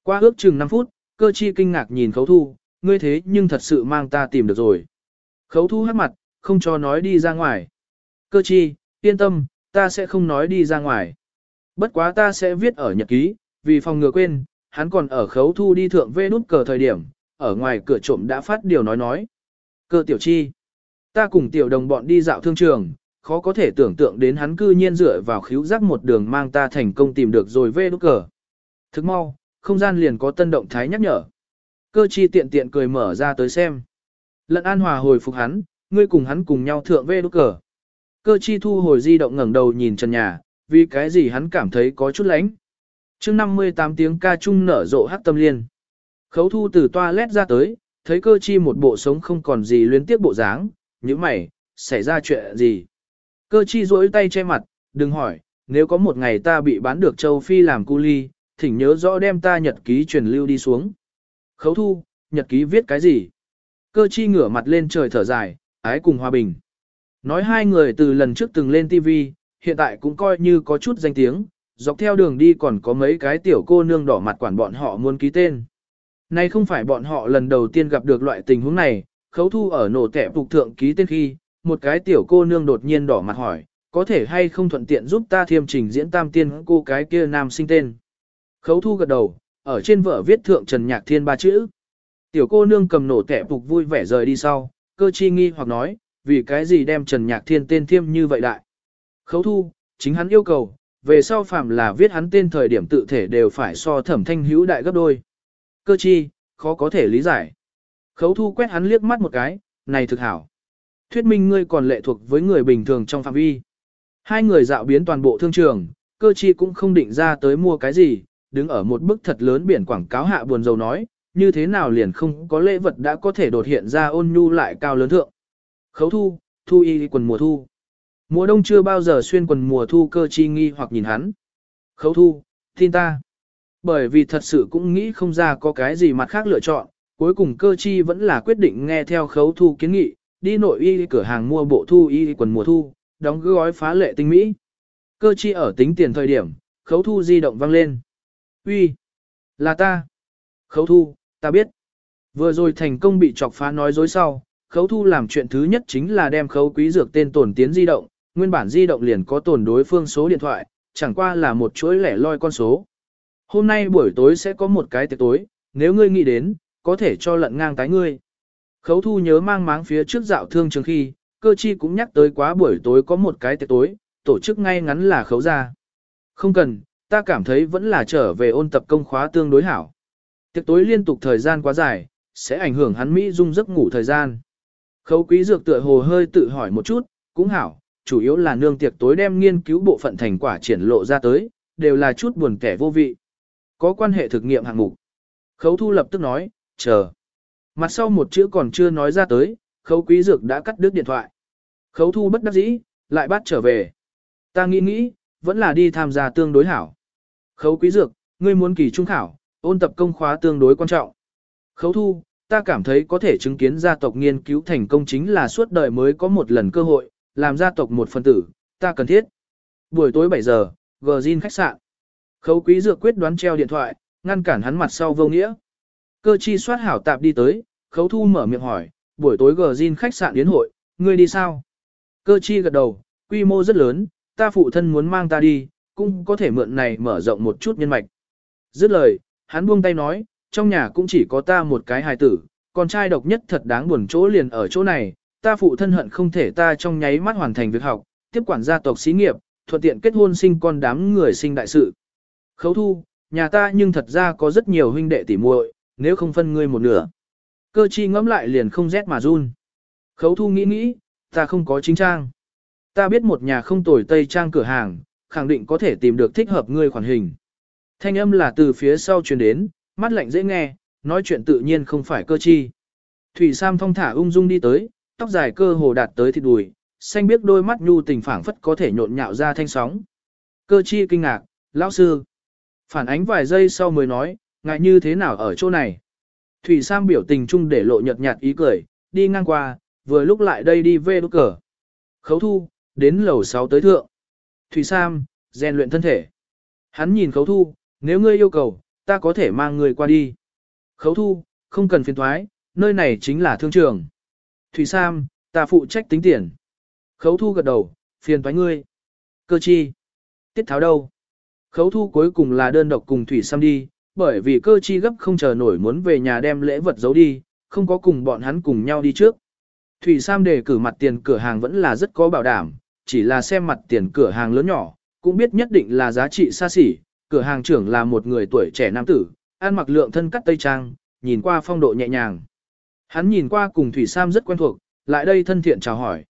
Qua ước chừng 5 phút, cơ chi kinh ngạc nhìn khấu thu, ngươi thế nhưng thật sự mang ta tìm được rồi. Khấu thu hát mặt, không cho nói đi ra ngoài. Cơ chi, yên tâm, ta sẽ không nói đi ra ngoài. Bất quá ta sẽ viết ở nhật ký, vì phòng ngừa quên, hắn còn ở khấu thu đi thượng vê nút cờ thời điểm, ở ngoài cửa trộm đã phát điều nói nói. Cơ tiểu chi, ta cùng tiểu đồng bọn đi dạo thương trường, khó có thể tưởng tượng đến hắn cư nhiên dựa vào khíu giác một đường mang ta thành công tìm được rồi vê nút cờ. Thức mau, không gian liền có tân động thái nhắc nhở. Cơ chi tiện tiện cười mở ra tới xem. Lận an hòa hồi phục hắn, ngươi cùng hắn cùng nhau thượng vê đốt cờ. Cơ chi thu hồi di động ngẩng đầu nhìn trần nhà, vì cái gì hắn cảm thấy có chút lánh. Trước 58 tiếng ca trung nở rộ hát tâm liên. Khấu thu từ toilet ra tới, thấy cơ chi một bộ sống không còn gì luyến tiếc bộ dáng, như mày, xảy ra chuyện gì. Cơ chi rỗi tay che mặt, đừng hỏi, nếu có một ngày ta bị bán được châu Phi làm cu ly, thỉnh nhớ rõ đem ta nhật ký truyền lưu đi xuống. Khấu thu, nhật ký viết cái gì? Cơ chi ngửa mặt lên trời thở dài, ái cùng hòa bình. Nói hai người từ lần trước từng lên TV, hiện tại cũng coi như có chút danh tiếng, dọc theo đường đi còn có mấy cái tiểu cô nương đỏ mặt quản bọn họ muốn ký tên. Nay không phải bọn họ lần đầu tiên gặp được loại tình huống này, khấu thu ở nổ tẻ phục thượng ký tên khi, một cái tiểu cô nương đột nhiên đỏ mặt hỏi, có thể hay không thuận tiện giúp ta thiêm trình diễn tam tiên cô cái kia nam sinh tên. Khấu thu gật đầu, ở trên vở viết thượng Trần Nhạc Thiên ba chữ. Tiểu cô nương cầm nổ tẻ phục vui vẻ rời đi sau, cơ chi nghi hoặc nói, vì cái gì đem Trần Nhạc Thiên tên thiêm như vậy đại. Khấu thu, chính hắn yêu cầu, về sau phạm là viết hắn tên thời điểm tự thể đều phải so thẩm thanh hữu đại gấp đôi. Cơ chi, khó có thể lý giải. Khấu thu quét hắn liếc mắt một cái, này thực hảo. Thuyết minh ngươi còn lệ thuộc với người bình thường trong phạm vi. Hai người dạo biến toàn bộ thương trường, cơ chi cũng không định ra tới mua cái gì, đứng ở một bức thật lớn biển quảng cáo hạ buồn dầu nói, như thế nào liền không có lễ vật đã có thể đột hiện ra ôn nhu lại cao lớn thượng. Khấu thu, thu y quần mùa thu. Mùa đông chưa bao giờ xuyên quần mùa thu cơ chi nghi hoặc nhìn hắn. Khấu thu, tin ta. Bởi vì thật sự cũng nghĩ không ra có cái gì mặt khác lựa chọn, cuối cùng cơ chi vẫn là quyết định nghe theo khấu thu kiến nghị, đi nội y cửa hàng mua bộ thu y quần mùa thu, đóng gói phá lệ tinh mỹ. Cơ chi ở tính tiền thời điểm, khấu thu di động vang lên. Uy, là ta. Khấu thu, ta biết. Vừa rồi thành công bị chọc phá nói dối sau, khấu thu làm chuyện thứ nhất chính là đem khấu quý dược tên tổn tiến di động, nguyên bản di động liền có tổn đối phương số điện thoại, chẳng qua là một chuỗi lẻ loi con số. Hôm nay buổi tối sẽ có một cái tiệc tối, nếu ngươi nghĩ đến, có thể cho lận ngang tái ngươi. Khấu thu nhớ mang máng phía trước dạo thương trường khi, cơ chi cũng nhắc tới quá buổi tối có một cái tiệc tối, tổ chức ngay ngắn là khấu ra. Không cần, ta cảm thấy vẫn là trở về ôn tập công khóa tương đối hảo. Tiệc tối liên tục thời gian quá dài, sẽ ảnh hưởng hắn Mỹ dung giấc ngủ thời gian. Khấu quý dược tựa hồ hơi tự hỏi một chút, cũng hảo, chủ yếu là nương tiệc tối đem nghiên cứu bộ phận thành quả triển lộ ra tới, đều là chút buồn kẻ vô vị. Có quan hệ thực nghiệm hạng mục. Khấu thu lập tức nói, chờ. Mặt sau một chữ còn chưa nói ra tới, khấu quý dược đã cắt đứt điện thoại. Khấu thu bất đắc dĩ, lại bắt trở về. Ta nghĩ nghĩ, vẫn là đi tham gia tương đối hảo. Khấu quý dược, ngươi muốn kỳ trung khảo, ôn tập công khóa tương đối quan trọng. Khấu thu, ta cảm thấy có thể chứng kiến gia tộc nghiên cứu thành công chính là suốt đời mới có một lần cơ hội, làm gia tộc một phần tử, ta cần thiết. Buổi tối 7 giờ, Virgin khách sạn. Khấu quý dược quyết đoán treo điện thoại, ngăn cản hắn mặt sau vô nghĩa. Cơ chi soát hảo tạp đi tới, khấu thu mở miệng hỏi, buổi tối Virgin khách sạn yến hội, ngươi đi sao? Cơ chi gật đầu, quy mô rất lớn, ta phụ thân muốn mang ta đi, cũng có thể mượn này mở rộng một chút nhân mạch. Dứt lời, hắn buông tay nói, trong nhà cũng chỉ có ta một cái hài tử, con trai độc nhất thật đáng buồn chỗ liền ở chỗ này, ta phụ thân hận không thể ta trong nháy mắt hoàn thành việc học, tiếp quản gia tộc xí nghiệp, thuận tiện kết hôn sinh con đám người sinh đại sự. Khấu thu, nhà ta nhưng thật ra có rất nhiều huynh đệ tỉ muội, nếu không phân ngươi một nửa. Cơ chi ngẫm lại liền không rét mà run. Khấu thu nghĩ nghĩ, ta không có chính trang. Ta biết một nhà không tồi tây trang cửa hàng, khẳng định có thể tìm được thích hợp ngươi khoản hình. Thanh âm là từ phía sau truyền đến, mắt lạnh dễ nghe, nói chuyện tự nhiên không phải cơ chi. Thủy Sam thong thả ung dung đi tới, tóc dài cơ hồ đạt tới thịt đùi, xanh biết đôi mắt nhu tình phảng phất có thể nhộn nhạo ra thanh sóng. Cơ chi kinh ngạc, lão sư. Phản ánh vài giây sau mới nói, ngại như thế nào ở chỗ này. Thủy Sam biểu tình chung để lộ nhợt nhạt ý cười, đi ngang qua, vừa lúc lại đây đi về đốt cờ. Khấu thu, đến lầu 6 tới thượng. Thủy Sam, rèn luyện thân thể. Hắn nhìn khấu thu, nếu ngươi yêu cầu, ta có thể mang ngươi qua đi. Khấu thu, không cần phiền thoái, nơi này chính là thương trường. Thủy Sam, ta phụ trách tính tiền. Khấu thu gật đầu, phiền thoái ngươi. Cơ chi. Tiết tháo đâu? Khấu thu cuối cùng là đơn độc cùng Thủy Sam đi, bởi vì cơ chi gấp không chờ nổi muốn về nhà đem lễ vật giấu đi, không có cùng bọn hắn cùng nhau đi trước. Thủy Sam đề cử mặt tiền cửa hàng vẫn là rất có bảo đảm, chỉ là xem mặt tiền cửa hàng lớn nhỏ, cũng biết nhất định là giá trị xa xỉ, cửa hàng trưởng là một người tuổi trẻ nam tử, ăn mặc lượng thân cắt tây trang, nhìn qua phong độ nhẹ nhàng. Hắn nhìn qua cùng Thủy Sam rất quen thuộc, lại đây thân thiện chào hỏi.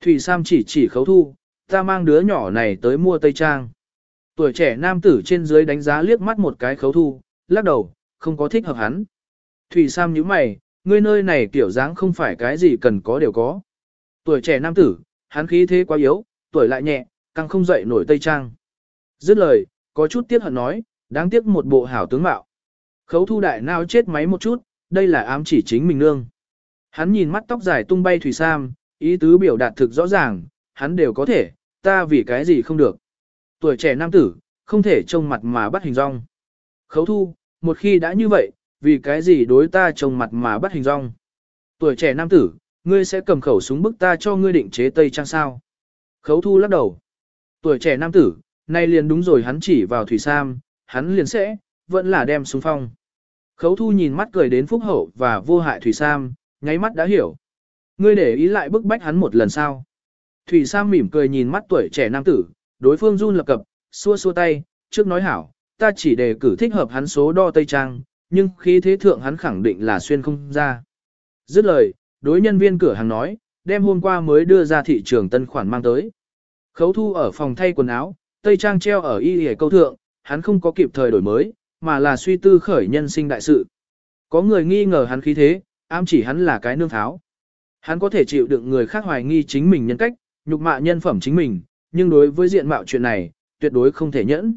Thủy Sam chỉ chỉ khấu thu, ta mang đứa nhỏ này tới mua tây trang. Tuổi trẻ nam tử trên dưới đánh giá liếc mắt một cái khấu thu, lắc đầu, không có thích hợp hắn. Thủy Sam nhíu mày, ngươi nơi này kiểu dáng không phải cái gì cần có đều có. Tuổi trẻ nam tử, hắn khí thế quá yếu, tuổi lại nhẹ, càng không dậy nổi tây trang. Dứt lời, có chút tiếc hận nói, đáng tiếc một bộ hảo tướng mạo. Khấu thu đại nào chết máy một chút, đây là ám chỉ chính mình nương. Hắn nhìn mắt tóc dài tung bay Thủy Sam, ý tứ biểu đạt thực rõ ràng, hắn đều có thể, ta vì cái gì không được. Tuổi trẻ nam tử, không thể trông mặt mà bắt hình rong. Khấu thu, một khi đã như vậy, vì cái gì đối ta trông mặt mà bắt hình rong. Tuổi trẻ nam tử, ngươi sẽ cầm khẩu súng bức ta cho ngươi định chế tây trang sao. Khấu thu lắc đầu. Tuổi trẻ nam tử, nay liền đúng rồi hắn chỉ vào Thủy Sam, hắn liền sẽ, vẫn là đem súng phong. Khấu thu nhìn mắt cười đến phúc hậu và vô hại Thủy Sam, nháy mắt đã hiểu. Ngươi để ý lại bức bách hắn một lần sao. Thủy Sam mỉm cười nhìn mắt tuổi trẻ nam tử, đối phương run lập cập, xua xua tay, trước nói hảo, ta chỉ đề cử thích hợp hắn số đo Tây Trang, nhưng khi thế thượng hắn khẳng định là xuyên không ra. Dứt lời, đối nhân viên cửa hàng nói, đem hôm qua mới đưa ra thị trường tân khoản mang tới. Khấu thu ở phòng thay quần áo, Tây Trang treo ở y hề câu thượng, hắn không có kịp thời đổi mới, mà là suy tư khởi nhân sinh đại sự. Có người nghi ngờ hắn khí thế, ám chỉ hắn là cái nương tháo. Hắn có thể chịu đựng người khác hoài nghi chính mình nhân cách, nhục mạ nhân phẩm chính mình, nhưng đối với diện mạo chuyện này, tuyệt đối không thể nhẫn.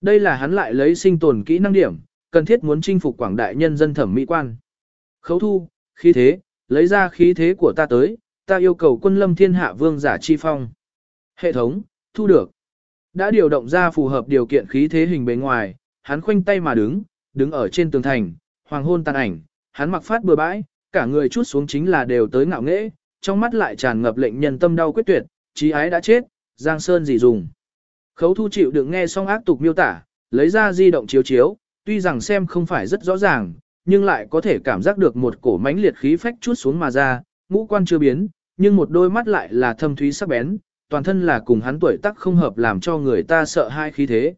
Đây là hắn lại lấy sinh tồn kỹ năng điểm, cần thiết muốn chinh phục quảng đại nhân dân thẩm mỹ quan. Khấu thu, khí thế, lấy ra khí thế của ta tới, ta yêu cầu quân lâm thiên hạ vương giả chi phong. Hệ thống, thu được. Đã điều động ra phù hợp điều kiện khí thế hình bề ngoài, hắn khoanh tay mà đứng, đứng ở trên tường thành, hoàng hôn tàn ảnh, hắn mặc phát bừa bãi, cả người chút xuống chính là đều tới ngạo nghễ, trong mắt lại tràn ngập lệnh nhân tâm đau quyết tuyệt, trí ái đã chết, Giang Sơn gì dùng. Khấu thu chịu được nghe xong ác tục miêu tả, lấy ra di động chiếu chiếu, tuy rằng xem không phải rất rõ ràng, nhưng lại có thể cảm giác được một cổ mãnh liệt khí phách chút xuống mà ra, ngũ quan chưa biến, nhưng một đôi mắt lại là thâm thúy sắc bén, toàn thân là cùng hắn tuổi tác không hợp làm cho người ta sợ hai khí thế.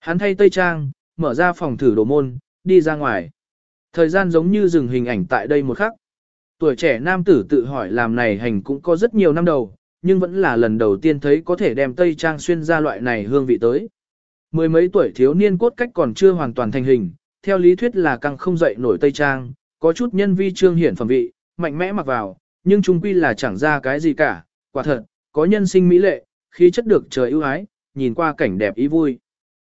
Hắn thay tây trang, mở ra phòng thử đồ môn, đi ra ngoài. Thời gian giống như dừng hình ảnh tại đây một khắc. Tuổi trẻ nam tử tự hỏi làm này hành cũng có rất nhiều năm đầu, nhưng vẫn là lần đầu tiên thấy có thể đem tây trang xuyên ra loại này hương vị tới. Mười mấy tuổi thiếu niên cốt cách còn chưa hoàn toàn thành hình, theo lý thuyết là càng không dậy nổi tây trang, có chút nhân vi trương hiển phẩm vị, mạnh mẽ mặc vào, nhưng chung quy là chẳng ra cái gì cả, quả thật, có nhân sinh mỹ lệ, khí chất được trời ưu ái, nhìn qua cảnh đẹp ý vui.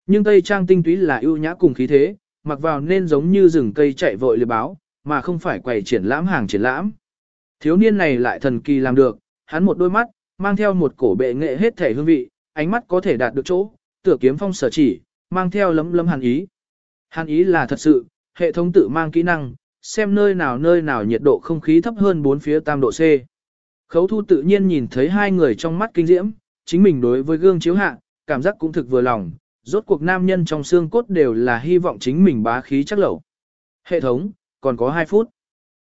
Nhưng tây trang tinh túy là ưu nhã cùng khí thế, mặc vào nên giống như rừng cây chạy vội liệp báo, mà không phải quầy triển lãm hàng triển lãm. Thiếu niên này lại thần kỳ làm được, hắn một đôi mắt, mang theo một cổ bệ nghệ hết thể hương vị, ánh mắt có thể đạt được chỗ, tựa kiếm phong sở chỉ, mang theo lấm lấm hàn ý. Hàn ý là thật sự, hệ thống tự mang kỹ năng, xem nơi nào nơi nào nhiệt độ không khí thấp hơn 4 phía tam độ C. Khấu thu tự nhiên nhìn thấy hai người trong mắt kinh diễm, chính mình đối với gương chiếu hạ, cảm giác cũng thực vừa lòng, rốt cuộc nam nhân trong xương cốt đều là hy vọng chính mình bá khí chắc lẩu. Hệ thống, còn có 2 phút.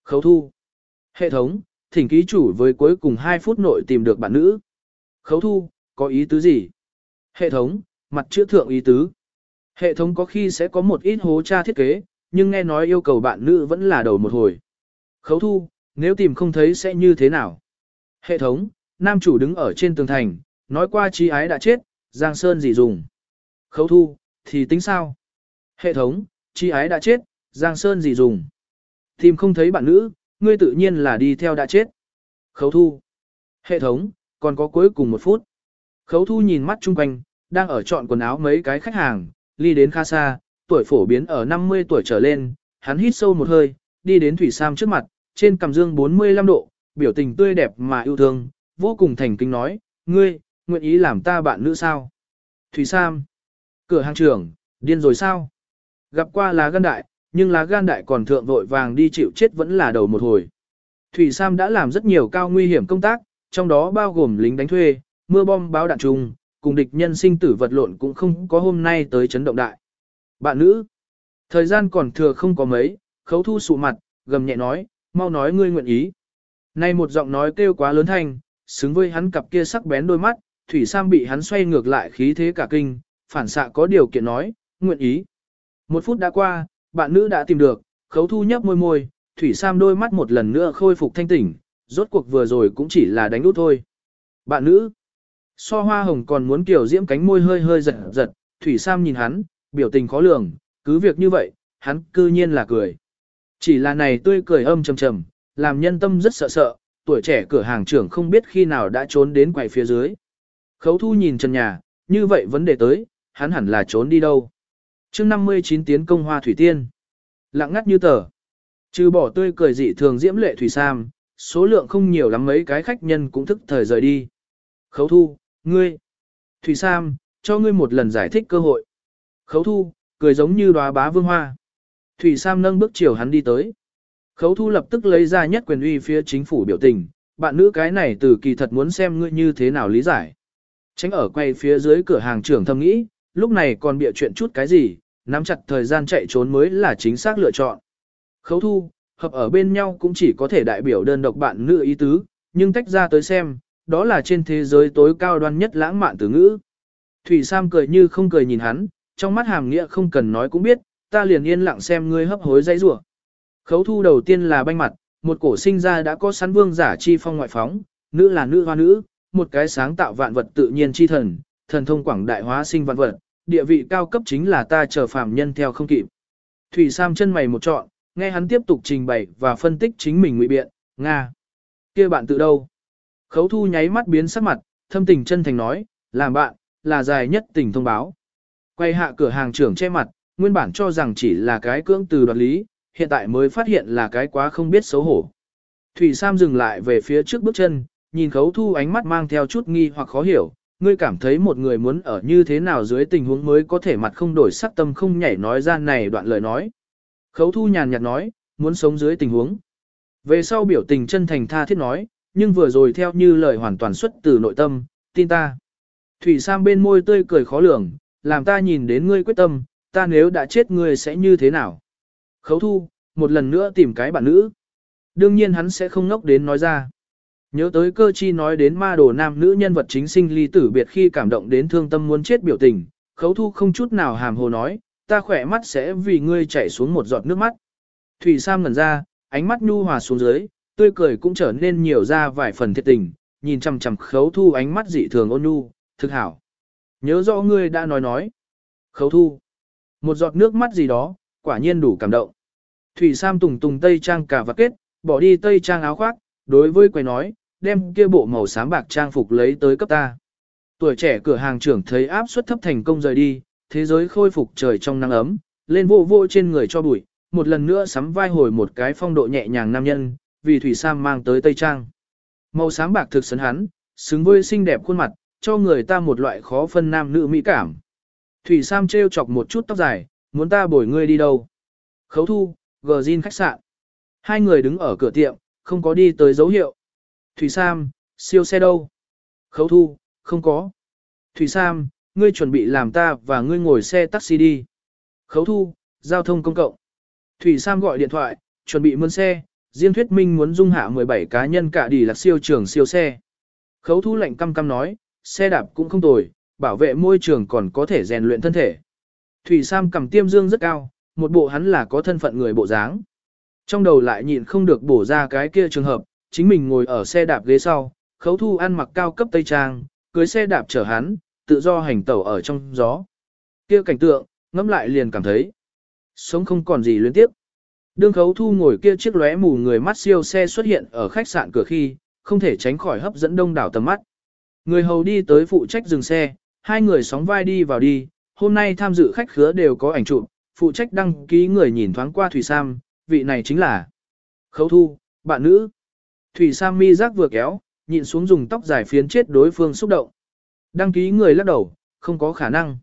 Khấu thu. Hệ thống, thỉnh ký chủ với cuối cùng 2 phút nội tìm được bạn nữ. Khấu thu, có ý tứ gì? Hệ thống, mặt chữa thượng ý tứ. Hệ thống có khi sẽ có một ít hố tra thiết kế, nhưng nghe nói yêu cầu bạn nữ vẫn là đầu một hồi. Khấu thu, nếu tìm không thấy sẽ như thế nào? Hệ thống, nam chủ đứng ở trên tường thành, nói qua chi ái đã chết, Giang Sơn gì dùng? Khấu thu, thì tính sao? Hệ thống, chi ái đã chết, Giang Sơn gì dùng? Tìm không thấy bạn nữ, ngươi tự nhiên là đi theo đã chết. Khấu thu. Hệ thống, còn có cuối cùng một phút. Khấu thu nhìn mắt chung quanh, đang ở chọn quần áo mấy cái khách hàng, ly đến khá xa, tuổi phổ biến ở 50 tuổi trở lên, hắn hít sâu một hơi, đi đến Thủy Sam trước mặt, trên cằm dương 45 độ, biểu tình tươi đẹp mà yêu thương, vô cùng thành kính nói, ngươi, nguyện ý làm ta bạn nữ sao? Thủy Sam, cửa hàng trưởng, điên rồi sao? Gặp qua lá gan đại, nhưng lá gan đại còn thượng vội vàng đi chịu chết vẫn là đầu một hồi. Thủy Sam đã làm rất nhiều cao nguy hiểm công tác, trong đó bao gồm lính đánh thuê, mưa bom báo đạn trùng, cùng địch nhân sinh tử vật lộn cũng không có hôm nay tới chấn động đại. Bạn nữ, thời gian còn thừa không có mấy, khấu thu sụ mặt, gầm nhẹ nói, mau nói ngươi nguyện ý. Nay một giọng nói kêu quá lớn thanh, xứng với hắn cặp kia sắc bén đôi mắt, Thủy Sam bị hắn xoay ngược lại khí thế cả kinh, phản xạ có điều kiện nói, nguyện ý. Một phút đã qua, bạn nữ đã tìm được, khấu thu nhấp môi môi, Thủy Sam đôi mắt một lần nữa khôi phục thanh tỉnh, rốt cuộc vừa rồi cũng chỉ là đánh đút thôi. Bạn nữ, so hoa hồng còn muốn kiểu diễm cánh môi hơi hơi giật giật, Thủy Sam nhìn hắn, biểu tình khó lường, cứ việc như vậy, hắn cư nhiên là cười. Chỉ là này tươi cười âm trầm trầm, làm nhân tâm rất sợ sợ, tuổi trẻ cửa hàng trưởng không biết khi nào đã trốn đến quầy phía dưới. Khấu thu nhìn trần nhà, như vậy vấn đề tới, hắn hẳn là trốn đi đâu. chương 59 tiến công hoa thủy tiên. Lặng ngắt như tờ. Trừ bỏ tươi cười dị thường diễm lệ thủy sam, số lượng không nhiều lắm mấy cái khách nhân cũng thức thời rời đi. Khấu thu, ngươi. Thủy sam, cho ngươi một lần giải thích cơ hội. Khấu thu, cười giống như đóa bá vương hoa. Thủy sam nâng bước chiều hắn đi tới. Khấu thu lập tức lấy ra nhất quyền uy phía chính phủ biểu tình, bạn nữ cái này từ kỳ thật muốn xem ngươi như thế nào lý giải. Tránh ở quay phía dưới cửa hàng trưởng thầm nghĩ, lúc này còn bịa chuyện chút cái gì, nắm chặt thời gian chạy trốn mới là chính xác lựa chọn. Khấu thu, hợp ở bên nhau cũng chỉ có thể đại biểu đơn độc bạn nữ ý tứ, nhưng tách ra tới xem, đó là trên thế giới tối cao đoan nhất lãng mạn từ ngữ. Thủy Sam cười như không cười nhìn hắn, trong mắt hàm nghĩa không cần nói cũng biết, ta liền yên lặng xem ngươi hấp hối dãy rủa. Khấu thu đầu tiên là banh mặt, một cổ sinh ra đã có sẵn vương giả chi phong ngoại phóng, nữ là nữ hoa nữ, một cái sáng tạo vạn vật tự nhiên chi thần, thần thông quảng đại hóa sinh vạn vật, địa vị cao cấp chính là ta chờ phàm nhân theo không kịp. Thủy Sam chân mày một trọn, nghe hắn tiếp tục trình bày và phân tích chính mình ngụy biện, Nga. kia bạn tự đâu? Khấu thu nháy mắt biến sắc mặt, thâm tình chân thành nói, làm bạn, là dài nhất tình thông báo. Quay hạ cửa hàng trưởng che mặt, nguyên bản cho rằng chỉ là cái cưỡng từ đoạt lý, hiện tại mới phát hiện là cái quá không biết xấu hổ. Thủy Sam dừng lại về phía trước bước chân, nhìn khấu thu ánh mắt mang theo chút nghi hoặc khó hiểu, ngươi cảm thấy một người muốn ở như thế nào dưới tình huống mới có thể mặt không đổi sắc tâm không nhảy nói ra này đoạn lời nói. Khấu thu nhàn nhạt nói, muốn sống dưới tình huống. Về sau biểu tình chân thành tha thiết nói, nhưng vừa rồi theo như lời hoàn toàn xuất từ nội tâm, tin ta. Thủy Sam bên môi tươi cười khó lường, làm ta nhìn đến ngươi quyết tâm, ta nếu đã chết ngươi sẽ như thế nào. Khấu thu, một lần nữa tìm cái bạn nữ. Đương nhiên hắn sẽ không ngốc đến nói ra. Nhớ tới cơ chi nói đến ma đồ nam nữ nhân vật chính sinh ly tử biệt khi cảm động đến thương tâm muốn chết biểu tình, khấu thu không chút nào hàm hồ nói, ta khỏe mắt sẽ vì ngươi chảy xuống một giọt nước mắt. Thủy Sam ngẩn ra, ánh mắt nhu hòa xuống dưới, tươi cười cũng trở nên nhiều ra vài phần thiệt tình, nhìn chằm chằm khấu thu ánh mắt dị thường ôn nhu, thực hảo. Nhớ rõ ngươi đã nói nói. Khấu thu. Một giọt nước mắt gì đó, quả nhiên đủ cảm động. Thủy Sam tùng tùng tây trang cả và kết, bỏ đi tây trang áo khoác, đối với quầy nói, đem kia bộ màu xám bạc trang phục lấy tới cấp ta. Tuổi trẻ cửa hàng trưởng thấy áp suất thấp thành công rời đi, thế giới khôi phục trời trong nắng ấm, lên vô vô trên người cho bụi, một lần nữa sắm vai hồi một cái phong độ nhẹ nhàng nam nhân, vì Thủy Sam mang tới Tây Trang. Màu xám bạc thực sấn hắn, xứng với xinh đẹp khuôn mặt, cho người ta một loại khó phân nam nữ mỹ cảm. Thủy Sam treo chọc một chút tóc dài, muốn ta bồi ngươi đi đâu? Khấu thu, gờ zin khách sạn. Hai người đứng ở cửa tiệm, không có đi tới dấu hiệu. Thủy Sam, siêu xe đâu? Khấu thu, không có. Thủy Sam, ngươi chuẩn bị làm ta và ngươi ngồi xe taxi đi. Khấu thu, giao thông công cộng. Thủy Sam gọi điện thoại, chuẩn bị mướn xe, riêng thuyết minh muốn dung hạ 17 cá nhân cả đi là siêu trường siêu xe. Khấu thu lạnh căm căm nói, xe đạp cũng không tồi, bảo vệ môi trường còn có thể rèn luyện thân thể. Thủy Sam cầm tiêm dương rất cao, một bộ hắn là có thân phận người bộ dáng. Trong đầu lại nhịn không được bổ ra cái kia trường hợp, chính mình ngồi ở xe đạp ghế sau, khấu thu ăn mặc cao cấp tây trang, cưới xe đạp chở hắn, tự do hành tẩu ở trong gió. Kia cảnh tượng, ngẫm lại liền cảm thấy, sống không còn gì luyến tiếp. Đương khấu thu ngồi kia chiếc lóe mù người mắt siêu xe xuất hiện ở khách sạn cửa khi, không thể tránh khỏi hấp dẫn đông đảo tầm mắt. Người hầu đi tới phụ trách dừng xe, hai người sóng vai đi vào đi, hôm nay tham dự khách khứa đều có ảnh chụp, phụ trách đăng ký người nhìn thoáng qua Thủy Sam, vị này chính là Khấu thu, bạn nữ. Thủy Sam mi giác vừa kéo, nhịn xuống dùng tóc dài phiến chết đối phương xúc động. Đăng ký người lắc đầu, không có khả năng.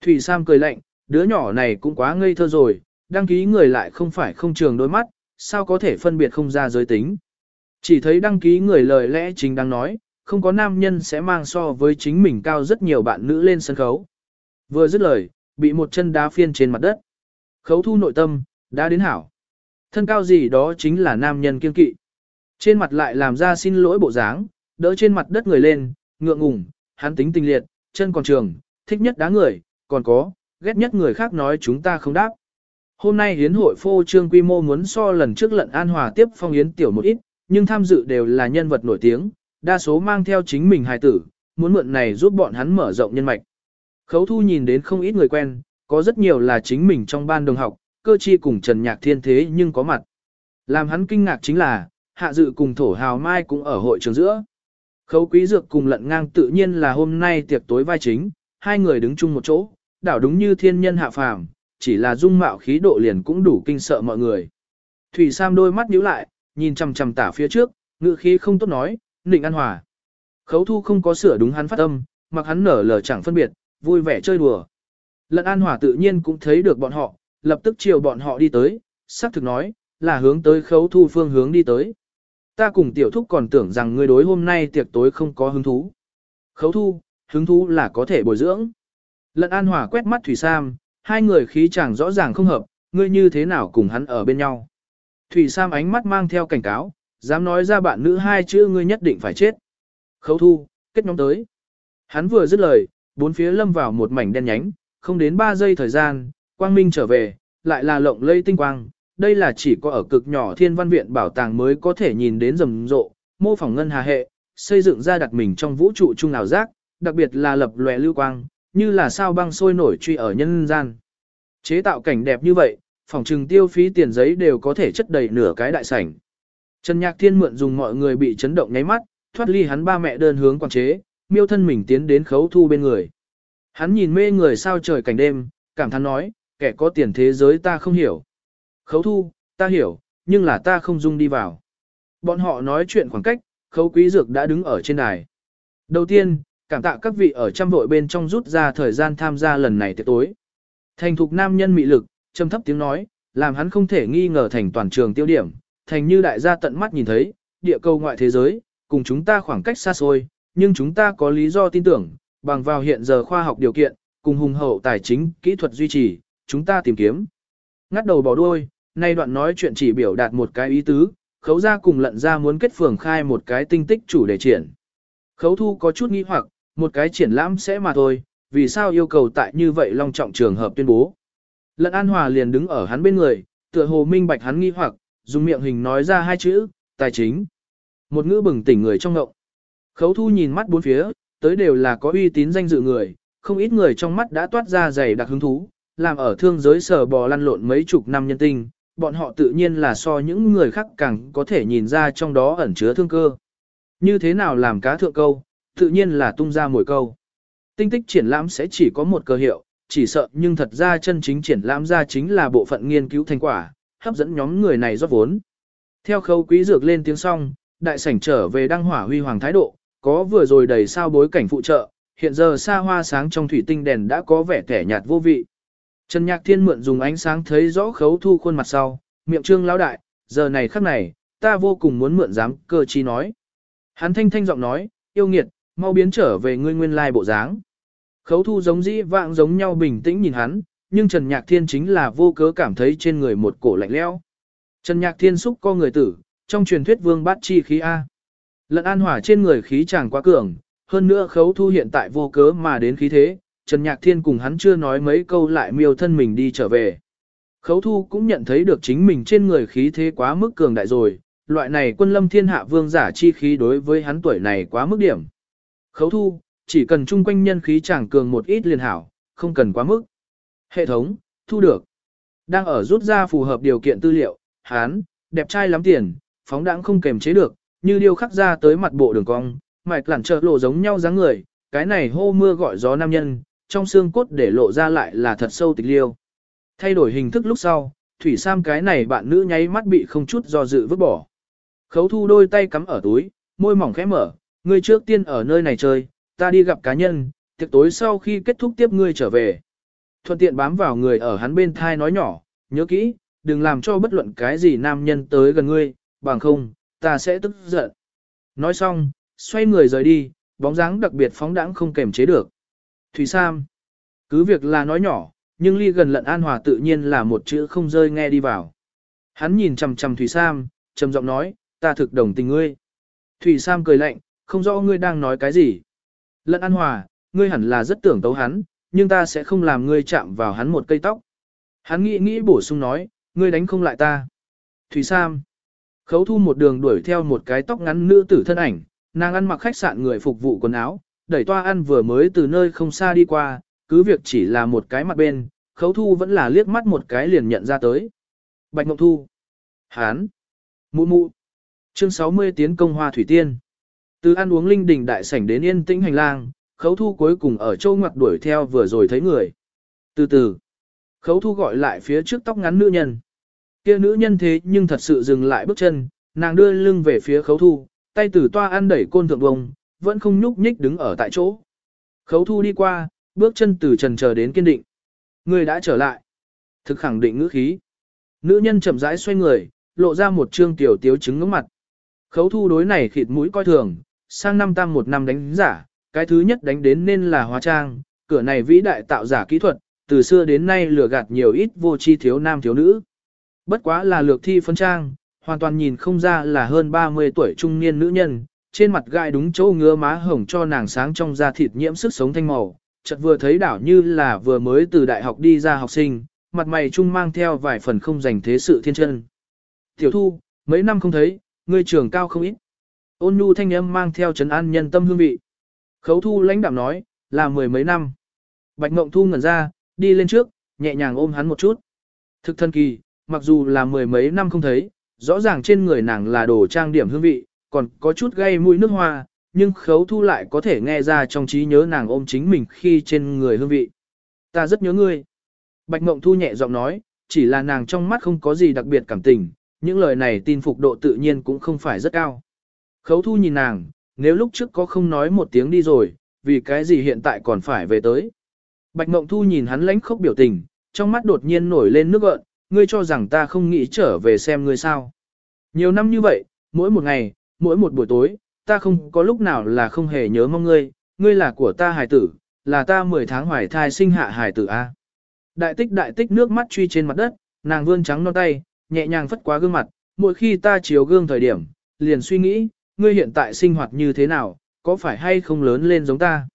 Thủy Sam cười lạnh, đứa nhỏ này cũng quá ngây thơ rồi, đăng ký người lại không phải không trường đôi mắt, sao có thể phân biệt không ra giới tính. Chỉ thấy đăng ký người lời lẽ chính đang nói, không có nam nhân sẽ mang so với chính mình cao rất nhiều bạn nữ lên sân khấu. Vừa dứt lời, bị một chân đá phiên trên mặt đất. Khấu thu nội tâm, đã đến hảo. Thân cao gì đó chính là nam nhân kiên kỵ. Trên mặt lại làm ra xin lỗi bộ dáng, đỡ trên mặt đất người lên, ngượng ngùng, hắn tính tình liệt, chân còn trường, thích nhất đá người, còn có, ghét nhất người khác nói chúng ta không đáp. Hôm nay hiến hội phô trương quy mô muốn so lần trước lận an hòa tiếp phong yến tiểu một ít, nhưng tham dự đều là nhân vật nổi tiếng, đa số mang theo chính mình hài tử, muốn mượn này giúp bọn hắn mở rộng nhân mạch. Khấu thu nhìn đến không ít người quen, có rất nhiều là chính mình trong ban đồng học, cơ chi cùng Trần Nhạc Thiên thế nhưng có mặt. Làm hắn kinh ngạc chính là, hạ dự cùng thổ hào mai cũng ở hội trường giữa. Khấu quý dược cùng lận ngang tự nhiên là hôm nay tiệc tối vai chính, hai người đứng chung một chỗ, đảo đúng như thiên nhân hạ phàm, chỉ là dung mạo khí độ liền cũng đủ kinh sợ mọi người. Thủy Sam đôi mắt nhíu lại, nhìn chằm chằm tả phía trước, ngữ khí không tốt nói, nịnh an hòa. Khấu thu không có sửa đúng hắn phát âm, mặc hắn nở lờ chẳng phân biệt, vui vẻ chơi đùa. Lận an hòa tự nhiên cũng thấy được bọn họ, lập tức chiều bọn họ đi tới, xác thực nói, là hướng tới khấu thu phương hướng đi tới. Ta cùng tiểu thúc còn tưởng rằng ngươi đối hôm nay tiệc tối không có hứng thú. Khấu thu, hứng thú là có thể bồi dưỡng. Lận an hòa quét mắt Thủy Sam, hai người khí chàng rõ ràng không hợp, ngươi như thế nào cùng hắn ở bên nhau. Thủy Sam ánh mắt mang theo cảnh cáo, dám nói ra bạn nữ hai chữ ngươi nhất định phải chết. Khấu thu, kết nhóm tới. Hắn vừa dứt lời, bốn phía lâm vào một mảnh đen nhánh, không đến 3 giây thời gian, quang minh trở về, lại là lộng lây tinh quang. Đây là chỉ có ở cực nhỏ thiên văn viện bảo tàng mới có thể nhìn đến rầm rộ, mô phỏng ngân hà hệ, xây dựng ra đặt mình trong vũ trụ chung ảo giác, đặc biệt là lập lòe lưu quang, như là sao băng sôi nổi truy ở nhân gian. Chế tạo cảnh đẹp như vậy, phòng trừng tiêu phí tiền giấy đều có thể chất đầy nửa cái đại sảnh. Trần Nhạc Thiên mượn dùng mọi người bị chấn động nháy mắt, thoát ly hắn ba mẹ đơn hướng quan chế, miêu thân mình tiến đến khấu thu bên người. Hắn nhìn mê người sao trời cảnh đêm, cảm thán nói, kẻ có tiền thế giới ta không hiểu. Khấu thu, ta hiểu, nhưng là ta không dung đi vào. Bọn họ nói chuyện khoảng cách, khấu quý dược đã đứng ở trên đài. Đầu tiên, cảm tạ các vị ở trăm vội bên trong rút ra thời gian tham gia lần này tiệc tối. Thành thục nam nhân mị lực, trầm thấp tiếng nói, làm hắn không thể nghi ngờ thành toàn trường tiêu điểm, thành như đại gia tận mắt nhìn thấy, địa cầu ngoại thế giới, cùng chúng ta khoảng cách xa xôi, nhưng chúng ta có lý do tin tưởng, bằng vào hiện giờ khoa học điều kiện, cùng hùng hậu tài chính, kỹ thuật duy trì, chúng ta tìm kiếm. Ngắt đầu bỏ đuôi, nay đoạn nói chuyện chỉ biểu đạt một cái ý tứ, khấu ra cùng lận ra muốn kết phường khai một cái tinh tích chủ đề triển. Khấu thu có chút nghi hoặc, một cái triển lãm sẽ mà thôi, vì sao yêu cầu tại như vậy long trọng trường hợp tuyên bố. Lận An Hòa liền đứng ở hắn bên người, tựa hồ minh bạch hắn nghi hoặc, dùng miệng hình nói ra hai chữ, tài chính. Một ngữ bừng tỉnh người trong ngộng. Khấu thu nhìn mắt bốn phía, tới đều là có uy tín danh dự người, không ít người trong mắt đã toát ra dày đặc hứng thú, làm ở thương giới sở bò lăn lộn mấy chục năm nhân tinh, bọn họ tự nhiên là so những người khác càng có thể nhìn ra trong đó ẩn chứa thương cơ. Như thế nào làm cá thượng câu, tự nhiên là tung ra mồi câu. Tinh tích triển lãm sẽ chỉ có một cơ hiệu, chỉ sợ nhưng thật ra chân chính triển lãm ra chính là bộ phận nghiên cứu thành quả, hấp dẫn nhóm người này rót vốn. Theo khâu quý dược lên tiếng xong, đại sảnh trở về đăng hỏa huy hoàng thái độ, có vừa rồi đầy sao bối cảnh phụ trợ, hiện giờ xa hoa sáng trong thủy tinh đèn đã có vẻ kẻ nhạt vô vị. Trần Nhạc Thiên mượn dùng ánh sáng thấy rõ khấu thu khuôn mặt sau, miệng trương lão đại, giờ này khắc này, ta vô cùng muốn mượn dám cơ chi nói. Hắn thanh thanh giọng nói, yêu nghiệt, mau biến trở về ngươi nguyên lai bộ dáng. Khấu thu giống dĩ vạng giống nhau bình tĩnh nhìn hắn, nhưng Trần Nhạc Thiên chính là vô cớ cảm thấy trên người một cổ lạnh lẽo. Trần Nhạc Thiên xúc co người tử, trong truyền thuyết vương bát chi khí A. Lận an hỏa trên người khí chàng quá cường, hơn nữa khấu thu hiện tại vô cớ mà đến khí thế, Trần Nhạc Thiên cùng hắn chưa nói mấy câu lại miêu thân mình đi trở về. Khấu thu cũng nhận thấy được chính mình trên người khí thế quá mức cường đại rồi, loại này quân lâm thiên hạ vương giả chi khí đối với hắn tuổi này quá mức điểm. Khấu thu, chỉ cần chung quanh nhân khí chẳng cường một ít liền hảo, không cần quá mức. Hệ thống, thu được. Đang ở rút ra phù hợp điều kiện tư liệu, hán, đẹp trai lắm tiền, phóng đãng không kềm chế được, như điêu khắc ra tới mặt bộ đường cong, mạch lản trợ lộ giống nhau dáng người, cái này hô mưa gọi gió nam nhân, trong xương cốt để lộ ra lại là thật sâu tịch liêu. Thay đổi hình thức lúc sau, Thủy Sam cái này bạn nữ nháy mắt bị không chút do dự vứt bỏ. Khấu thu đôi tay cắm ở túi, môi mỏng khẽ mở, ngươi trước tiên ở nơi này chơi, ta đi gặp cá nhân, tiệc tối sau khi kết thúc tiếp ngươi trở về. Thuận tiện bám vào người ở hắn bên thai nói nhỏ, nhớ kỹ, đừng làm cho bất luận cái gì nam nhân tới gần ngươi, bằng không, ta sẽ tức giận. Nói xong, xoay người rời đi, bóng dáng đặc biệt phóng đãng không kềm chế được. Thủy Sam, cứ việc là nói nhỏ, nhưng ly gần lận an hòa tự nhiên là một chữ không rơi nghe đi vào. Hắn nhìn chằm chằm Thủy Sam, trầm giọng nói, ta thực đồng tình ngươi. Thủy Sam cười lạnh, không rõ ngươi đang nói cái gì. Lận an hòa, ngươi hẳn là rất tưởng tấu hắn, nhưng ta sẽ không làm ngươi chạm vào hắn một cây tóc. Hắn nghĩ nghĩ bổ sung nói, ngươi đánh không lại ta. Thủy Sam. Khấu thu một đường đuổi theo một cái tóc ngắn nữ tử thân ảnh, nàng ăn mặc khách sạn người phục vụ quần áo, đẩy toa ăn vừa mới từ nơi không xa đi qua, cứ việc chỉ là một cái mặt bên, khấu thu vẫn là liếc mắt một cái liền nhận ra tới. Bạch Ngọc Thu. Hán. Mụ mụ. Chương 60 tiến công hoa thủy tiên. Từ ăn uống linh đình đại sảnh đến yên tĩnh hành lang, khấu thu cuối cùng ở châu ngoặt đuổi theo vừa rồi thấy người. Từ từ. Khấu thu gọi lại phía trước tóc ngắn nữ nhân. Kia nữ nhân thế nhưng thật sự dừng lại bước chân, nàng đưa lưng về phía khấu thu, tay từ toa ăn đẩy côn thượng bông, vẫn không nhúc nhích đứng ở tại chỗ. Khấu thu đi qua, bước chân từ trần chờ đến kiên định. Người đã trở lại. Thực khẳng định ngữ khí. Nữ nhân chậm rãi xoay người, lộ ra một trương tiểu tiếu trứng ngưỡng mặt. Khấu thu đối này khịt mũi coi thường, sang năm tam một năm đánh giả, cái thứ nhất đánh đến nên là hóa trang, cửa này vĩ đại tạo giả kỹ thuật, từ xưa đến nay lừa gạt nhiều ít vô chi thiếu nam thiếu nữ. Bất quá là lược thi phân trang, hoàn toàn nhìn không ra là hơn 30 tuổi trung niên nữ nhân, trên mặt gai đúng chỗ ngứa má hồng cho nàng sáng trong da thịt nhiễm sức sống thanh màu, chợt vừa thấy đảo như là vừa mới từ đại học đi ra học sinh, mặt mày trung mang theo vài phần không dành thế sự thiên chân. Tiểu thu, mấy năm không thấy, ngươi trưởng cao không ít. Ôn nhu thanh âm mang theo trấn an nhân tâm hương vị. Khấu thu lãnh đạm nói, là mười mấy năm. Bạch Mộng Thu ngẩn ra, đi lên trước, nhẹ nhàng ôm hắn một chút. Thực thân kỳ, mặc dù là mười mấy năm không thấy, rõ ràng trên người nàng là đồ trang điểm hương vị, còn có chút gây mũi nước hoa, nhưng khấu thu lại có thể nghe ra trong trí nhớ nàng ôm chính mình khi trên người hương vị. Ta rất nhớ ngươi. Bạch Mộng Thu nhẹ giọng nói, chỉ là nàng trong mắt không có gì đặc biệt cảm tình, những lời này tin phục độ tự nhiên cũng không phải rất cao. Khấu thu nhìn nàng, nếu lúc trước có không nói một tiếng đi rồi, vì cái gì hiện tại còn phải về tới. Bạch Mộng Thu nhìn hắn lãnh khốc biểu tình, trong mắt đột nhiên nổi lên nước gợn, ngươi cho rằng ta không nghĩ trở về xem ngươi sao. Nhiều năm như vậy, mỗi một ngày, mỗi một buổi tối, ta không có lúc nào là không hề nhớ mong ngươi, ngươi là của ta hài tử, là ta 10 tháng hoài thai sinh hạ hài tử A. Đại tích đại tích nước mắt truy trên mặt đất, nàng vươn trắng non tay, nhẹ nhàng phất qua gương mặt, mỗi khi ta chiếu gương thời điểm, liền suy nghĩ, ngươi hiện tại sinh hoạt như thế nào, có phải hay không lớn lên giống ta.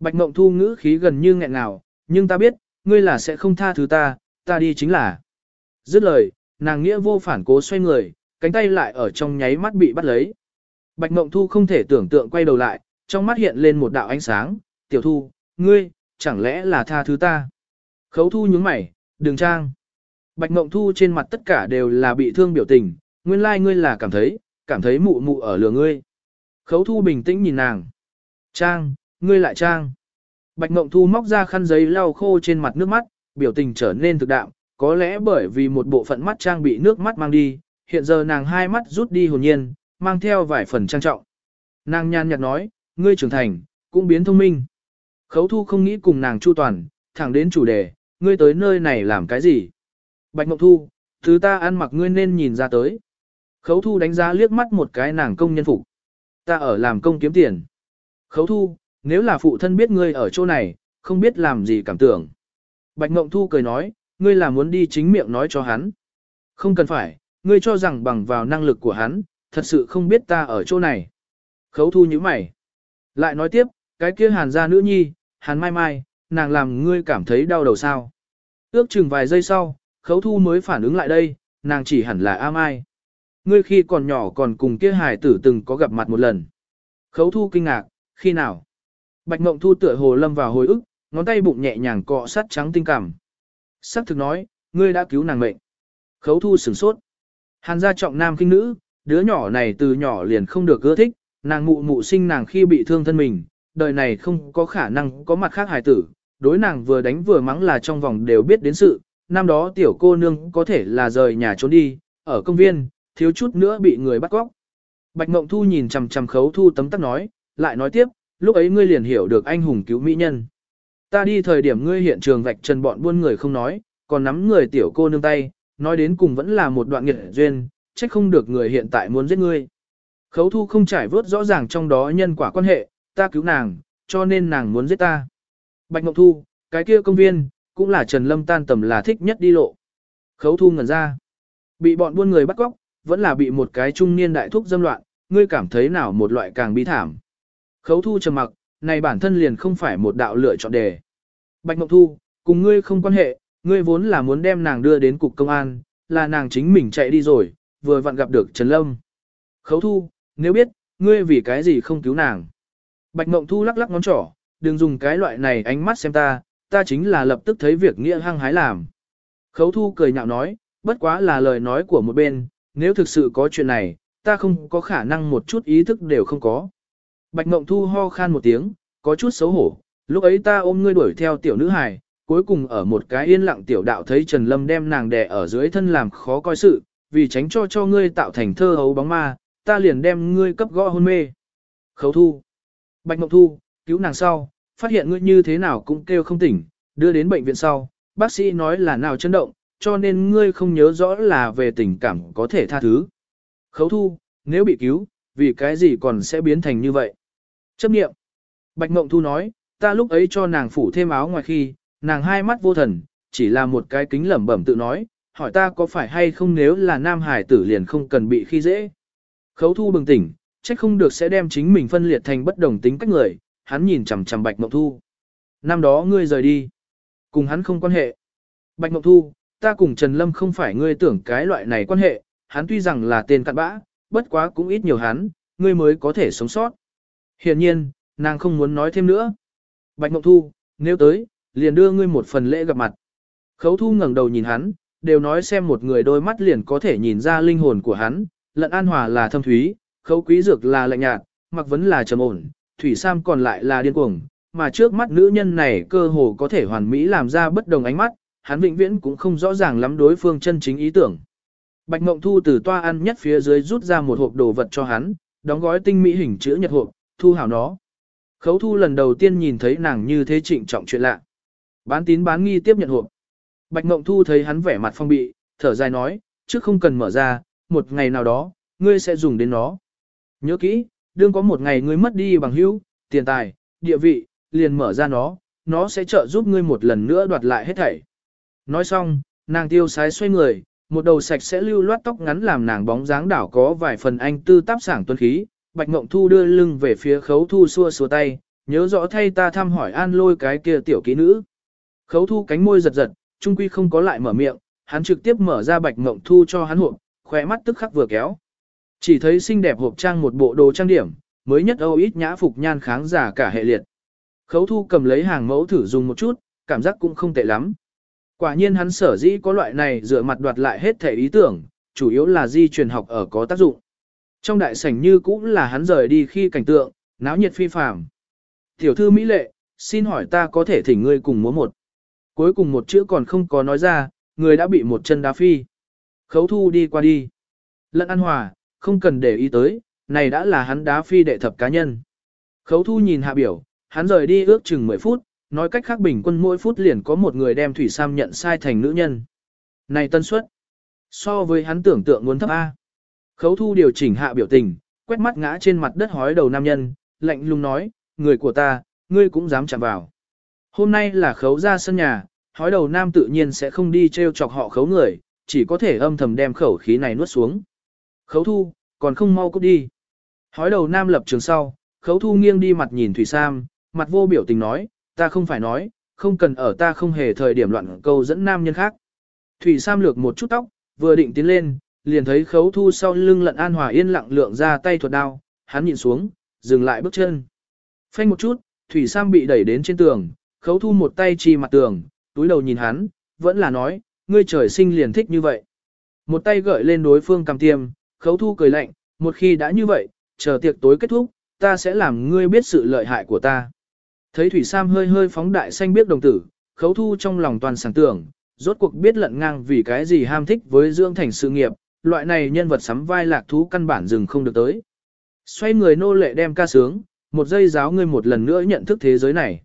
Bạch Mộng Thu ngữ khí gần như nghẹn ngào, nhưng ta biết, ngươi là sẽ không tha thứ ta, ta đi chính là. Dứt lời, nàng nghĩa vô phản cố xoay người, cánh tay lại ở trong nháy mắt bị bắt lấy. Bạch Mộng Thu không thể tưởng tượng quay đầu lại, trong mắt hiện lên một đạo ánh sáng, tiểu thu, ngươi, chẳng lẽ là tha thứ ta. Khấu thu nhướng mày, đừng trang. Bạch Mộng Thu trên mặt tất cả đều là bị thương biểu tình, nguyên lai like ngươi là cảm thấy, cảm thấy mụ mụ ở lừa ngươi. Khấu thu bình tĩnh nhìn nàng. Trang, ngươi lại trang. Bạch Mộng Thu móc ra khăn giấy lau khô trên mặt nước mắt, biểu tình trở nên thực đạm, có lẽ bởi vì một bộ phận mắt trang bị nước mắt mang đi, hiện giờ nàng hai mắt rút đi hồn nhiên, mang theo vài phần trang trọng. Nàng nhàn nhạt nói, ngươi trưởng thành, cũng biến thông minh. Khấu thu không nghĩ cùng nàng chu toàn, thẳng đến chủ đề, ngươi tới nơi này làm cái gì? Bạch Mộng Thu, thứ ta ăn mặc ngươi nên nhìn ra tới. Khấu thu đánh giá liếc mắt một cái nàng công nhân phục. Ta ở làm công kiếm tiền. Khấu thu, nếu là phụ thân biết ngươi ở chỗ này, không biết làm gì cảm tưởng. Bạch Ngộng Thu cười nói, ngươi là muốn đi chính miệng nói cho hắn. Không cần phải, ngươi cho rằng bằng vào năng lực của hắn, thật sự không biết ta ở chỗ này. Khấu thu như mày. Lại nói tiếp, cái kia hàn gia nữ nhi, hàn mai mai, nàng làm ngươi cảm thấy đau đầu sao. Ước chừng vài giây sau, khấu thu mới phản ứng lại đây, nàng chỉ hẳn là A Mai. Ngươi khi còn nhỏ còn cùng kia hài tử từng có gặp mặt một lần. Khấu thu kinh ngạc, khi nào? Bạch Mộng Thu tựa hồ lâm vào hồi ức, ngón tay bụng nhẹ nhàng cọ sát trắng tinh cảm. Sắc thực nói, ngươi đã cứu nàng mệnh. Khấu thu sửng sốt. Hàn gia trọng nam kinh nữ, đứa nhỏ này từ nhỏ liền không được ưa thích, nàng mụ mụ sinh nàng khi bị thương thân mình, đời này không có khả năng có mặt khác hài tử, đối nàng vừa đánh vừa mắng là trong vòng đều biết đến sự, năm đó tiểu cô nương có thể là rời nhà trốn đi, ở công viên, thiếu chút nữa bị người bắt cóc. Bạch Mộng Thu nhìn chằm chằm khấu thu tấm tắc nói, lại nói tiếp, lúc ấy ngươi liền hiểu được anh hùng cứu mỹ nhân. Ta đi thời điểm ngươi hiện trường vạch trần bọn buôn người không nói, còn nắm người tiểu cô nương tay, nói đến cùng vẫn là một đoạn nghiệt duyên, trách không được người hiện tại muốn giết ngươi. Khấu thu không trải vớt rõ ràng trong đó nhân quả quan hệ, ta cứu nàng, cho nên nàng muốn giết ta. Bạch Ngọc Thu, cái kia công viên, cũng là Trần Lâm tan tầm là thích nhất đi lộ. Khấu thu ngẩn ra. Bị bọn buôn người bắt cóc, vẫn là bị một cái trung niên đại thúc dâm loạn, ngươi cảm thấy nào một loại càng bi thảm. Khấu thu trầm mặc, này bản thân liền không phải một đạo lựa chọn đề. Bạch Mộng Thu, cùng ngươi không quan hệ, ngươi vốn là muốn đem nàng đưa đến cục công an, là nàng chính mình chạy đi rồi, vừa vặn gặp được Trần Lâm. Khấu thu, nếu biết, ngươi vì cái gì không cứu nàng. Bạch Mộng Thu lắc lắc ngón trỏ, đừng dùng cái loại này ánh mắt xem ta, ta chính là lập tức thấy việc nghĩa hăng hái làm. Khấu thu cười nhạo nói, bất quá là lời nói của một bên, nếu thực sự có chuyện này, ta không có khả năng một chút ý thức đều không có. Bạch Mộng Thu ho khan một tiếng, có chút xấu hổ, lúc ấy ta ôm ngươi đuổi theo tiểu nữ hài, cuối cùng ở một cái yên lặng tiểu đạo thấy Trần Lâm đem nàng đè ở dưới thân làm khó coi sự, vì tránh cho cho ngươi tạo thành thơ hấu bóng ma, ta liền đem ngươi cấp gõ hôn mê. Khấu thu. Bạch Mộng Thu, cứu nàng sau, phát hiện ngươi như thế nào cũng kêu không tỉnh, đưa đến bệnh viện sau, bác sĩ nói là nào chấn động, cho nên ngươi không nhớ rõ là về tình cảm có thể tha thứ. Khấu thu, nếu bị cứu, vì cái gì còn sẽ biến thành như vậy? Chấp nghiệm. Bạch Mộng Thu nói, ta lúc ấy cho nàng phủ thêm áo ngoài khi, nàng hai mắt vô thần, chỉ là một cái kính lẩm bẩm tự nói, hỏi ta có phải hay không nếu là nam hải tử liền không cần bị khi dễ. Khấu thu bừng tỉnh, trách không được sẽ đem chính mình phân liệt thành bất đồng tính cách người, hắn nhìn chằm chằm Bạch Mộng Thu. Năm đó ngươi rời đi, cùng hắn không quan hệ. Bạch Mộng Thu, ta cùng Trần Lâm không phải ngươi tưởng cái loại này quan hệ, hắn tuy rằng là tên cặn bã, bất quá cũng ít nhiều hắn, ngươi mới có thể sống sót. Hiện nhiên, nàng không muốn nói thêm nữa. Bạch Mộng Thu, nếu tới, liền đưa ngươi một phần lễ gặp mặt. Khấu Thu ngẩng đầu nhìn hắn, đều nói xem một người đôi mắt liền có thể nhìn ra linh hồn của hắn, lận an hòa là thâm thúy, khấu quý dược là lạnh nhạt, mặc vấn là trầm ổn, thủy sam còn lại là điên cuồng, mà trước mắt nữ nhân này cơ hồ có thể hoàn mỹ làm ra bất đồng ánh mắt, hắn vĩnh viễn cũng không rõ ràng lắm đối phương chân chính ý tưởng. Bạch Mộng Thu từ toa ăn nhất phía dưới rút ra một hộp đồ vật cho hắn, đóng gói tinh mỹ hình chữ nhật hộp, thu hảo nó. Khấu thu lần đầu tiên nhìn thấy nàng như thế trịnh trọng chuyện lạ. Bán tín bán nghi tiếp nhận hộp. Bạch Mộng Thu thấy hắn vẻ mặt phong bị, thở dài nói, trước không cần mở ra, một ngày nào đó, ngươi sẽ dùng đến nó. Nhớ kỹ, đương có một ngày ngươi mất đi bằng hữu, tiền tài, địa vị, liền mở ra nó, nó sẽ trợ giúp ngươi một lần nữa đoạt lại hết thảy. Nói xong, nàng tiêu sái xoay người, một đầu sạch sẽ lưu loát tóc ngắn làm nàng bóng dáng đảo có vài phần anh tư táp sảng tuân khí. Bạch Mộng Thu đưa lưng về phía khấu thu xua xua tay, nhớ rõ thay ta thăm hỏi an lôi cái kia tiểu kỹ nữ. Khấu thu cánh môi giật giật, trung quy không có lại mở miệng, hắn trực tiếp mở ra Bạch Mộng Thu cho hắn hộp, khóe mắt tức khắc vừa kéo. Chỉ thấy xinh đẹp hộp trang một bộ đồ trang điểm, mới nhất âu ít nhã phục nhan kháng giả cả hệ liệt. Khấu thu cầm lấy hàng mẫu thử dùng một chút, cảm giác cũng không tệ lắm. Quả nhiên hắn sở dĩ có loại này dựa mặt đoạt lại hết thể ý tưởng, chủ yếu là di truyền học ở có tác dụng. Trong đại sảnh như cũng là hắn rời đi khi cảnh tượng, náo nhiệt phi phàm. Tiểu thư Mỹ Lệ, xin hỏi ta có thể thỉnh ngươi cùng múa một. Cuối cùng một chữ còn không có nói ra, người đã bị một chân đá phi. Khấu thu đi qua đi. Lận an hòa, không cần để ý tới, này đã là hắn đá phi đệ thập cá nhân. Khấu thu nhìn hạ biểu, hắn rời đi ước chừng 10 phút, nói cách khác bình quân mỗi phút liền có một người đem Thủy Sam nhận sai thành nữ nhân. Này tân suất, so với hắn tưởng tượng muốn thấp A. Khấu thu điều chỉnh hạ biểu tình, quét mắt ngã trên mặt đất hói đầu nam nhân, lạnh lùng nói, người của ta, ngươi cũng dám chạm vào. Hôm nay là khấu ra sân nhà, hói đầu nam tự nhiên sẽ không đi treo chọc họ khấu người, chỉ có thể âm thầm đem khẩu khí này nuốt xuống. Khấu thu, còn không mau cút đi. Hói đầu nam lập trường sau, khấu thu nghiêng đi mặt nhìn Thủy Sam, mặt vô biểu tình nói, ta không phải nói, không cần ở ta không hề thời điểm loạn câu dẫn nam nhân khác. Thủy Sam lược một chút tóc, vừa định tiến lên, liền thấy khấu thu sau lưng lận an hòa yên lặng lượng ra tay thuật đao, hắn nhìn xuống, dừng lại bước chân. Phanh một chút, Thủy Sam bị đẩy đến trên tường, khấu thu một tay chi mặt tường, túi đầu nhìn hắn, vẫn là nói, ngươi trời sinh liền thích như vậy. Một tay gợi lên đối phương cầm tiêm, khấu thu cười lạnh, một khi đã như vậy, chờ tiệc tối kết thúc, ta sẽ làm ngươi biết sự lợi hại của ta. Thấy Thủy Sam hơi hơi phóng đại xanh biết đồng tử, khấu thu trong lòng toàn sản tưởng, rốt cuộc biết lận ngang vì cái gì ham thích với dưỡng thành sự nghiệp, loại này nhân vật sắm vai lạc thú căn bản dừng không được tới. Xoay người nô lệ đem ca sướng, một giây giáo ngươi một lần nữa nhận thức thế giới này.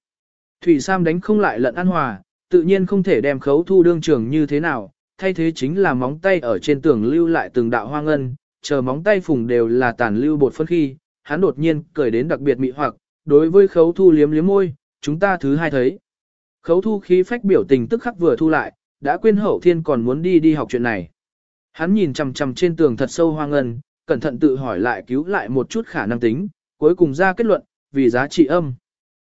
Thủy Sam đánh không lại lận an hòa, tự nhiên không thể đem khấu thu đương trường như thế nào, thay thế chính là móng tay ở trên tường lưu lại từng đạo hoang ngân, chờ móng tay phùng đều là tàn lưu bột phân khi, hắn đột nhiên cười đến đặc biệt mị hoặc, đối với khấu thu liếm liếm môi, chúng ta thứ hai thấy. Khấu thu khí phách biểu tình tức khắc vừa thu lại, đã quên hậu thiên còn muốn đi đi học chuyện này. Hắn nhìn chằm chằm trên tường thật sâu hoang ngân, cẩn thận tự hỏi lại cứu lại một chút khả năng tính, cuối cùng ra kết luận, vì giá trị âm.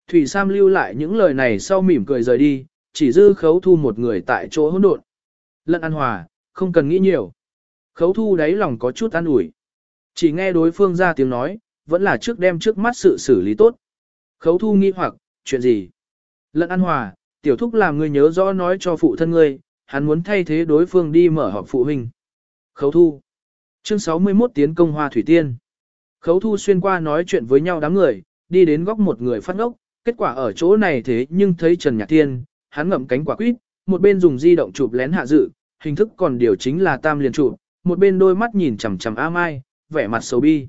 Thủy Sam lưu lại những lời này sau mỉm cười rời đi, chỉ dư khấu thu một người tại chỗ hỗn độn. Lận an hòa, không cần nghĩ nhiều. Khấu thu đáy lòng có chút an ủi. Chỉ nghe đối phương ra tiếng nói, vẫn là trước đem trước mắt sự xử lý tốt. Khấu thu nghi hoặc, chuyện gì? Lận an hòa, tiểu thúc làm ngươi nhớ rõ nói cho phụ thân ngươi, hắn muốn thay thế đối phương đi mở họp phụ huynh. Khấu thu. Chương 61 tiến công hoa thủy tiên. Khấu thu xuyên qua nói chuyện với nhau đám người, đi đến góc một người phát ngốc, kết quả ở chỗ này thế nhưng thấy Trần Nhạc Tiên, hắn ngậm cánh quả quýt, một bên dùng di động chụp lén hạ dự, hình thức còn điều chính là tam liền chụp, một bên đôi mắt nhìn chằm chằm A Mai, vẻ mặt xấu bi.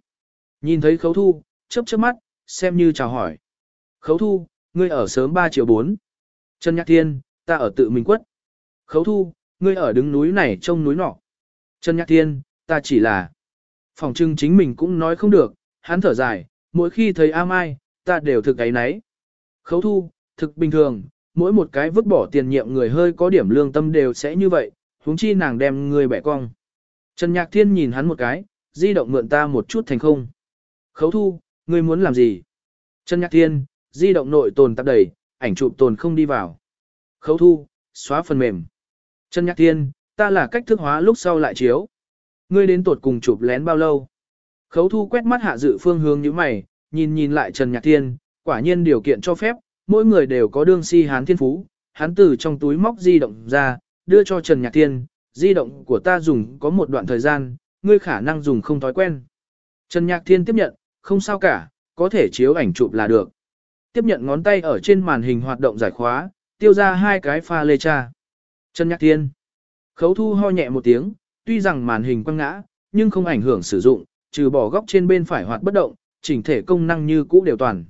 Nhìn thấy khấu thu, chớp chớp mắt, xem như chào hỏi. Khấu thu, ngươi ở sớm 3 triệu 4. Trần Nhạc Thiên, ta ở tự mình quất. Khấu thu, ngươi ở đứng núi này trông núi nọ. Trần Nhạc Thiên, ta chỉ là... Phòng trưng chính mình cũng nói không được, hắn thở dài, mỗi khi thấy A Mai, ta đều thực ấy nấy. Khấu thu, thực bình thường, mỗi một cái vứt bỏ tiền nhiệm người hơi có điểm lương tâm đều sẽ như vậy, huống chi nàng đem người bẻ cong. Trần Nhạc Thiên nhìn hắn một cái, di động mượn ta một chút thành không. Khấu thu, ngươi muốn làm gì? Trần Nhạc Thiên, di động nội tồn tạp đầy, ảnh chụp tồn không đi vào. Khấu thu, xóa phần mềm. Trần Nhạc Thiên, ta là cách thức hóa lúc sau lại chiếu. Ngươi đến tột cùng chụp lén bao lâu? Khấu thu quét mắt hạ dự phương hướng như mày, nhìn nhìn lại Trần Nhạc Thiên, quả nhiên điều kiện cho phép, mỗi người đều có đương si hán thiên phú. Hắn từ trong túi móc di động ra, đưa cho Trần Nhạc Thiên, di động của ta dùng có một đoạn thời gian, ngươi khả năng dùng không thói quen. Trần Nhạc Thiên tiếp nhận, không sao cả, có thể chiếu ảnh chụp là được. Tiếp nhận ngón tay ở trên màn hình hoạt động giải khóa, tiêu ra hai cái pha lê cha. Trần Nhạc Thiên. Khấu thu ho nhẹ một tiếng, tuy rằng màn hình quăng ngã, nhưng không ảnh hưởng sử dụng, trừ bỏ góc trên bên phải hoạt bất động, chỉnh thể công năng như cũ đều toàn.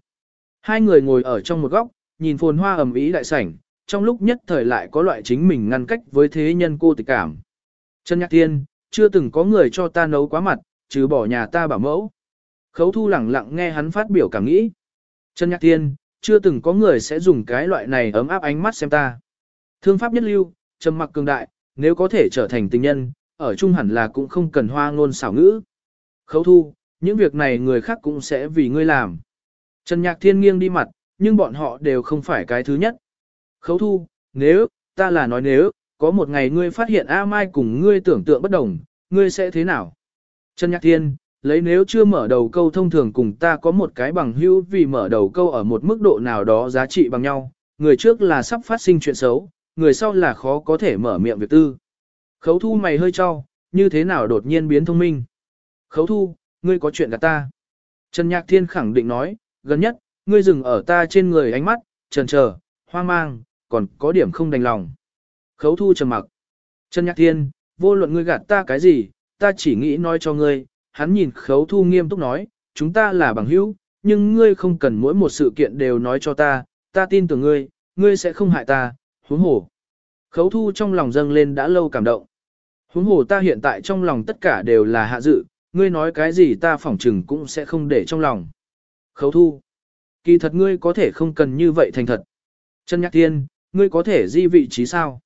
Hai người ngồi ở trong một góc, nhìn phồn hoa ầm ĩ đại sảnh, trong lúc nhất thời lại có loại chính mình ngăn cách với thế nhân cô tịch cảm. Trần Nhạc Thiên, chưa từng có người cho ta nấu quá mặt, trừ bỏ nhà ta bảo mẫu. Khấu thu lẳng lặng nghe hắn phát biểu cảm nghĩ. Trần Nhạc Thiên, chưa từng có người sẽ dùng cái loại này ấm áp ánh mắt xem ta. Thương pháp nhất lưu, trầm mặc cường đại, nếu có thể trở thành tình nhân, ở chung hẳn là cũng không cần hoa ngôn xảo ngữ. Khấu thu, những việc này người khác cũng sẽ vì ngươi làm. Trần Nhạc Thiên nghiêng đi mặt, nhưng bọn họ đều không phải cái thứ nhất. Khấu thu, nếu, ta là nói nếu, có một ngày ngươi phát hiện A Mai cùng ngươi tưởng tượng bất đồng, ngươi sẽ thế nào? Trần Nhạc Thiên, lấy nếu chưa mở đầu câu thông thường cùng ta có một cái bằng hữu vì mở đầu câu ở một mức độ nào đó giá trị bằng nhau, người trước là sắp phát sinh chuyện xấu, người sau là khó có thể mở miệng việc tư. Khấu thu mày hơi cho, như thế nào đột nhiên biến thông minh? Khấu thu, ngươi có chuyện gặp ta. Trần Nhạc Thiên khẳng định nói, gần nhất, ngươi dừng ở ta trên người ánh mắt, trần chờ, hoang mang, còn có điểm không đành lòng. Khấu thu trầm mặc. Trần Nhạc Thiên, vô luận ngươi gạt ta cái gì, ta chỉ nghĩ nói cho ngươi, hắn nhìn khấu thu nghiêm túc nói, chúng ta là bằng hữu, nhưng ngươi không cần mỗi một sự kiện đều nói cho ta, ta tin tưởng ngươi, ngươi sẽ không hại ta, huống hồ. Khấu thu trong lòng dâng lên đã lâu cảm động. Huống hồ ta hiện tại trong lòng tất cả đều là hạ dự, ngươi nói cái gì ta phỏng chừng cũng sẽ không để trong lòng. Khấu thu. Kỳ thật ngươi có thể không cần như vậy thành thật. Trần nhắc Thiên, ngươi có thể di vị trí sao?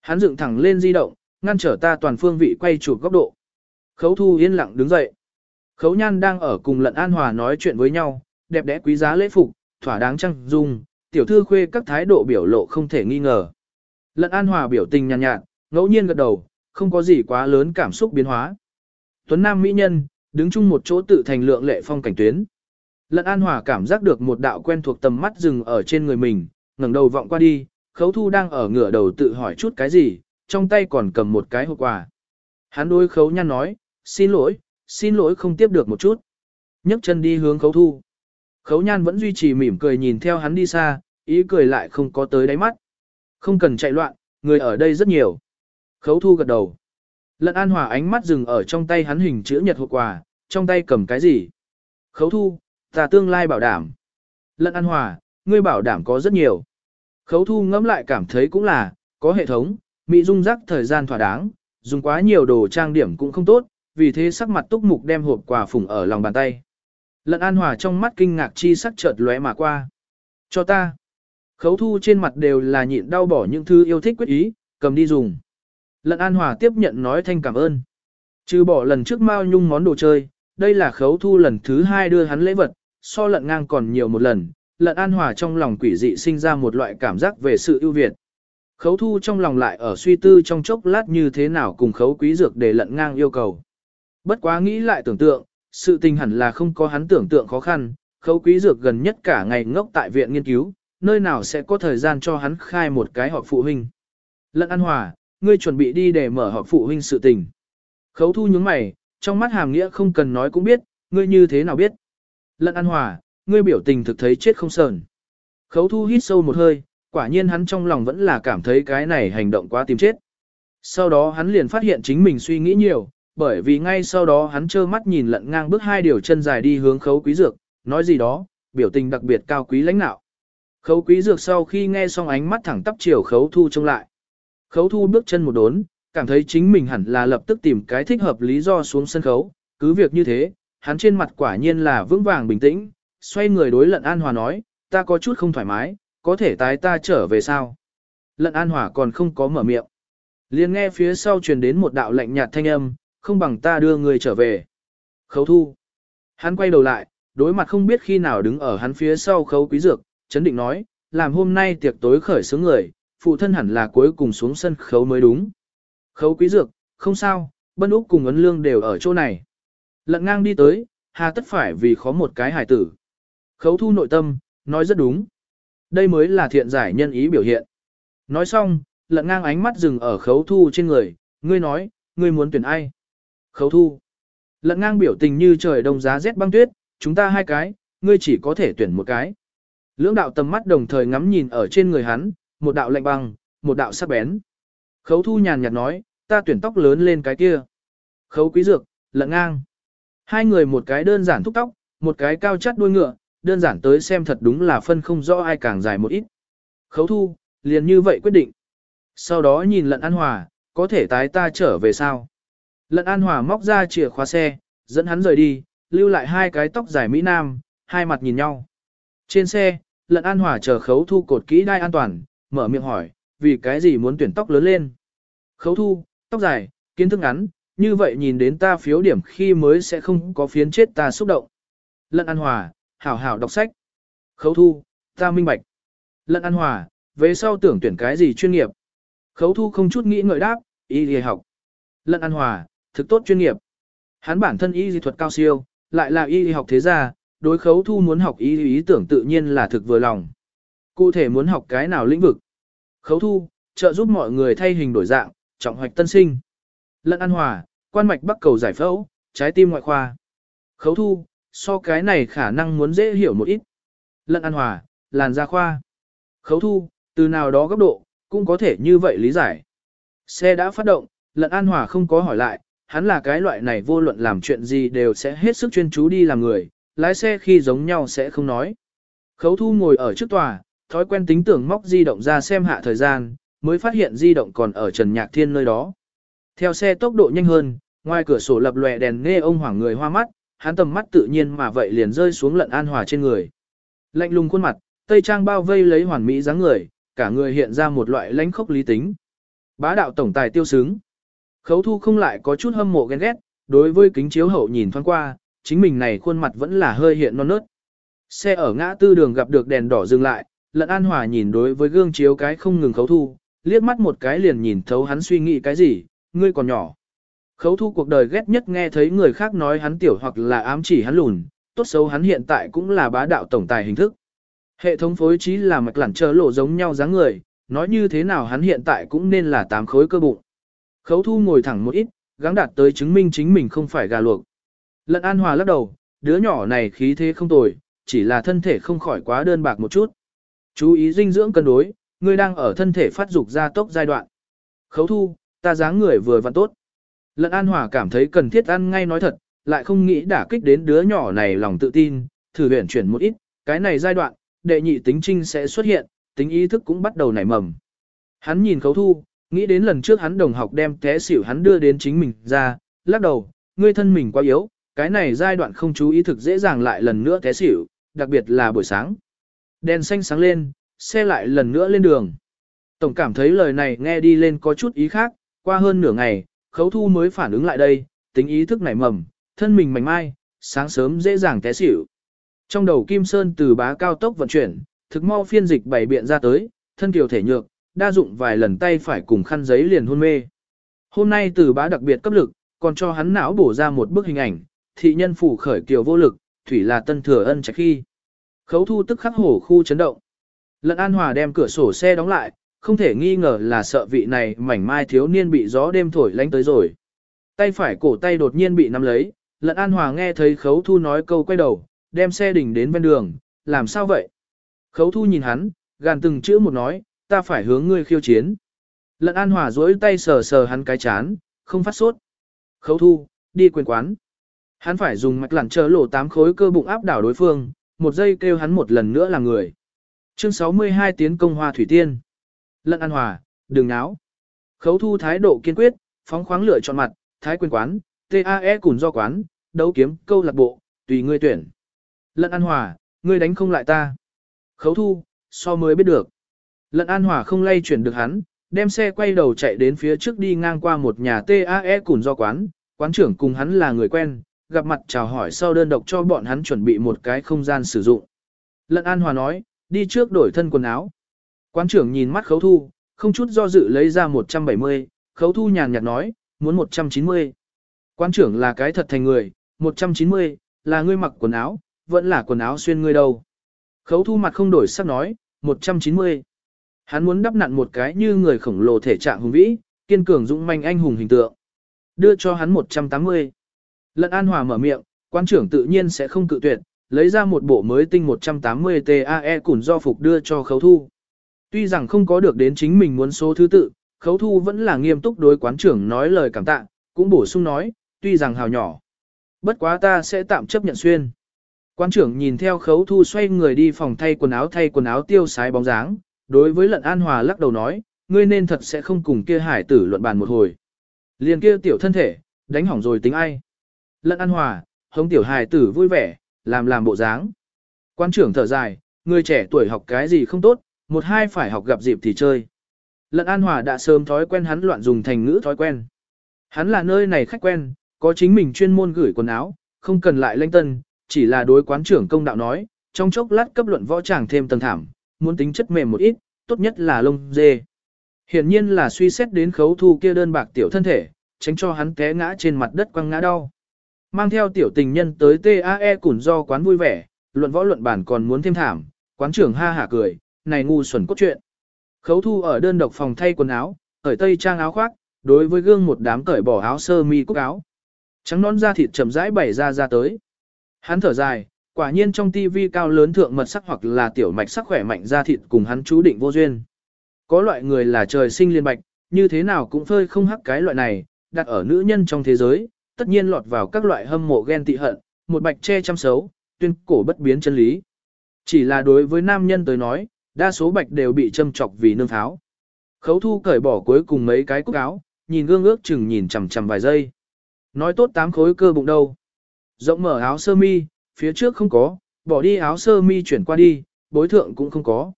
Hắn dựng thẳng lên di động, ngăn trở ta toàn phương vị quay chụp góc độ. Khấu thu yên lặng đứng dậy. Khấu nhan đang ở cùng lận an hòa nói chuyện với nhau, đẹp đẽ quý giá lễ phục, thỏa đáng trăng dung, tiểu thư khuê các thái độ biểu lộ không thể nghi ngờ. Lận an hòa biểu tình nhàn nhạt, nhạt, ngẫu nhiên gật đầu, không có gì quá lớn cảm xúc biến hóa. Tuấn Nam Mỹ Nhân, đứng chung một chỗ tự thành lượng lệ phong cảnh tuyến. Lận An Hòa cảm giác được một đạo quen thuộc tầm mắt dừng ở trên người mình, ngẩng đầu vọng qua đi, khấu thu đang ở ngửa đầu tự hỏi chút cái gì, trong tay còn cầm một cái hộp quà. Hắn đối khấu Nhan nói, xin lỗi, xin lỗi không tiếp được một chút. nhấc chân đi hướng khấu thu. Khấu nhan vẫn duy trì mỉm cười nhìn theo hắn đi xa, ý cười lại không có tới đáy mắt. Không cần chạy loạn, người ở đây rất nhiều. Khấu thu gật đầu. Lận An Hòa ánh mắt dừng ở trong tay hắn hình chữ nhật hộp quà, trong tay cầm cái gì? Khấu thu, ta tương lai bảo đảm. Lận An Hòa, ngươi bảo đảm có rất nhiều. Khấu thu ngẫm lại cảm thấy cũng là, có hệ thống, mỹ dung rắc thời gian thỏa đáng, dùng quá nhiều đồ trang điểm cũng không tốt, vì thế sắc mặt túc mục đem hộp quà phủng ở lòng bàn tay. Lận An Hòa trong mắt kinh ngạc chi sắc chợt lóe mà qua. Cho ta. Khấu thu trên mặt đều là nhịn đau bỏ những thứ yêu thích quyết ý, cầm đi dùng. Lận An Hòa tiếp nhận nói thanh cảm ơn. Trừ bỏ lần trước Mao Nhung món đồ chơi, đây là khấu thu lần thứ hai đưa hắn lễ vật, so lận ngang còn nhiều một lần, lận An Hòa trong lòng quỷ dị sinh ra một loại cảm giác về sự ưu việt. Khấu thu trong lòng lại ở suy tư trong chốc lát như thế nào cùng khấu quý dược để lận ngang yêu cầu. Bất quá nghĩ lại tưởng tượng, sự tình hẳn là không có hắn tưởng tượng khó khăn, khấu quý dược gần nhất cả ngày ngốc tại viện nghiên cứu, nơi nào sẽ có thời gian cho hắn khai một cái họp phụ huynh. Lận An Hòa, ngươi chuẩn bị đi để mở họp phụ huynh sự tình. Khấu thu nhướng mày, trong mắt hàm nghĩa không cần nói cũng biết, ngươi như thế nào biết. Lận An Hòa, ngươi biểu tình thực thấy chết không sờn. Khấu thu hít sâu một hơi, quả nhiên hắn trong lòng vẫn là cảm thấy cái này hành động quá tìm chết. Sau đó hắn liền phát hiện chính mình suy nghĩ nhiều, bởi vì ngay sau đó hắn trơ mắt nhìn lận ngang bước hai điều chân dài đi hướng khấu quý dược, nói gì đó, biểu tình đặc biệt cao quý lãnh nạo. Khấu quý dược sau khi nghe xong ánh mắt thẳng tắp chiều khấu thu trông lại. Khấu thu bước chân một đốn, cảm thấy chính mình hẳn là lập tức tìm cái thích hợp lý do xuống sân khấu, cứ việc như thế, hắn trên mặt quả nhiên là vững vàng bình tĩnh, xoay người đối lận an hòa nói, ta có chút không thoải mái, có thể tái ta trở về sao? Lận an hòa còn không có mở miệng. liền nghe phía sau truyền đến một đạo lạnh nhạt thanh âm, không bằng ta đưa người trở về. Khấu thu. Hắn quay đầu lại, đối mặt không biết khi nào đứng ở hắn phía sau khấu quý dược, chấn định nói, làm hôm nay tiệc tối khởi sướng người, phụ thân hẳn là cuối cùng xuống sân khấu mới đúng. Khấu quý dược, không sao, Bân Úc cùng ấn lương đều ở chỗ này. Lận ngang đi tới, hà tất phải vì khó một cái hải tử. Khấu thu nội tâm, nói rất đúng. Đây mới là thiện giải nhân ý biểu hiện. Nói xong, lận ngang ánh mắt dừng ở khấu thu trên người, ngươi nói, ngươi muốn tuyển ai? Khấu thu. Lận ngang biểu tình như trời đông giá rét băng tuyết, chúng ta hai cái, ngươi chỉ có thể tuyển một cái. Lưỡng đạo tầm mắt đồng thời ngắm nhìn ở trên người hắn, một đạo lạnh băng, một đạo sắc bén. Khấu thu nhàn nhạt nói, ta tuyển tóc lớn lên cái kia. Khấu quý dược, lận ngang. Hai người một cái đơn giản thúc tóc, một cái cao chắt đuôi ngựa, đơn giản tới xem thật đúng là phân không rõ ai càng dài một ít. Khấu thu, liền như vậy quyết định. Sau đó nhìn lận an hòa, có thể tái ta trở về sao. Lận an hòa móc ra chìa khóa xe, dẫn hắn rời đi, lưu lại hai cái tóc dài Mỹ Nam, hai mặt nhìn nhau. Trên xe, lận an hòa chờ khấu thu cột kỹ đai an toàn, mở miệng hỏi, vì cái gì muốn tuyển tóc lớn lên. Khấu thu, tóc dài, kiến thức ngắn, như vậy nhìn đến ta phiếu điểm khi mới sẽ không có phiến chết ta xúc động. Lận an hòa, hảo hảo đọc sách. Khấu thu, ta minh bạch. Lận an hòa, về sau tưởng tuyển cái gì chuyên nghiệp. Khấu thu không chút nghĩ ngợi đáp, y y học. Lận an hòa, thực tốt chuyên nghiệp. Hắn bản thân y y thuật cao siêu, lại là y y học thế gia, đối khấu thu muốn học y ý tưởng tự nhiên là thực vừa lòng. Cụ thể muốn học cái nào lĩnh vực. Khấu thu, trợ giúp mọi người thay hình đổi dạng, trọng hoạch tân sinh. Lận an hòa, quan mạch bắc cầu giải phẫu, trái tim ngoại khoa. Khấu thu, so cái này khả năng muốn dễ hiểu một ít. Lận an hòa, làn da khoa. Khấu thu, từ nào đó góc độ, cũng có thể như vậy lý giải. Xe đã phát động, lận an hòa không có hỏi lại, hắn là cái loại này vô luận làm chuyện gì đều sẽ hết sức chuyên chú đi làm người, lái xe khi giống nhau sẽ không nói. Khấu thu ngồi ở trước tòa, thói quen tính tưởng móc di động ra xem hạ thời gian, mới phát hiện di động còn ở Trần Nhạc Thiên nơi đó. Theo xe tốc độ nhanh hơn, ngoài cửa sổ lập lòe đèn nghe ông hoảng người hoa mắt, hắn tầm mắt tự nhiên mà vậy liền rơi xuống lận an hòa trên người. Lạnh lùng khuôn mặt, tây trang bao vây lấy hoàn mỹ dáng người, cả người hiện ra một loại lãnh khốc lý tính. Bá đạo tổng tài tiêu sướng. Khấu thu không lại có chút hâm mộ ghen ghét, đối với kính chiếu hậu nhìn thoáng qua, chính mình này khuôn mặt vẫn là hơi hiện non nớt. Xe ở ngã tư đường gặp được đèn đỏ dừng lại, lận an hòa nhìn đối với gương chiếu cái không ngừng khấu thu, liếc mắt một cái liền nhìn thấu hắn suy nghĩ cái gì, ngươi còn nhỏ. Khấu thu cuộc đời ghét nhất nghe thấy người khác nói hắn tiểu hoặc là ám chỉ hắn lùn, tốt xấu hắn hiện tại cũng là bá đạo tổng tài hình thức. Hệ thống phối trí là mạch lẳng trơ lộ giống nhau dáng người, nói như thế nào hắn hiện tại cũng nên là tám khối cơ bụng. Khấu thu ngồi thẳng một ít, gắng đạt tới chứng minh chính mình không phải gà luộc. Lận an hòa lắc đầu, đứa nhỏ này khí thế không tồi, chỉ là thân thể không khỏi quá đơn bạc một chút. Chú ý dinh dưỡng cân đối, ngươi đang ở thân thể phát dục gia tốc giai đoạn. Khấu thu, ta dáng người vừa vặn tốt. Lận An Hòa cảm thấy cần thiết ăn ngay nói thật, lại không nghĩ đả kích đến đứa nhỏ này lòng tự tin, thử huyển chuyển một ít, cái này giai đoạn, đệ nhị tính trinh sẽ xuất hiện, tính ý thức cũng bắt đầu nảy mầm. Hắn nhìn khấu thu, nghĩ đến lần trước hắn đồng học đem té xỉu hắn đưa đến chính mình ra, lắc đầu, ngươi thân mình quá yếu, cái này giai đoạn không chú ý thực dễ dàng lại lần nữa té xỉu, đặc biệt là buổi sáng. Đèn xanh sáng lên, xe lại lần nữa lên đường. Tổng cảm thấy lời này nghe đi lên có chút ý khác, qua hơn nửa ngày, khấu thu mới phản ứng lại đây, tính ý thức nảy mầm, thân mình mảnh mai, sáng sớm dễ dàng té xỉu. Trong đầu Kim Sơn từ bá cao tốc vận chuyển, thực mau phiên dịch bảy biện ra tới, thân kiều thể nhược, đa dụng vài lần tay phải cùng khăn giấy liền hôn mê. Hôm nay từ bá đặc biệt cấp lực, còn cho hắn não bổ ra một bức hình ảnh, thị nhân phủ khởi kiều vô lực, thủy là tân thừa ân trạch khi. Khấu thu tức khắc hổ khu chấn động. Lận An Hòa đem cửa sổ xe đóng lại, không thể nghi ngờ là sợ vị này mảnh mai thiếu niên bị gió đêm thổi lánh tới rồi. Tay phải cổ tay đột nhiên bị nắm lấy, Lận An Hòa nghe thấy khấu thu nói câu quay đầu, đem xe đỉnh đến bên đường, làm sao vậy? Khấu thu nhìn hắn, gàn từng chữ một nói, ta phải hướng ngươi khiêu chiến. Lận An Hòa duỗi tay sờ sờ hắn cái chán, không phát sốt. Khấu thu, đi quyền quán. Hắn phải dùng mạch lặn chờ lộ tám khối cơ bụng áp đảo đối phương, một giây kêu hắn một lần nữa là người. Chương 62 tiến công hoa thủy tiên. Lận An Hòa, đừng náo. Khấu thu thái độ kiên quyết, phóng khoáng lựa chọn mặt, thái quyền quán, TAE cùng do quán, đấu kiếm, câu lạc bộ, tùy ngươi tuyển. Lận An Hòa, ngươi đánh không lại ta. Khấu thu, so mới biết được. Lận An Hòa không lay chuyển được hắn, đem xe quay đầu chạy đến phía trước đi ngang qua một nhà TAE cùng do quán, quán trưởng cùng hắn là người quen, gặp mặt chào hỏi sau đơn độc cho bọn hắn chuẩn bị một cái không gian sử dụng. Lận An Hòa nói, đi trước đổi thân quần áo. Quán trưởng nhìn mắt khấu thu, không chút do dự lấy ra 170, khấu thu nhàn nhạt nói, muốn 190. Quán trưởng là cái thật thành người, 190, là ngươi mặc quần áo, vẫn là quần áo xuyên ngươi đâu. Khấu thu mặt không đổi sắc nói, 190. Hắn muốn đắp nặn một cái như người khổng lồ thể trạng hùng vĩ, kiên cường dũng manh anh hùng hình tượng. Đưa cho hắn 180. Lận An Hòa mở miệng, quan trưởng tự nhiên sẽ không cự tuyệt, lấy ra một bộ mới tinh 180 TAE củn do phục đưa cho khấu thu. Tuy rằng không có được đến chính mình muốn số thứ tự, khấu thu vẫn là nghiêm túc đối quán trưởng nói lời cảm tạ, cũng bổ sung nói, tuy rằng hào nhỏ. Bất quá ta sẽ tạm chấp nhận xuyên. Quán trưởng nhìn theo khấu thu xoay người đi phòng thay quần áo thay quần áo tiêu sái bóng dáng, đối với lận an hòa lắc đầu nói, ngươi nên thật sẽ không cùng kia hải tử luận bàn một hồi. Liền kia tiểu thân thể, đánh hỏng rồi tính ai. Lận an hòa, hống tiểu hải tử vui vẻ, làm làm bộ dáng. Quán trưởng thở dài, người trẻ tuổi học cái gì không tốt, một hai phải học gặp dịp thì chơi. Lận An Hòa đã sớm thói quen hắn loạn dùng thành ngữ thói quen. Hắn là nơi này khách quen, có chính mình chuyên môn gửi quần áo, không cần lại lanh tân, chỉ là đối quán trưởng công đạo nói, trong chốc lát cấp luận võ tràng thêm tầng thảm, muốn tính chất mềm một ít, tốt nhất là lông dê. Hiển nhiên là suy xét đến khấu thu kia đơn bạc tiểu thân thể, tránh cho hắn té ngã trên mặt đất quăng ngã đau. Mang theo tiểu tình nhân tới TAE củn do quán vui vẻ, luận võ luận bản còn muốn thêm thảm, quán trưởng ha hả cười, này ngu xuẩn cốt truyện. Khấu thu ở đơn độc phòng thay quần áo, ở tây trang áo khoác, đối với gương một đám cởi bỏ áo sơ mi cúc áo. Trắng nón da thịt chậm rãi bày ra ra tới. Hắn thở dài, quả nhiên trong tivi cao lớn thượng mật sắc hoặc là tiểu mạch sắc khỏe mạnh ra thịt cùng hắn chú định vô duyên. Có loại người là trời sinh liên bạch, như thế nào cũng phơi không hắc cái loại này, đặt ở nữ nhân trong thế giới, tất nhiên lọt vào các loại hâm mộ ghen tị hận, một bạch che chăm xấu, tuyên cổ bất biến chân lý. Chỉ là đối với nam nhân tới nói, đa số bạch đều bị châm chọc vì nương tháo. Khấu thu cởi bỏ cuối cùng mấy cái cúc áo, nhìn gương ước chừng nhìn chằm chằm vài giây. Nói tốt tám khối cơ bụng đâu. Rộng mở áo sơ mi, phía trước không có, bỏ đi áo sơ mi chuyển qua đi, bối thượng cũng không có.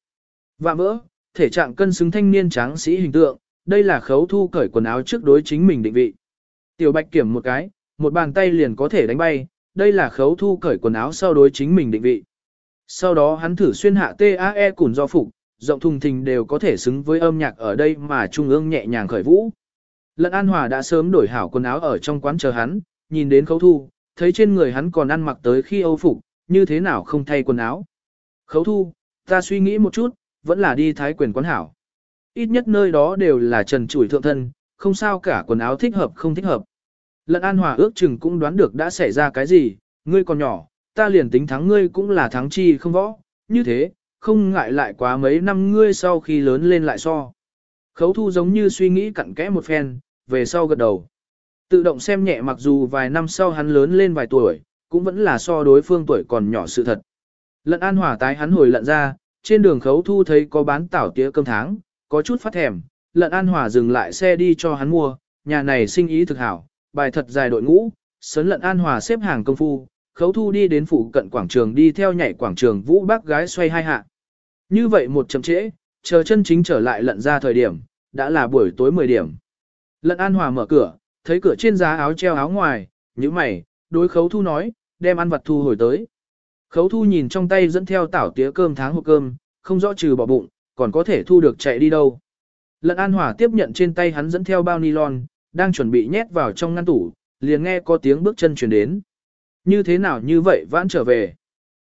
và vỡ, thể trạng cân xứng thanh niên tráng sĩ hình tượng, đây là khấu thu cởi quần áo trước đối chính mình định vị. Tiểu bạch kiểm một cái, một bàn tay liền có thể đánh bay, đây là khấu thu cởi quần áo sau đối chính mình định vị. Sau đó hắn thử xuyên hạ TAE củn do phục, rộng thùng thình đều có thể xứng với âm nhạc ở đây mà trung ương nhẹ nhàng khởi vũ. Lận An Hòa đã sớm đổi hảo quần áo ở trong quán chờ hắn, nhìn đến khấu thu, thấy trên người hắn còn ăn mặc tới khi âu phục, như thế nào không thay quần áo. Khấu thu, ta suy nghĩ một chút, vẫn là đi thái quyền quán hảo. Ít nhất nơi đó đều là trần chủi thượng thân, không sao cả quần áo thích hợp không thích hợp. Lận An Hòa ước chừng cũng đoán được đã xảy ra cái gì, ngươi còn nhỏ, ta liền tính thắng ngươi cũng là thắng chi không võ, như thế, không ngại lại quá mấy năm ngươi sau khi lớn lên lại so. Khấu thu giống như suy nghĩ cặn kẽ một phen, về sau gật đầu. Tự động xem nhẹ mặc dù vài năm sau hắn lớn lên vài tuổi, cũng vẫn là so đối phương tuổi còn nhỏ sự thật. Lận an hỏa tái hắn hồi lận ra, trên đường khấu thu thấy có bán tảo tía cơm tháng, có chút phát thèm, lận an hỏa dừng lại xe đi cho hắn mua, nhà này sinh ý thực hảo, bài thật dài đội ngũ, sấn lận an hòa xếp hàng công phu, khấu thu đi đến phụ cận quảng trường đi theo nhảy quảng trường vũ bác gái xoay hai hạ. Như vậy một chậm trễ, chờ chân chính trở lại lận ra thời điểm, đã là buổi tối 10 điểm. Lận an hòa mở cửa, thấy cửa trên giá áo treo áo ngoài, như mày, đối khấu thu nói, đem ăn vặt thu hồi tới. Khấu thu nhìn trong tay dẫn theo tảo tía cơm tháng hộp cơm, không rõ trừ bỏ bụng, còn có thể thu được chạy đi đâu. Lận an hòa tiếp nhận trên tay hắn dẫn theo bao nylon, đang chuẩn bị nhét vào trong ngăn tủ, liền nghe có tiếng bước chân chuyển đến. Như thế nào như vậy vãn trở về.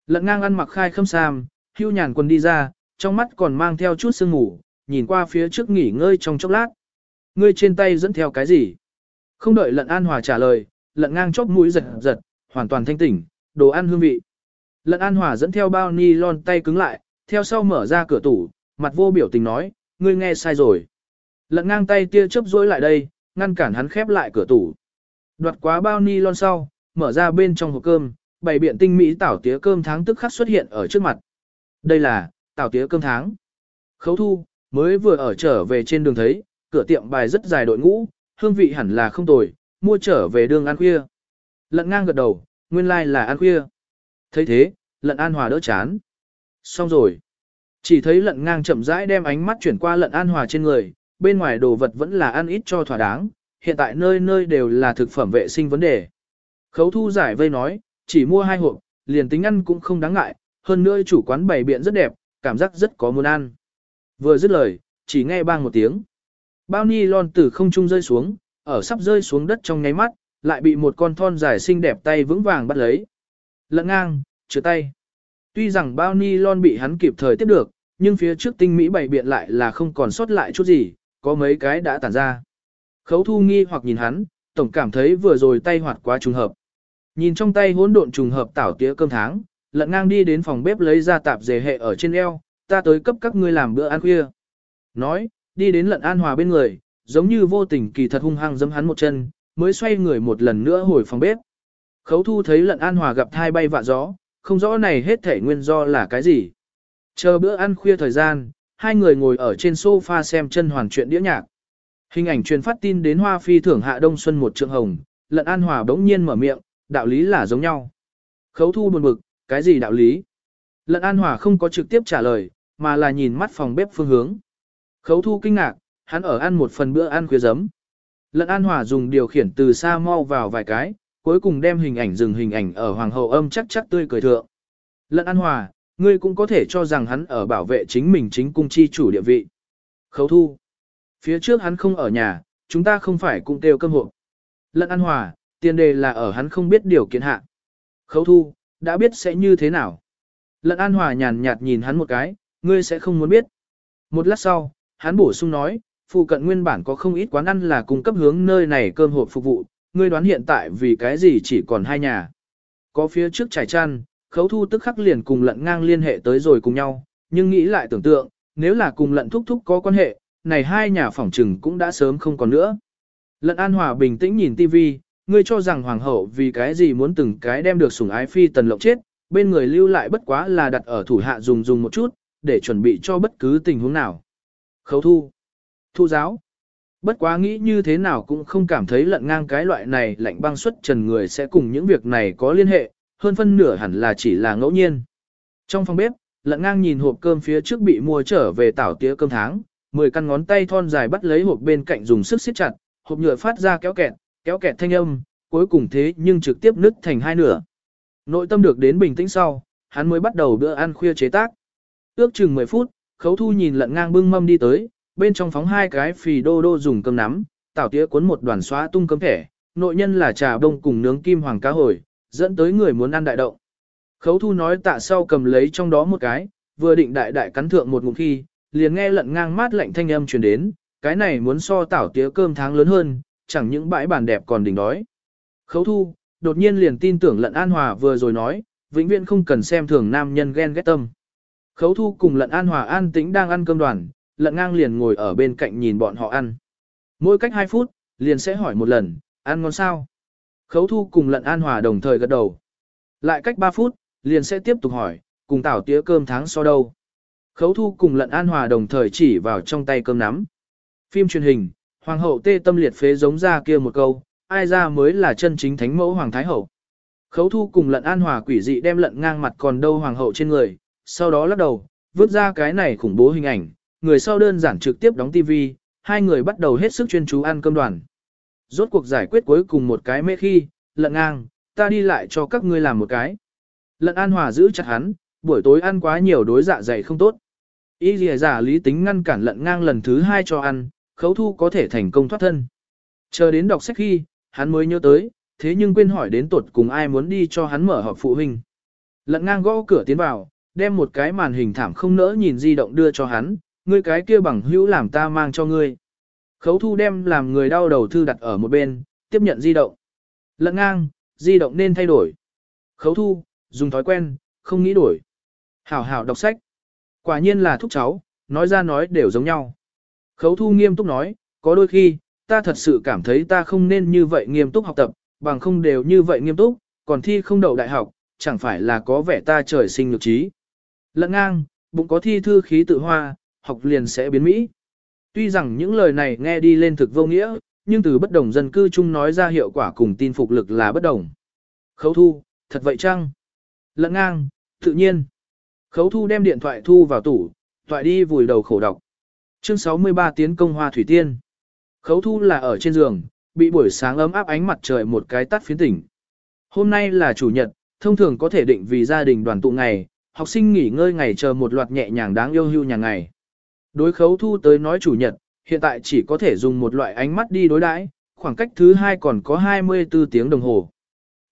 Lận ngang ăn mặc khai khâm sam, hưu nhàn quần đi ra, trong mắt còn mang theo chút sương ngủ, nhìn qua phía trước nghỉ ngơi trong chốc lát. Ngươi trên tay dẫn theo cái gì? Không đợi lận an hòa trả lời, lận ngang chóp mũi giật giật, hoàn toàn thanh tỉnh, đồ ăn hương vị. Lận an hòa dẫn theo bao ni lon tay cứng lại, theo sau mở ra cửa tủ, mặt vô biểu tình nói, ngươi nghe sai rồi. Lận ngang tay tia chớp rối lại đây, ngăn cản hắn khép lại cửa tủ. Đoạt quá bao ni lon sau, mở ra bên trong hộp cơm, bày biện tinh mỹ tảo tía cơm tháng tức khắc xuất hiện ở trước mặt. Đây là, tảo tía cơm tháng. Khấu thu, mới vừa ở trở về trên đường thấy, cửa tiệm bài rất dài đội ngũ, hương vị hẳn là không tồi, mua trở về đường ăn khuya. Lận ngang gật đầu, nguyên lai like là ăn khuya. thấy thế, lận an hòa đỡ chán. Xong rồi. Chỉ thấy lận ngang chậm rãi đem ánh mắt chuyển qua lận an hòa trên người, bên ngoài đồ vật vẫn là ăn ít cho thỏa đáng, hiện tại nơi nơi đều là thực phẩm vệ sinh vấn đề. Khấu thu giải vây nói, chỉ mua hai hộp, liền tính ăn cũng không đáng ngại, hơn nữa chủ quán bày biện rất đẹp, cảm giác rất có muốn ăn. Vừa dứt lời, chỉ nghe bang một tiếng. Bao ni lon từ không trung rơi xuống, ở sắp rơi xuống đất trong nháy mắt, lại bị một con thon dài xinh đẹp tay vững vàng bắt lấy. Lận ngang, chừa tay. Tuy rằng bao ni lon bị hắn kịp thời tiếp được, nhưng phía trước tinh mỹ bày biện lại là không còn sót lại chút gì, có mấy cái đã tản ra. Khấu thu nghi hoặc nhìn hắn, tổng cảm thấy vừa rồi tay hoạt quá trùng hợp. Nhìn trong tay hỗn độn trùng hợp tảo tía cơm tháng, lận ngang đi đến phòng bếp lấy ra tạp dề hệ ở trên eo, ta tới cấp các ngươi làm bữa ăn khuya. Nói, đi đến lận an hòa bên người, giống như vô tình kỳ thật hung hăng giẫm hắn một chân, mới xoay người một lần nữa hồi phòng bếp. Khấu thu thấy lận an hòa gặp thai bay vạ gió, không rõ này hết thể nguyên do là cái gì. Chờ bữa ăn khuya thời gian, hai người ngồi ở trên sofa xem chân hoàn chuyện đĩa nhạc. Hình ảnh truyền phát tin đến Hoa Phi thưởng hạ Đông Xuân một trượng hồng, lận an hòa bỗng nhiên mở miệng, đạo lý là giống nhau. Khấu thu buồn bực, cái gì đạo lý? Lận an hòa không có trực tiếp trả lời, mà là nhìn mắt phòng bếp phương hướng. Khấu thu kinh ngạc, hắn ở ăn một phần bữa ăn khuya giấm. Lận an hòa dùng điều khiển từ xa mau vào vài cái, cuối cùng đem hình ảnh dừng hình ảnh ở hoàng hậu âm chắc chắc tươi cười thượng. Lận an hòa, ngươi cũng có thể cho rằng hắn ở bảo vệ chính mình chính cung chi chủ địa vị. Khấu thu. Phía trước hắn không ở nhà, chúng ta không phải cũng kêu cơm hộ. Lận an hòa, tiền đề là ở hắn không biết điều kiện hạ. Khấu thu, đã biết sẽ như thế nào. Lận an hòa nhàn nhạt nhìn hắn một cái, ngươi sẽ không muốn biết. Một lát sau, hắn bổ sung nói, phụ cận nguyên bản có không ít quán ăn là cung cấp hướng nơi này cơm hộp phục vụ, ngươi đoán hiện tại vì cái gì chỉ còn hai nhà. Có phía trước trải chăn, khấu thu tức khắc liền cùng lận ngang liên hệ tới rồi cùng nhau, nhưng nghĩ lại tưởng tượng, nếu là cùng lận thúc thúc có quan hệ, này hai nhà phỏng trừng cũng đã sớm không còn nữa. Lận An Hòa bình tĩnh nhìn TV, ngươi cho rằng hoàng hậu vì cái gì muốn từng cái đem được sủng ái phi tần lộng chết, bên người lưu lại bất quá là đặt ở thủ hạ dùng dùng một chút, để chuẩn bị cho bất cứ tình huống nào. Khấu thu. Thu giáo. Bất quá nghĩ như thế nào cũng không cảm thấy lận ngang cái loại này lạnh băng xuất trần người sẽ cùng những việc này có liên hệ, hơn phân nửa hẳn là chỉ là ngẫu nhiên. Trong phòng bếp, lận ngang nhìn hộp cơm phía trước bị mua trở về tảo tía cơm tháng, 10 căn ngón tay thon dài bắt lấy hộp bên cạnh dùng sức siết chặt, hộp nhựa phát ra kéo kẹt, kéo kẹt thanh âm, cuối cùng thế nhưng trực tiếp nứt thành hai nửa. Nội tâm được đến bình tĩnh sau, hắn mới bắt đầu bữa ăn khuya chế tác. Ước chừng 10 phút, khấu thu nhìn lận ngang bưng mâm đi tới, bên trong phóng hai cái phì đô đô dùng cơm nắm, tảo tía cuốn một đoàn xóa tung cơm thẻ, nội nhân là trà đông cùng nướng kim hoàng cá hồi, dẫn tới người muốn ăn đại động. Khấu thu nói tạ sau cầm lấy trong đó một cái, vừa định đại đại cắn thượng một ngụm khi, liền nghe lận ngang mát lạnh thanh âm truyền đến, cái này muốn so tảo tía cơm tháng lớn hơn, chẳng những bãi bàn đẹp còn đỉnh đói. Khấu thu, đột nhiên liền tin tưởng lận an hòa vừa rồi nói, vĩnh viễn không cần xem thường nam nhân ghen ghét tâm. Khấu thu cùng lận an hòa an tĩnh đang ăn cơm đoàn, lận ngang liền ngồi ở bên cạnh nhìn bọn họ ăn. Mỗi cách 2 phút, liền sẽ hỏi một lần, ăn ngon sao? Khấu thu cùng lận an hòa đồng thời gật đầu. Lại cách 3 phút, liền sẽ tiếp tục hỏi, cùng tảo tía cơm tháng so đâu. Khấu thu cùng lận an hòa đồng thời chỉ vào trong tay cơm nắm. Phim truyền hình, Hoàng hậu tê tâm liệt phế giống ra kia một câu, ai ra mới là chân chính thánh mẫu Hoàng Thái Hậu. Khấu thu cùng lận an hòa quỷ dị đem lận ngang mặt còn đâu Hoàng hậu trên người, sau đó lắc đầu, vứt ra cái này khủng bố hình ảnh, người sau đơn giản trực tiếp đóng tivi, hai người bắt đầu hết sức chuyên chú ăn cơm đoàn. Rốt cuộc giải quyết cuối cùng một cái mê khi, lận ngang, ta đi lại cho các ngươi làm một cái. Lận an hòa giữ chặt hắn, buổi tối ăn quá nhiều đối dạ dày không tốt. Y lìa giả lý tính ngăn cản lận ngang lần thứ hai cho ăn, khấu thu có thể thành công thoát thân. Chờ đến đọc sách khi, hắn mới nhớ tới, thế nhưng quên hỏi đến tuột cùng ai muốn đi cho hắn mở họp phụ huynh. Lận ngang gõ cửa tiến vào, đem một cái màn hình thảm không nỡ nhìn di động đưa cho hắn, ngươi cái kia bằng hữu làm ta mang cho ngươi. Khấu thu đem làm người đau đầu thư đặt ở một bên, tiếp nhận di động. Lận ngang, di động nên thay đổi. Khấu thu, dùng thói quen, không nghĩ đổi. Hảo hảo đọc sách. Quả nhiên là thúc cháu, nói ra nói đều giống nhau. Khấu thu nghiêm túc nói, có đôi khi, ta thật sự cảm thấy ta không nên như vậy nghiêm túc học tập, bằng không đều như vậy nghiêm túc, còn thi không đậu đại học, chẳng phải là có vẻ ta trời sinh nhược trí. Lận ngang, bụng có thi thư khí tự hoa, học liền sẽ biến Mỹ. Tuy rằng những lời này nghe đi lên thực vô nghĩa, nhưng từ bất đồng dân cư chung nói ra hiệu quả cùng tin phục lực là bất đồng. Khấu thu, thật vậy chăng? Lận ngang, tự nhiên. Khấu thu đem điện thoại thu vào tủ, thoại đi vùi đầu khổ đọc. Chương 63 tiến công hoa thủy tiên. Khấu thu là ở trên giường, bị buổi sáng ấm áp ánh mặt trời một cái tắt phiến tỉnh. Hôm nay là chủ nhật, thông thường có thể định vì gia đình đoàn tụ ngày, học sinh nghỉ ngơi ngày chờ một loạt nhẹ nhàng đáng yêu hưu nhà ngày. Đối khấu thu tới nói chủ nhật, hiện tại chỉ có thể dùng một loại ánh mắt đi đối đãi, khoảng cách thứ hai còn có 24 tiếng đồng hồ.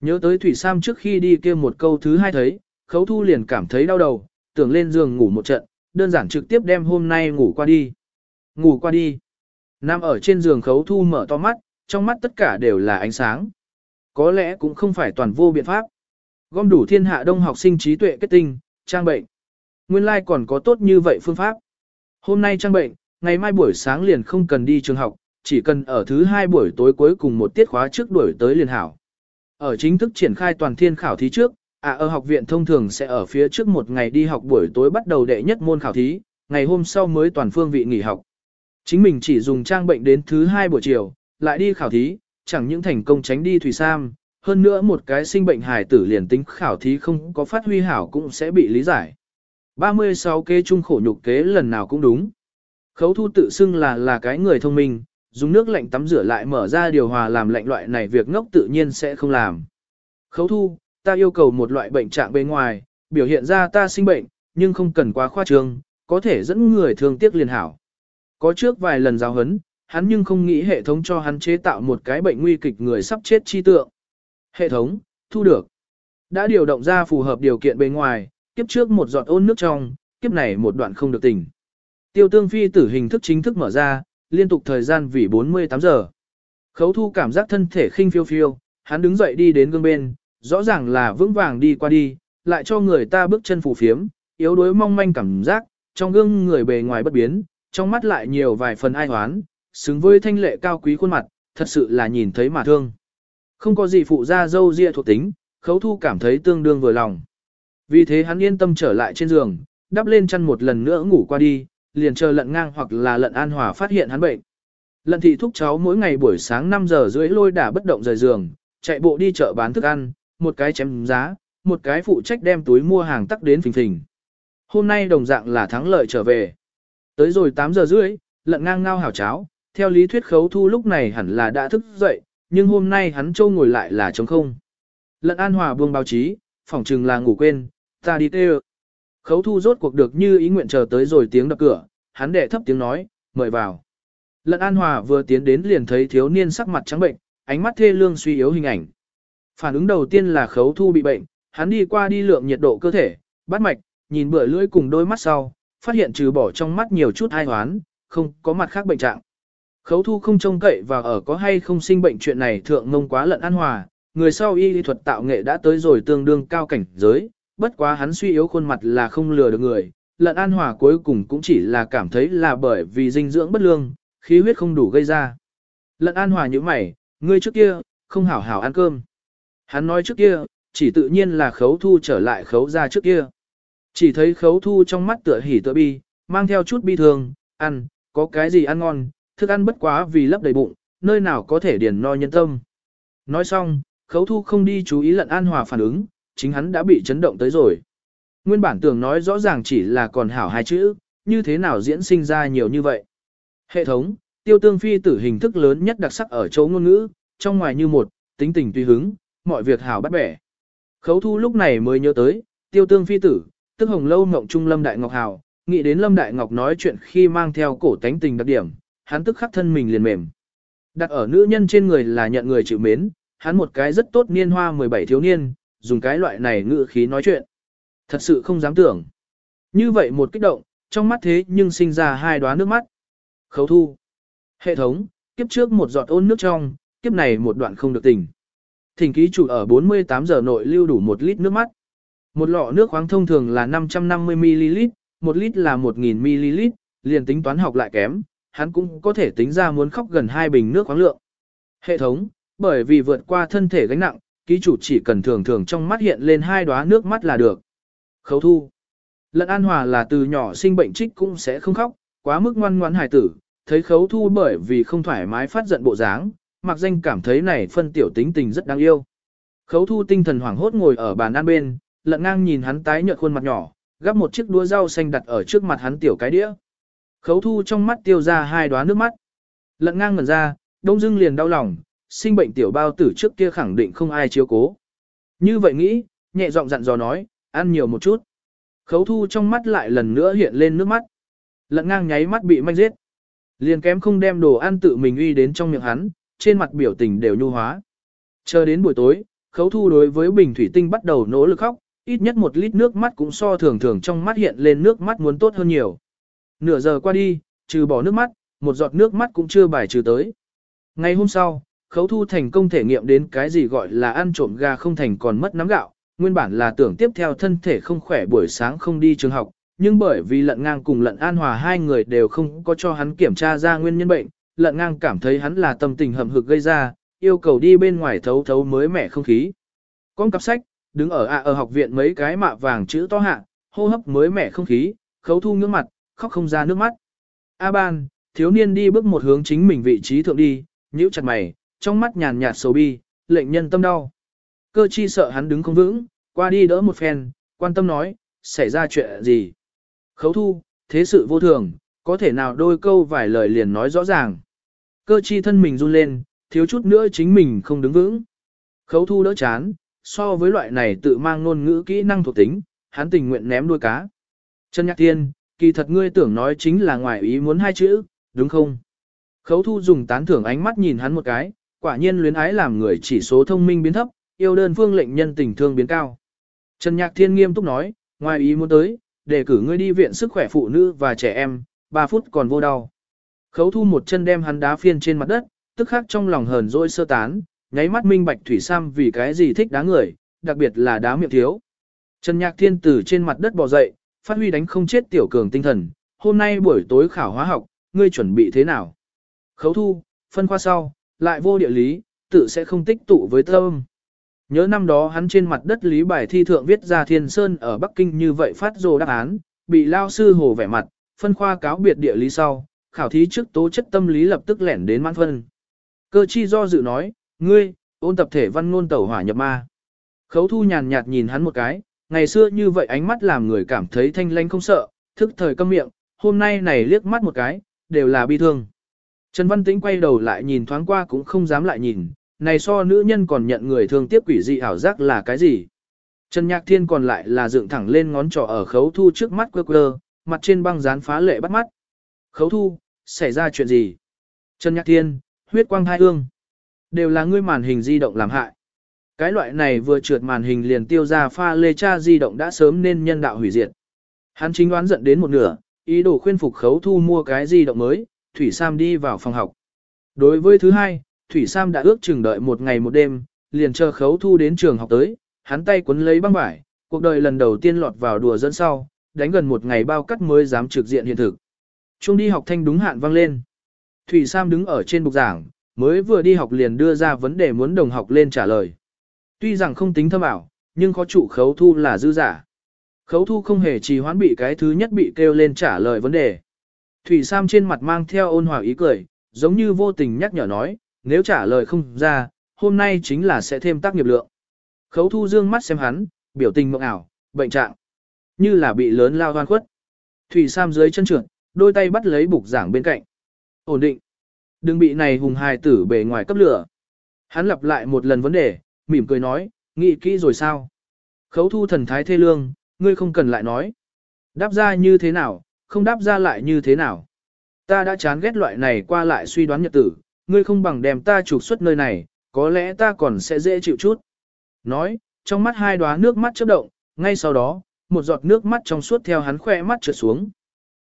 Nhớ tới Thủy Sam trước khi đi kia một câu thứ hai thấy, khấu thu liền cảm thấy đau đầu, tưởng lên giường ngủ một trận, đơn giản trực tiếp đem hôm nay ngủ qua đi. Ngủ qua đi. Nam ở trên giường khấu thu mở to mắt, trong mắt tất cả đều là ánh sáng. Có lẽ cũng không phải toàn vô biện pháp. Gom đủ thiên hạ đông học sinh trí tuệ kết tinh, trang bệnh. Nguyên lai like còn có tốt như vậy phương pháp. Hôm nay trang bệnh, ngày mai buổi sáng liền không cần đi trường học, chỉ cần ở thứ hai buổi tối cuối cùng một tiết khóa trước đuổi tới liền hảo. Ở chính thức triển khai toàn thiên khảo thí trước, à ở học viện thông thường sẽ ở phía trước một ngày đi học buổi tối bắt đầu đệ nhất môn khảo thí, ngày hôm sau mới toàn phương vị nghỉ học. Chính mình chỉ dùng trang bệnh đến thứ hai buổi chiều, lại đi khảo thí, chẳng những thành công tránh đi Thủy Sam, hơn nữa một cái sinh bệnh hài tử liền tính khảo thí không có phát huy hảo cũng sẽ bị lý giải. 36 kế trung khổ nhục kế lần nào cũng đúng. Khấu thu tự xưng là là cái người thông minh, dùng nước lạnh tắm rửa lại mở ra điều hòa làm lạnh loại này việc ngốc tự nhiên sẽ không làm. Khấu thu, ta yêu cầu một loại bệnh trạng bên ngoài, biểu hiện ra ta sinh bệnh, nhưng không cần quá khoa trương, có thể dẫn người thương tiếc liền hảo. Có trước vài lần giáo hấn, hắn nhưng không nghĩ hệ thống cho hắn chế tạo một cái bệnh nguy kịch người sắp chết chi tượng. Hệ thống, thu được. Đã điều động ra phù hợp điều kiện bên ngoài, kiếp trước một giọt ôn nước trong, kiếp này một đoạn không được tỉnh. Tiêu tương phi tử hình thức chính thức mở ra, liên tục thời gian vì 48 giờ. Khấu thu cảm giác thân thể khinh phiêu phiêu, hắn đứng dậy đi đến gương bên, rõ ràng là vững vàng đi qua đi, lại cho người ta bước chân phù phiếm, yếu đuối mong manh cảm giác, trong gương người bề ngoài bất biến, trong mắt lại nhiều vài phần ai hoán, xứng với thanh lệ cao quý khuôn mặt, thật sự là nhìn thấy mà thương. Không có gì phụ ra dâu ria thuộc tính, khấu thu cảm thấy tương đương vừa lòng. Vì thế hắn yên tâm trở lại trên giường, đắp lên chăn một lần nữa ngủ qua đi, liền chờ lận ngang hoặc là lận an hòa phát hiện hắn bệnh. Lận thị thúc cháu mỗi ngày buổi sáng 5 giờ rưỡi lôi đả bất động rời giường, chạy bộ đi chợ bán thức ăn, một cái chém giá, một cái phụ trách đem túi mua hàng tắc đến phình phình. Hôm nay đồng dạng là thắng lợi trở về. Tới rồi 8 giờ rưỡi, lận ngang ngao hảo cháo, theo lý thuyết khấu thu lúc này hẳn là đã thức dậy, nhưng hôm nay hắn trâu ngồi lại là trống không. Lận an hòa buông báo chí, phỏng chừng là ngủ quên, ta đi tê Khấu thu rốt cuộc được như ý nguyện chờ tới rồi tiếng đập cửa, hắn đệ thấp tiếng nói, mời vào. Lận an hòa vừa tiến đến liền thấy thiếu niên sắc mặt trắng bệnh, ánh mắt thê lương suy yếu hình ảnh. Phản ứng đầu tiên là khấu thu bị bệnh, hắn đi qua đi lượng nhiệt độ cơ thể, bắt mạch, nhìn bữa lưỡi cùng đôi mắt sau, phát hiện trừ bỏ trong mắt nhiều chút ai hoán, không có mặt khác bệnh trạng. Khấu thu không trông cậy và ở có hay không sinh bệnh chuyện này thượng ngông quá lận an hòa, người sau y lý thuật tạo nghệ đã tới rồi tương đương cao cảnh giới, bất quá hắn suy yếu khuôn mặt là không lừa được người, lận an hòa cuối cùng cũng chỉ là cảm thấy là bởi vì dinh dưỡng bất lương, khí huyết không đủ gây ra. Lận an hòa như mày, ngươi trước kia, không hảo hảo ăn cơm. Hắn nói trước kia, chỉ tự nhiên là khấu thu trở lại khấu ra trước kia. Chỉ thấy khấu thu trong mắt tựa hỉ tựa bi, mang theo chút bi thường, ăn, có cái gì ăn ngon, thức ăn bất quá vì lấp đầy bụng, nơi nào có thể điền no nhân tâm. Nói xong, khấu thu không đi chú ý lận an hòa phản ứng, chính hắn đã bị chấn động tới rồi. Nguyên bản tưởng nói rõ ràng chỉ là còn hảo hai chữ, như thế nào diễn sinh ra nhiều như vậy. Hệ thống, tiêu tương phi tử hình thức lớn nhất đặc sắc ở chỗ ngôn ngữ, trong ngoài như một, tính tình tùy hứng, mọi việc hảo bắt bẻ. Khấu thu lúc này mới nhớ tới, tiêu tương phi tử, tức hồng lâu mộng trung lâm đại ngọc hào, nghĩ đến lâm đại ngọc nói chuyện khi mang theo cổ tánh tình đặc điểm, hắn tức khắc thân mình liền mềm. Đặt ở nữ nhân trên người là nhận người chịu mến, hắn một cái rất tốt niên hoa 17 thiếu niên, dùng cái loại này ngữ khí nói chuyện. Thật sự không dám tưởng. Như vậy một kích động, trong mắt thế nhưng sinh ra hai đóa nước mắt. Khấu thu. Hệ thống, kiếp trước một giọt ôn nước trong, kiếp này một đoạn không được tình. Thỉnh ký chủ ở 48 giờ nội lưu đủ một lít nước mắt. Một lọ nước khoáng thông thường là 550ml, một lít là 1000ml, liền tính toán học lại kém, hắn cũng có thể tính ra muốn khóc gần hai bình nước khoáng lượng. Hệ thống, bởi vì vượt qua thân thể gánh nặng, ký chủ chỉ cần thường thường trong mắt hiện lên hai đóa nước mắt là được. Khấu thu. Lận an hòa là từ nhỏ sinh bệnh trích cũng sẽ không khóc, quá mức ngoan ngoãn hài tử, thấy khấu thu bởi vì không thoải mái phát giận bộ dáng, mặc danh cảm thấy này phân tiểu tính tình rất đáng yêu. Khấu thu tinh thần hoảng hốt ngồi ở bàn ăn bên, lận ngang nhìn hắn tái nhợt khuôn mặt nhỏ, gắp một chiếc đũa rau xanh đặt ở trước mặt hắn tiểu cái đĩa. Khấu thu trong mắt tiêu ra hai đóa nước mắt. Lận ngang ngẩn ra, đông dưng liền đau lòng, sinh bệnh tiểu bao tử trước kia khẳng định không ai chiếu cố. Như vậy nghĩ, nhẹ giọng dặn dò nói, ăn nhiều một chút. Khấu thu trong mắt lại lần nữa hiện lên nước mắt. Lận ngang nháy mắt bị manh giết. Liền kém không đem đồ ăn tự mình uy đến trong miệng hắn, trên mặt biểu tình đều nhu hóa. Chờ đến buổi tối, khấu thu đối với bình thủy tinh bắt đầu nỗ lực khóc, ít nhất một lít nước mắt cũng so thường thường trong mắt hiện lên nước mắt muốn tốt hơn nhiều. Nửa giờ qua đi, trừ bỏ nước mắt, một giọt nước mắt cũng chưa bài trừ tới. Ngày hôm sau, khấu thu thành công thể nghiệm đến cái gì gọi là ăn trộm gà không thành còn mất nắm gạo, nguyên bản là tưởng tiếp theo thân thể không khỏe buổi sáng không đi trường học, nhưng bởi vì lận ngang cùng lận an hòa hai người đều không có cho hắn kiểm tra ra nguyên nhân bệnh, lận ngang cảm thấy hắn là tâm tình hầm hực gây ra, yêu cầu đi bên ngoài thấu thấu mới mẻ không khí. Con cặp sách, đứng ở ạ ở học viện mấy cái mạ vàng chữ to hạ, hô hấp mới mẻ không khí, khấu thu ngưỡng mặt, khóc không ra nước mắt. A ban, thiếu niên đi bước một hướng chính mình vị trí thượng đi, nhíu chặt mày, trong mắt nhàn nhạt sầu bi, lệnh nhân tâm đau. Cơ chi sợ hắn đứng không vững, qua đi đỡ một phen, quan tâm nói, xảy ra chuyện gì. Khấu thu, thế sự vô thường, có thể nào đôi câu vài lời liền nói rõ ràng. Cơ chi thân mình run lên, thiếu chút nữa chính mình không đứng vững. Khấu thu đỡ chán, so với loại này tự mang ngôn ngữ kỹ năng thuộc tính, hắn tình nguyện ném đuôi cá. Trần Nhạc Thiên, kỳ thật ngươi tưởng nói chính là ngoài ý muốn hai chữ, đúng không? Khấu thu dùng tán thưởng ánh mắt nhìn hắn một cái, quả nhiên luyến ái làm người chỉ số thông minh biến thấp, yêu đơn phương lệnh nhân tình thương biến cao. Trần Nhạc Thiên nghiêm túc nói, ngoài ý muốn tới, để cử ngươi đi viện sức khỏe phụ nữ và trẻ em, 3 phút còn vô đau. Khấu thu một chân đem hắn đá phiên trên mặt đất, tức khắc trong lòng hờn dỗi sơ tán, nháy mắt minh bạch thủy sam vì cái gì thích đá người, đặc biệt là đá miệng thiếu. Trần Nhạc Thiên từ trên mặt đất bò dậy, phát huy đánh không chết tiểu cường tinh thần, hôm nay buổi tối khảo hóa học, ngươi chuẩn bị thế nào? Khấu thu, phân khoa sau, lại vô địa lý, tự sẽ không tích tụ với tâm. Nhớ năm đó hắn trên mặt đất lý bài thi thượng viết ra Thiên Sơn ở Bắc Kinh như vậy phát rồ đáp án, bị lao sư hồ vẻ mặt, phân khoa cáo biệt địa lý sau, khảo thí trước tố chất tâm lý lập tức lẻn đến mãn phân. Cơ chi do dự nói, ngươi, ôn tập thể văn ngôn tẩu hỏa nhập ma. Khấu thu nhàn nhạt nhìn hắn một cái, ngày xưa như vậy ánh mắt làm người cảm thấy thanh lanh không sợ, thức thời câm miệng, hôm nay này liếc mắt một cái, đều là bi thương. Trần Văn Tĩnh quay đầu lại nhìn thoáng qua cũng không dám lại nhìn, này so nữ nhân còn nhận người thương tiếp quỷ dị ảo giác là cái gì. Trần Nhạc Thiên còn lại là dựng thẳng lên ngón trỏ ở khấu thu trước mắt quơ quơ, mặt trên băng dán phá lệ bắt mắt. Khấu thu, xảy ra chuyện gì? Trần Nhạc Thiên, huyết quang thai ương. Đều là ngươi màn hình di động làm hại. Cái loại này vừa trượt màn hình liền tiêu ra pha lê cha di động đã sớm nên nhân đạo hủy diệt. Hắn chính đoán giận đến một nửa, ý đồ khuyên phục khấu thu mua cái di động mới, Thủy Sam đi vào phòng học. Đối với thứ hai, Thủy Sam đã ước chừng đợi một ngày một đêm, liền chờ khấu thu đến trường học tới, hắn tay quấn lấy băng vải, cuộc đời lần đầu tiên lọt vào đùa dẫn sau, đánh gần một ngày bao cắt mới dám trực diện hiện thực. Trung đi học thanh đúng hạn vang lên. Thủy Sam đứng ở trên bục giảng, mới vừa đi học liền đưa ra vấn đề muốn đồng học lên trả lời. Tuy rằng không tính thâm ảo, nhưng có chủ khấu thu là dư giả. Khấu thu không hề trì hoãn bị cái thứ nhất bị kêu lên trả lời vấn đề. Thủy Sam trên mặt mang theo ôn hòa ý cười, giống như vô tình nhắc nhở nói, nếu trả lời không ra, hôm nay chính là sẽ thêm tác nghiệp lượng. Khấu thu dương mắt xem hắn, biểu tình mộng ảo, bệnh trạng, như là bị lớn lao hoan khuất. Thủy Sam dưới chân trượt, đôi tay bắt lấy bục giảng bên cạnh. Ổn định. Đừng bị này hùng hài tử bề ngoài cấp lửa. Hắn lặp lại một lần vấn đề, mỉm cười nói, nghĩ kỹ rồi sao? Khấu thu thần thái thê lương, ngươi không cần lại nói. Đáp ra như thế nào, không đáp ra lại như thế nào. Ta đã chán ghét loại này qua lại suy đoán nhật tử, ngươi không bằng đem ta trục xuất nơi này, có lẽ ta còn sẽ dễ chịu chút. Nói, trong mắt hai đóa nước mắt chớp động, ngay sau đó, một giọt nước mắt trong suốt theo hắn khoe mắt trượt xuống.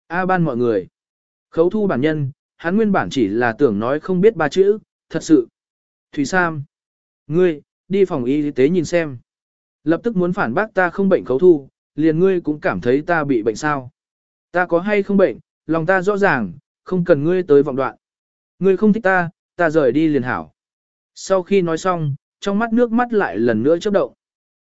A ban mọi người. Khấu thu bản nhân, hắn nguyên bản chỉ là tưởng nói không biết ba chữ, thật sự. Thủy Sam. Ngươi, đi phòng y tế nhìn xem. Lập tức muốn phản bác ta không bệnh khấu thu, liền ngươi cũng cảm thấy ta bị bệnh sao. Ta có hay không bệnh, lòng ta rõ ràng, không cần ngươi tới vọng đoạn. Ngươi không thích ta, ta rời đi liền hảo. Sau khi nói xong, trong mắt nước mắt lại lần nữa chớp động.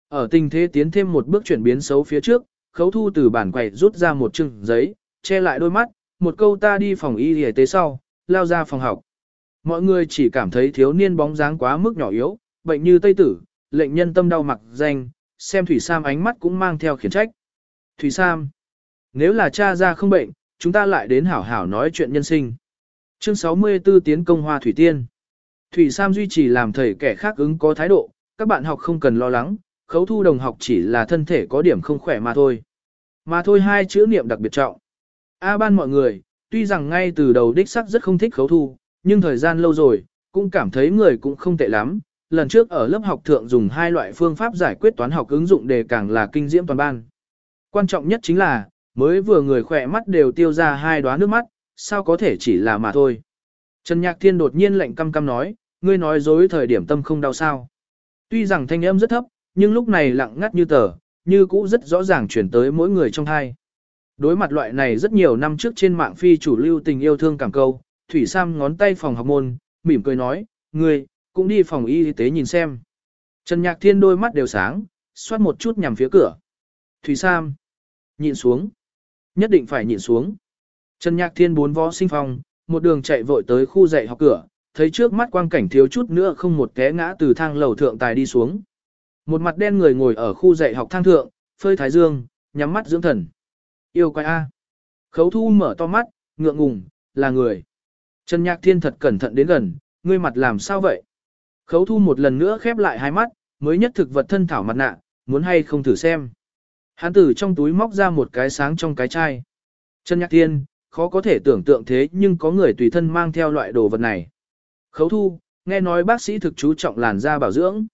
Ở tình thế tiến thêm một bước chuyển biến xấu phía trước, khấu thu từ bản quầy rút ra một chừng giấy, che lại đôi mắt, một câu ta đi phòng y y tế sau, lao ra phòng học. Mọi người chỉ cảm thấy thiếu niên bóng dáng quá mức nhỏ yếu, bệnh như tây tử, lệnh nhân tâm đau mặc danh, xem Thủy Sam ánh mắt cũng mang theo khiển trách. Thủy Sam, nếu là cha ra không bệnh, chúng ta lại đến hảo hảo nói chuyện nhân sinh. Chương 64 Tiến công Hoa Thủy Tiên Thủy Sam duy trì làm thầy kẻ khác ứng có thái độ, các bạn học không cần lo lắng, khấu thu đồng học chỉ là thân thể có điểm không khỏe mà thôi. Mà thôi hai chữ niệm đặc biệt trọng. A ban mọi người, tuy rằng ngay từ đầu đích sắc rất không thích khấu thu, nhưng thời gian lâu rồi, cũng cảm thấy người cũng không tệ lắm. Lần trước ở lớp học thượng dùng hai loại phương pháp giải quyết toán học ứng dụng đề càng là kinh diễm toàn ban. Quan trọng nhất chính là, mới vừa người khỏe mắt đều tiêu ra hai đóa nước mắt, sao có thể chỉ là mà thôi. Trần Nhạc Thiên đột nhiên lạnh căm căm nói, ngươi nói dối thời điểm tâm không đau sao. Tuy rằng thanh âm rất thấp, nhưng lúc này lặng ngắt như tờ, như cũ rất rõ ràng chuyển tới mỗi người trong hai. Đối mặt loại này rất nhiều năm trước trên mạng phi chủ lưu tình yêu thương cảm câu, Thủy Sam ngón tay phòng học môn, mỉm cười nói, ngươi, cũng đi phòng y tế nhìn xem. Trần Nhạc Thiên đôi mắt đều sáng, xoát một chút nhằm phía cửa. Thủy Sam, nhịn xuống. Nhất định phải nhịn xuống. Trần Nhạc Thiên bốn võ sinh phòng, một đường chạy vội tới khu dạy học cửa, thấy trước mắt quang cảnh thiếu chút nữa không một té ngã từ thang lầu thượng tài đi xuống. Một mặt đen người ngồi ở khu dạy học thang thượng, phơi thái dương, nhắm mắt dưỡng thần. Yêu quái A. Khấu thu mở to mắt, ngượng ngùng, là người. Trần Nhạc Thiên thật cẩn thận đến gần, ngươi mặt làm sao vậy? Khấu thu một lần nữa khép lại hai mắt, mới nhất thực vật thân thảo mặt nạ, muốn hay không thử xem. Hán tử trong túi móc ra một cái sáng trong cái chai. Trần Nhạc Thiên, khó có thể tưởng tượng thế nhưng có người tùy thân mang theo loại đồ vật này. Khấu thu, nghe nói bác sĩ thực chú trọng làn da bảo dưỡng.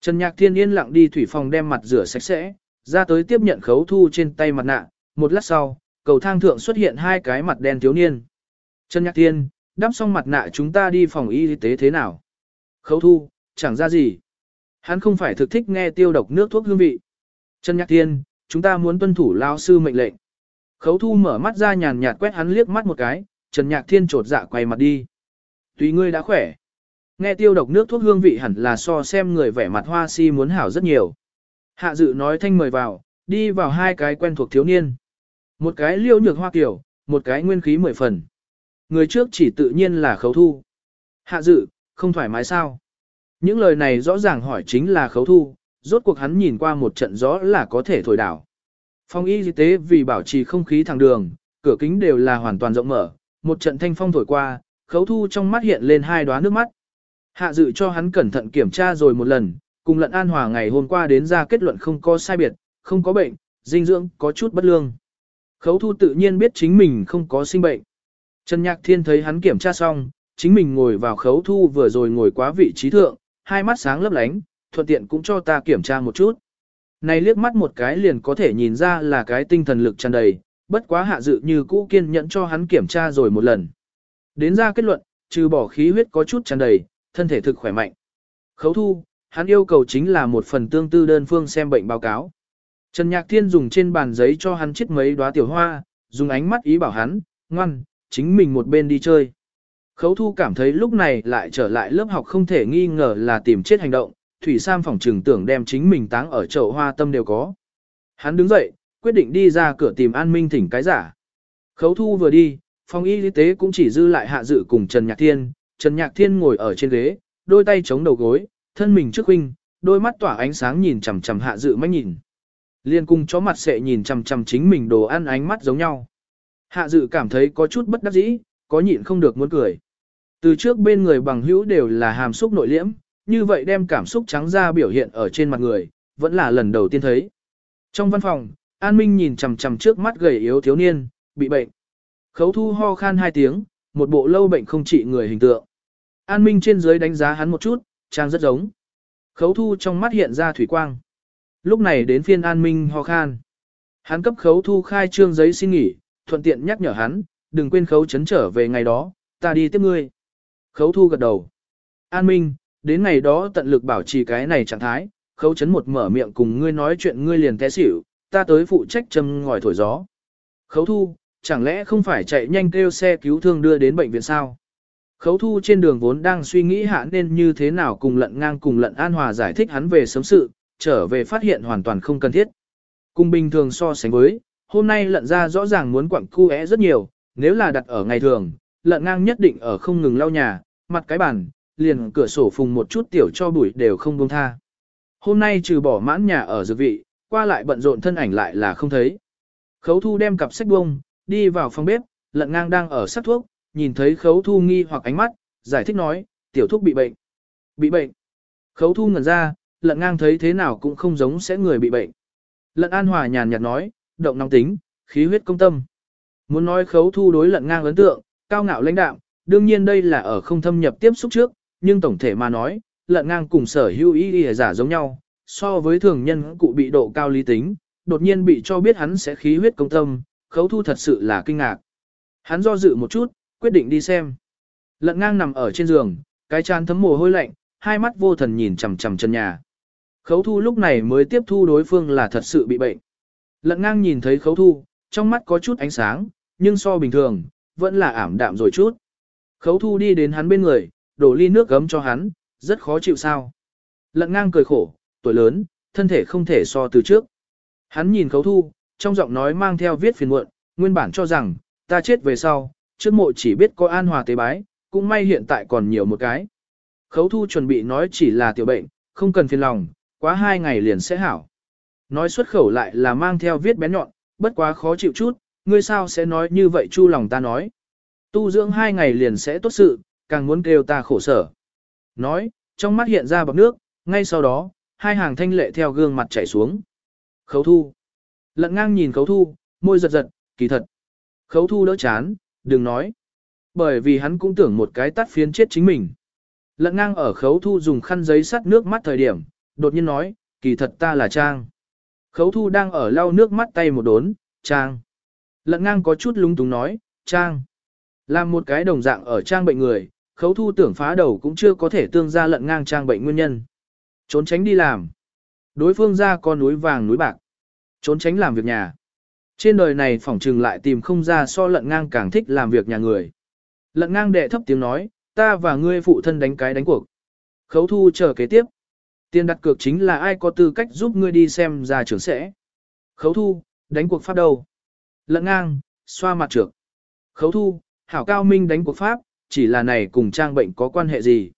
Trần Nhạc Thiên yên lặng đi thủy phòng đem mặt rửa sạch sẽ, ra tới tiếp nhận khấu thu trên tay mặt nạ, một lát sau, cầu thang thượng xuất hiện hai cái mặt đen thiếu niên. Trần Nhạc Thiên, đắp xong mặt nạ chúng ta đi phòng y tế thế nào? Khấu thu, chẳng ra gì. Hắn không phải thực thích nghe tiêu độc nước thuốc hương vị. Trần Nhạc Thiên, chúng ta muốn tuân thủ lao sư mệnh lệnh. Khấu thu mở mắt ra nhàn nhạt quét hắn liếc mắt một cái, Trần Nhạc Thiên trột dạ quay mặt đi. Tùy ngươi đã khỏe. Nghe tiêu độc nước thuốc hương vị hẳn là so xem người vẻ mặt hoa si muốn hảo rất nhiều. Hạ dự nói thanh mời vào, đi vào hai cái quen thuộc thiếu niên. Một cái liêu nhược hoa kiểu, một cái nguyên khí mười phần. Người trước chỉ tự nhiên là khấu thu. Hạ dự, không thoải mái sao? Những lời này rõ ràng hỏi chính là khấu thu, rốt cuộc hắn nhìn qua một trận gió là có thể thổi đảo. Phong y tế vì bảo trì không khí thẳng đường, cửa kính đều là hoàn toàn rộng mở, một trận thanh phong thổi qua, khấu thu trong mắt hiện lên hai đóa nước mắt. Hạ dự cho hắn cẩn thận kiểm tra rồi một lần, cùng lận an hòa ngày hôm qua đến ra kết luận không có sai biệt, không có bệnh, dinh dưỡng có chút bất lương. Khấu thu tự nhiên biết chính mình không có sinh bệnh. Trần Nhạc Thiên thấy hắn kiểm tra xong, chính mình ngồi vào khấu thu vừa rồi ngồi quá vị trí thượng, hai mắt sáng lấp lánh, thuận tiện cũng cho ta kiểm tra một chút. Này liếc mắt một cái liền có thể nhìn ra là cái tinh thần lực tràn đầy, bất quá hạ dự như cũ kiên nhẫn cho hắn kiểm tra rồi một lần. Đến ra kết luận, trừ bỏ khí huyết có chút tràn đầy, thân thể thực khỏe mạnh. Khấu thu, hắn yêu cầu chính là một phần tương tư đơn phương xem bệnh báo cáo. Trần Nhạc Thiên dùng trên bàn giấy cho hắn chiết mấy đóa tiểu hoa, dùng ánh mắt ý bảo hắn, ngoan, chính mình một bên đi chơi. Khấu thu cảm thấy lúc này lại trở lại lớp học không thể nghi ngờ là tìm chết hành động, Thủy Sam phòng trường tưởng đem chính mình táng ở chậu hoa tâm đều có. Hắn đứng dậy, quyết định đi ra cửa tìm an minh thỉnh cái giả. Khấu thu vừa đi, phòng y tế cũng chỉ dư lại hạ dự cùng Trần Nhạc Thiên, Trần Nhạc Thiên ngồi ở trên ghế, đôi tay chống đầu gối, thân mình trước huynh, đôi mắt tỏa ánh sáng nhìn chằm chằm hạ dự mắt nhìn. Liên cung chó mặt sẽ nhìn chằm chằm chính mình đồ ăn ánh mắt giống nhau. Hạ dự cảm thấy có chút bất đắc dĩ, có nhịn không được muốn cười. Từ trước bên người bằng hữu đều là hàm xúc nội liễm, như vậy đem cảm xúc trắng ra biểu hiện ở trên mặt người, vẫn là lần đầu tiên thấy. Trong văn phòng, An Minh nhìn chằm chằm trước mắt gầy yếu thiếu niên, bị bệnh. Khấu thu ho khan hai tiếng, một bộ lâu bệnh không trị người hình tượng. An Minh trên dưới đánh giá hắn một chút, trang rất giống. Khấu thu trong mắt hiện ra thủy quang. Lúc này đến phiên An Minh ho khan. Hắn cấp khấu thu khai trương giấy xin nghỉ, thuận tiện nhắc nhở hắn, đừng quên khấu chấn trở về ngày đó, ta đi tiếp ngươi. Khấu thu gật đầu. An Minh, đến ngày đó tận lực bảo trì cái này trạng thái, khấu chấn một mở miệng cùng ngươi nói chuyện ngươi liền té xỉu, ta tới phụ trách châm ngòi thổi gió. Khấu thu, chẳng lẽ không phải chạy nhanh kêu xe cứu thương đưa đến bệnh viện sao? Khấu thu trên đường vốn đang suy nghĩ hạ nên như thế nào cùng lận ngang cùng lận an hòa giải thích hắn về sớm sự, trở về phát hiện hoàn toàn không cần thiết. Cùng bình thường so sánh với, hôm nay lận ra rõ ràng muốn quặng cu é rất nhiều, nếu là đặt ở ngày thường, lợn ngang nhất định ở không ngừng lau nhà, mặt cái bàn, liền cửa sổ phùng một chút tiểu cho bụi đều không buông tha. Hôm nay trừ bỏ mãn nhà ở dược vị, qua lại bận rộn thân ảnh lại là không thấy. Khấu thu đem cặp sách bông, đi vào phòng bếp, lận ngang đang ở sắc thuốc, nhìn thấy khấu thu nghi hoặc ánh mắt, giải thích nói, tiểu thuốc bị bệnh. Bị bệnh. Khấu thu ngẩn ra, lận ngang thấy thế nào cũng không giống sẽ người bị bệnh. Lận an hòa nhàn nhạt nói, động nóng tính, khí huyết công tâm. Muốn nói khấu thu đối lận ngang ấn tượng, cao ngạo lãnh đạm, đương nhiên đây là ở không thâm nhập tiếp xúc trước, nhưng tổng thể mà nói, lận ngang cùng sở hữu ý y giả giống nhau, so với thường nhân cụ bị độ cao lý tính, đột nhiên bị cho biết hắn sẽ khí huyết công tâm, khấu thu thật sự là kinh ngạc. Hắn do dự một chút, quyết định đi xem. Lận ngang nằm ở trên giường, cái chán thấm mồ hôi lạnh, hai mắt vô thần nhìn chằm chằm chân nhà. Khấu thu lúc này mới tiếp thu đối phương là thật sự bị bệnh. Lận ngang nhìn thấy khấu thu, trong mắt có chút ánh sáng, nhưng so bình thường, vẫn là ảm đạm rồi chút. Khấu thu đi đến hắn bên người, đổ ly nước gấm cho hắn, rất khó chịu sao. Lận ngang cười khổ, tuổi lớn, thân thể không thể so từ trước. Hắn nhìn khấu thu, trong giọng nói mang theo viết phiền muộn, nguyên bản cho rằng, ta chết về sau, trước mộ chỉ biết có an hòa tế bái, cũng may hiện tại còn nhiều một cái. Khấu thu chuẩn bị nói chỉ là tiểu bệnh, không cần phiền lòng, quá hai ngày liền sẽ hảo. Nói xuất khẩu lại là mang theo viết bén nhọn, bất quá khó chịu chút, ngươi sao sẽ nói như vậy chu lòng ta nói. Tu dưỡng hai ngày liền sẽ tốt sự, càng muốn kêu ta khổ sở. Nói, trong mắt hiện ra bọc nước, ngay sau đó, hai hàng thanh lệ theo gương mặt chảy xuống. Khấu thu. Lận ngang nhìn khấu thu, môi giật giật, kỳ thật. Khấu thu đỡ chán, đừng nói. Bởi vì hắn cũng tưởng một cái tắt phiến chết chính mình. Lận ngang ở khấu thu dùng khăn giấy sắt nước mắt thời điểm, đột nhiên nói, kỳ thật ta là Trang. Khấu thu đang ở lau nước mắt tay một đốn, Trang. Lận ngang có chút lúng túng nói, Trang. Làm một cái đồng dạng ở Trang bệnh người, khấu thu tưởng phá đầu cũng chưa có thể tương ra lận ngang Trang bệnh nguyên nhân. Trốn tránh đi làm. Đối phương ra con núi vàng núi bạc. Trốn tránh làm việc nhà. Trên đời này phỏng trừng lại tìm không ra so lận ngang càng thích làm việc nhà người. Lận ngang đệ thấp tiếng nói, ta và ngươi phụ thân đánh cái đánh cuộc. Khấu thu chờ kế tiếp. Tiền đặt cược chính là ai có tư cách giúp ngươi đi xem ra trưởng sẽ. Khấu thu, đánh cuộc pháp đâu? Lận ngang, xoa mặt trược. Khấu thu, hảo cao minh đánh cuộc pháp, chỉ là này cùng trang bệnh có quan hệ gì?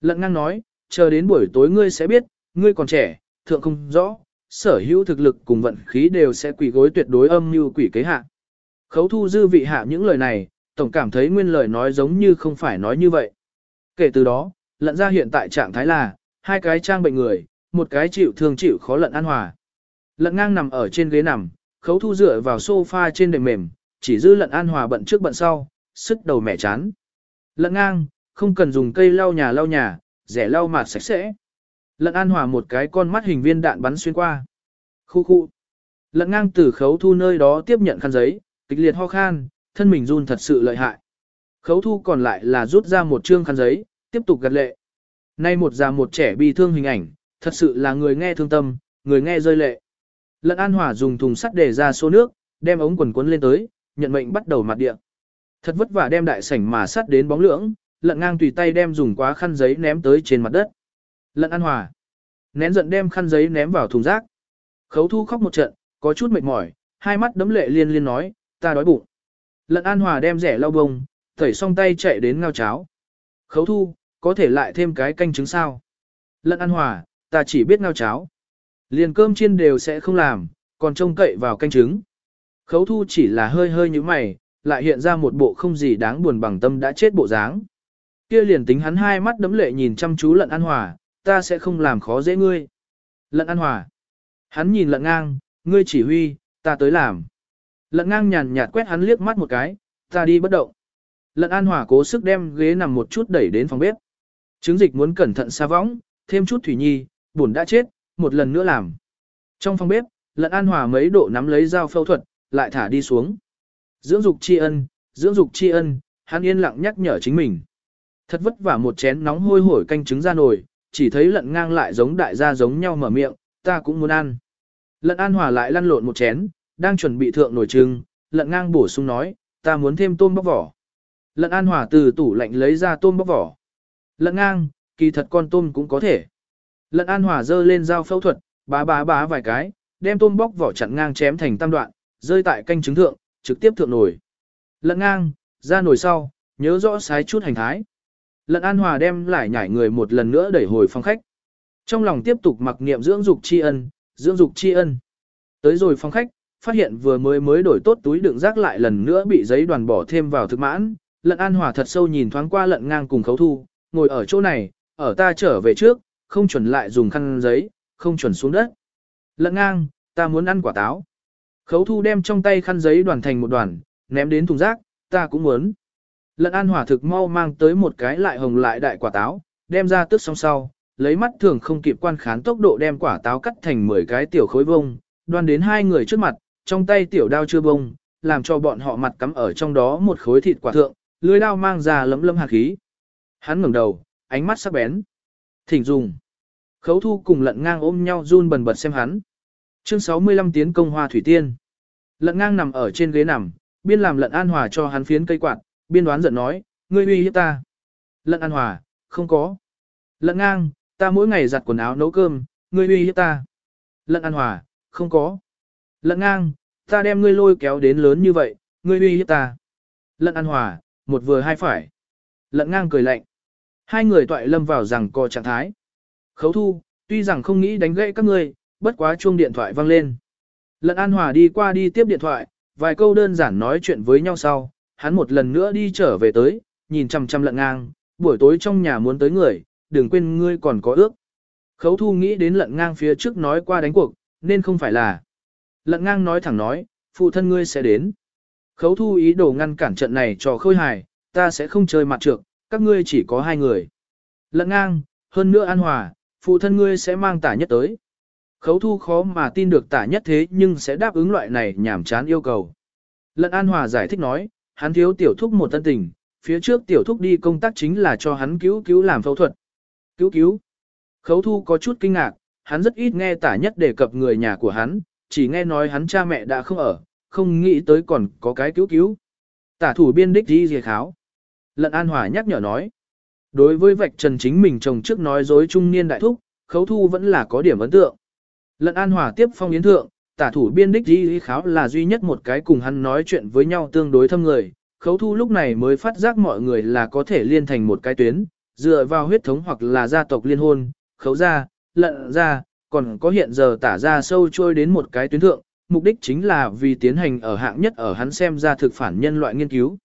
Lận ngang nói, chờ đến buổi tối ngươi sẽ biết, ngươi còn trẻ, thượng không rõ, sở hữu thực lực cùng vận khí đều sẽ quỷ gối tuyệt đối âm như quỷ kế hạ. Khấu thu dư vị hạ những lời này, tổng cảm thấy nguyên lời nói giống như không phải nói như vậy. Kể từ đó, lận ra hiện tại trạng thái là, hai cái trang bệnh người, một cái chịu thương chịu khó lận an hòa. Lận ngang nằm ở trên ghế nằm, khấu thu dựa vào sofa trên đệm mềm, chỉ dư lận an hòa bận trước bận sau, sức đầu mẻ chán. Lận ngang, không cần dùng cây lau nhà lau nhà, rẻ lau mặt sạch sẽ. Lận an hòa một cái con mắt hình viên đạn bắn xuyên qua. Khu khu. Lận ngang từ khấu thu nơi đó tiếp nhận khăn giấy, kịch liệt ho khan, thân mình run thật sự lợi hại. Khấu thu còn lại là rút ra một trương khăn giấy, tiếp tục gật lệ. Nay một già một trẻ bị thương hình ảnh, thật sự là người nghe thương tâm, người nghe rơi lệ. Lận An Hòa dùng thùng sắt để ra số nước, đem ống quần cuốn lên tới, nhận mệnh bắt đầu mặt địa. Thật vất vả đem đại sảnh mà sắt đến bóng lưỡng, lận ngang tùy tay đem dùng quá khăn giấy ném tới trên mặt đất. Lận An Hòa nén giận đem khăn giấy ném vào thùng rác. Khấu thu khóc một trận, có chút mệt mỏi, hai mắt đấm lệ liên liên nói, ta đói bụng. Lận An Hòa đem rẻ lau bông, thẩy xong tay chạy đến ngao cháo. Khấu thu, có thể lại thêm cái canh trứng sao. Lận An Hòa, ta chỉ biết ngao cháo. Liền cơm chiên đều sẽ không làm, còn trông cậy vào canh trứng. Khấu thu chỉ là hơi hơi như mày, lại hiện ra một bộ không gì đáng buồn bằng tâm đã chết bộ dáng. Kia liền tính hắn hai mắt đấm lệ nhìn chăm chú lận an hòa, ta sẽ không làm khó dễ ngươi. Lận an hòa. Hắn nhìn lận ngang, ngươi chỉ huy, ta tới làm. Lận ngang nhàn nhạt quét hắn liếc mắt một cái, ta đi bất động. Lận an hòa cố sức đem ghế nằm một chút đẩy đến phòng bếp. Trứng dịch muốn cẩn thận xa võng, thêm chút thủy nhi, buồn đã chết, một lần nữa làm. Trong phòng bếp, lận an hòa mấy độ nắm lấy dao phẫu thuật, lại thả đi xuống. Dưỡng dục tri ân, dưỡng dục tri ân, hắn yên lặng nhắc nhở chính mình. Thật vất vả một chén nóng hôi hổi canh trứng ra nồi, chỉ thấy lận ngang lại giống đại gia giống nhau mở miệng, ta cũng muốn ăn. Lận an hòa lại lăn lộn một chén, đang chuẩn bị thượng nồi trưng, lận ngang bổ sung nói, ta muốn thêm tôm bóc vỏ. Lận an hòa từ tủ lạnh lấy ra tôm bóc vỏ. Lận ngang, kỳ thật con tôm cũng có thể. Lận an hòa dơ lên dao phẫu thuật, bá bá bá vài cái, đem tôm bóc vỏ chặn ngang chém thành tam đoạn, rơi tại canh trứng thượng, trực tiếp thượng nổi. Lận ngang, ra nổi sau, nhớ rõ sái chút hành thái. Lận An Hòa đem lại nhảy người một lần nữa đẩy hồi phòng khách. Trong lòng tiếp tục mặc niệm dưỡng dục tri ân, dưỡng dục tri ân. Tới rồi phòng khách, phát hiện vừa mới mới đổi tốt túi đựng rác lại lần nữa bị giấy đoàn bỏ thêm vào thực mãn. Lận An Hòa thật sâu nhìn thoáng qua lận ngang cùng khấu thu, ngồi ở chỗ này, ở ta trở về trước, không chuẩn lại dùng khăn giấy, không chuẩn xuống đất. Lận ngang, ta muốn ăn quả táo. Khấu thu đem trong tay khăn giấy đoàn thành một đoàn, ném đến thùng rác, ta cũng muốn. Lận an hỏa thực mau mang tới một cái lại hồng lại đại quả táo, đem ra tước xong sau, lấy mắt thường không kịp quan khán tốc độ đem quả táo cắt thành 10 cái tiểu khối vông, đoan đến hai người trước mặt, trong tay tiểu đao chưa bông, làm cho bọn họ mặt cắm ở trong đó một khối thịt quả thượng, lưới đao mang ra lấm lấm hạt khí. Hắn ngẩng đầu, ánh mắt sắc bén. Thỉnh dùng. Khấu thu cùng lận ngang ôm nhau run bần bật xem hắn. Chương 65 tiến công hoa thủy tiên. Lận ngang nằm ở trên ghế nằm, biên làm lận an hòa cho hắn phiến cây quạt, biên đoán giận nói, ngươi uy hiếp ta. Lận an hòa, không có. Lận ngang, ta mỗi ngày giặt quần áo nấu cơm, ngươi uy hiếp ta. Lận an hòa, không có. Lận ngang, ta đem ngươi lôi kéo đến lớn như vậy, ngươi uy hiếp ta. Lận an hòa, một vừa hai phải. Lận ngang cười lạnh. Hai người toại lâm vào rằng co trạng thái. Khấu thu, tuy rằng không nghĩ đánh gãy các ngươi, bất quá chuông điện thoại vang lên. Lận An Hòa đi qua đi tiếp điện thoại, vài câu đơn giản nói chuyện với nhau sau, hắn một lần nữa đi trở về tới, nhìn chăm chăm lận ngang, buổi tối trong nhà muốn tới người, đừng quên ngươi còn có ước. Khấu thu nghĩ đến lận ngang phía trước nói qua đánh cuộc, nên không phải là. Lận ngang nói thẳng nói, phụ thân ngươi sẽ đến. Khấu thu ý đồ ngăn cản trận này cho khôi hài, ta sẽ không chơi mặt trược, các ngươi chỉ có hai người. Lận ngang, hơn nữa an hòa, phụ thân ngươi sẽ mang tả nhất tới. Khấu thu khó mà tin được tả nhất thế nhưng sẽ đáp ứng loại này nhảm chán yêu cầu. Lận An Hòa giải thích nói, hắn thiếu tiểu thúc một tân tình, phía trước tiểu thúc đi công tác chính là cho hắn cứu cứu làm phẫu thuật. Cứu cứu. Khấu thu có chút kinh ngạc, hắn rất ít nghe tả nhất đề cập người nhà của hắn, chỉ nghe nói hắn cha mẹ đã không ở, không nghĩ tới còn có cái cứu cứu. Tả thủ biên đích đi dìa kháo. Lận An Hòa nhắc nhở nói. Đối với vạch trần chính mình chồng trước nói dối trung niên đại thúc, khấu thu vẫn là có điểm ấn tượng. Lận An Hòa tiếp phong yến thượng, tả thủ biên đích di kháo là duy nhất một cái cùng hắn nói chuyện với nhau tương đối thâm người. Khấu thu lúc này mới phát giác mọi người là có thể liên thành một cái tuyến, dựa vào huyết thống hoặc là gia tộc liên hôn, khấu ra, lận ra, còn có hiện giờ tả ra sâu trôi đến một cái tuyến thượng, mục đích chính là vì tiến hành ở hạng nhất ở hắn xem ra thực phản nhân loại nghiên cứu.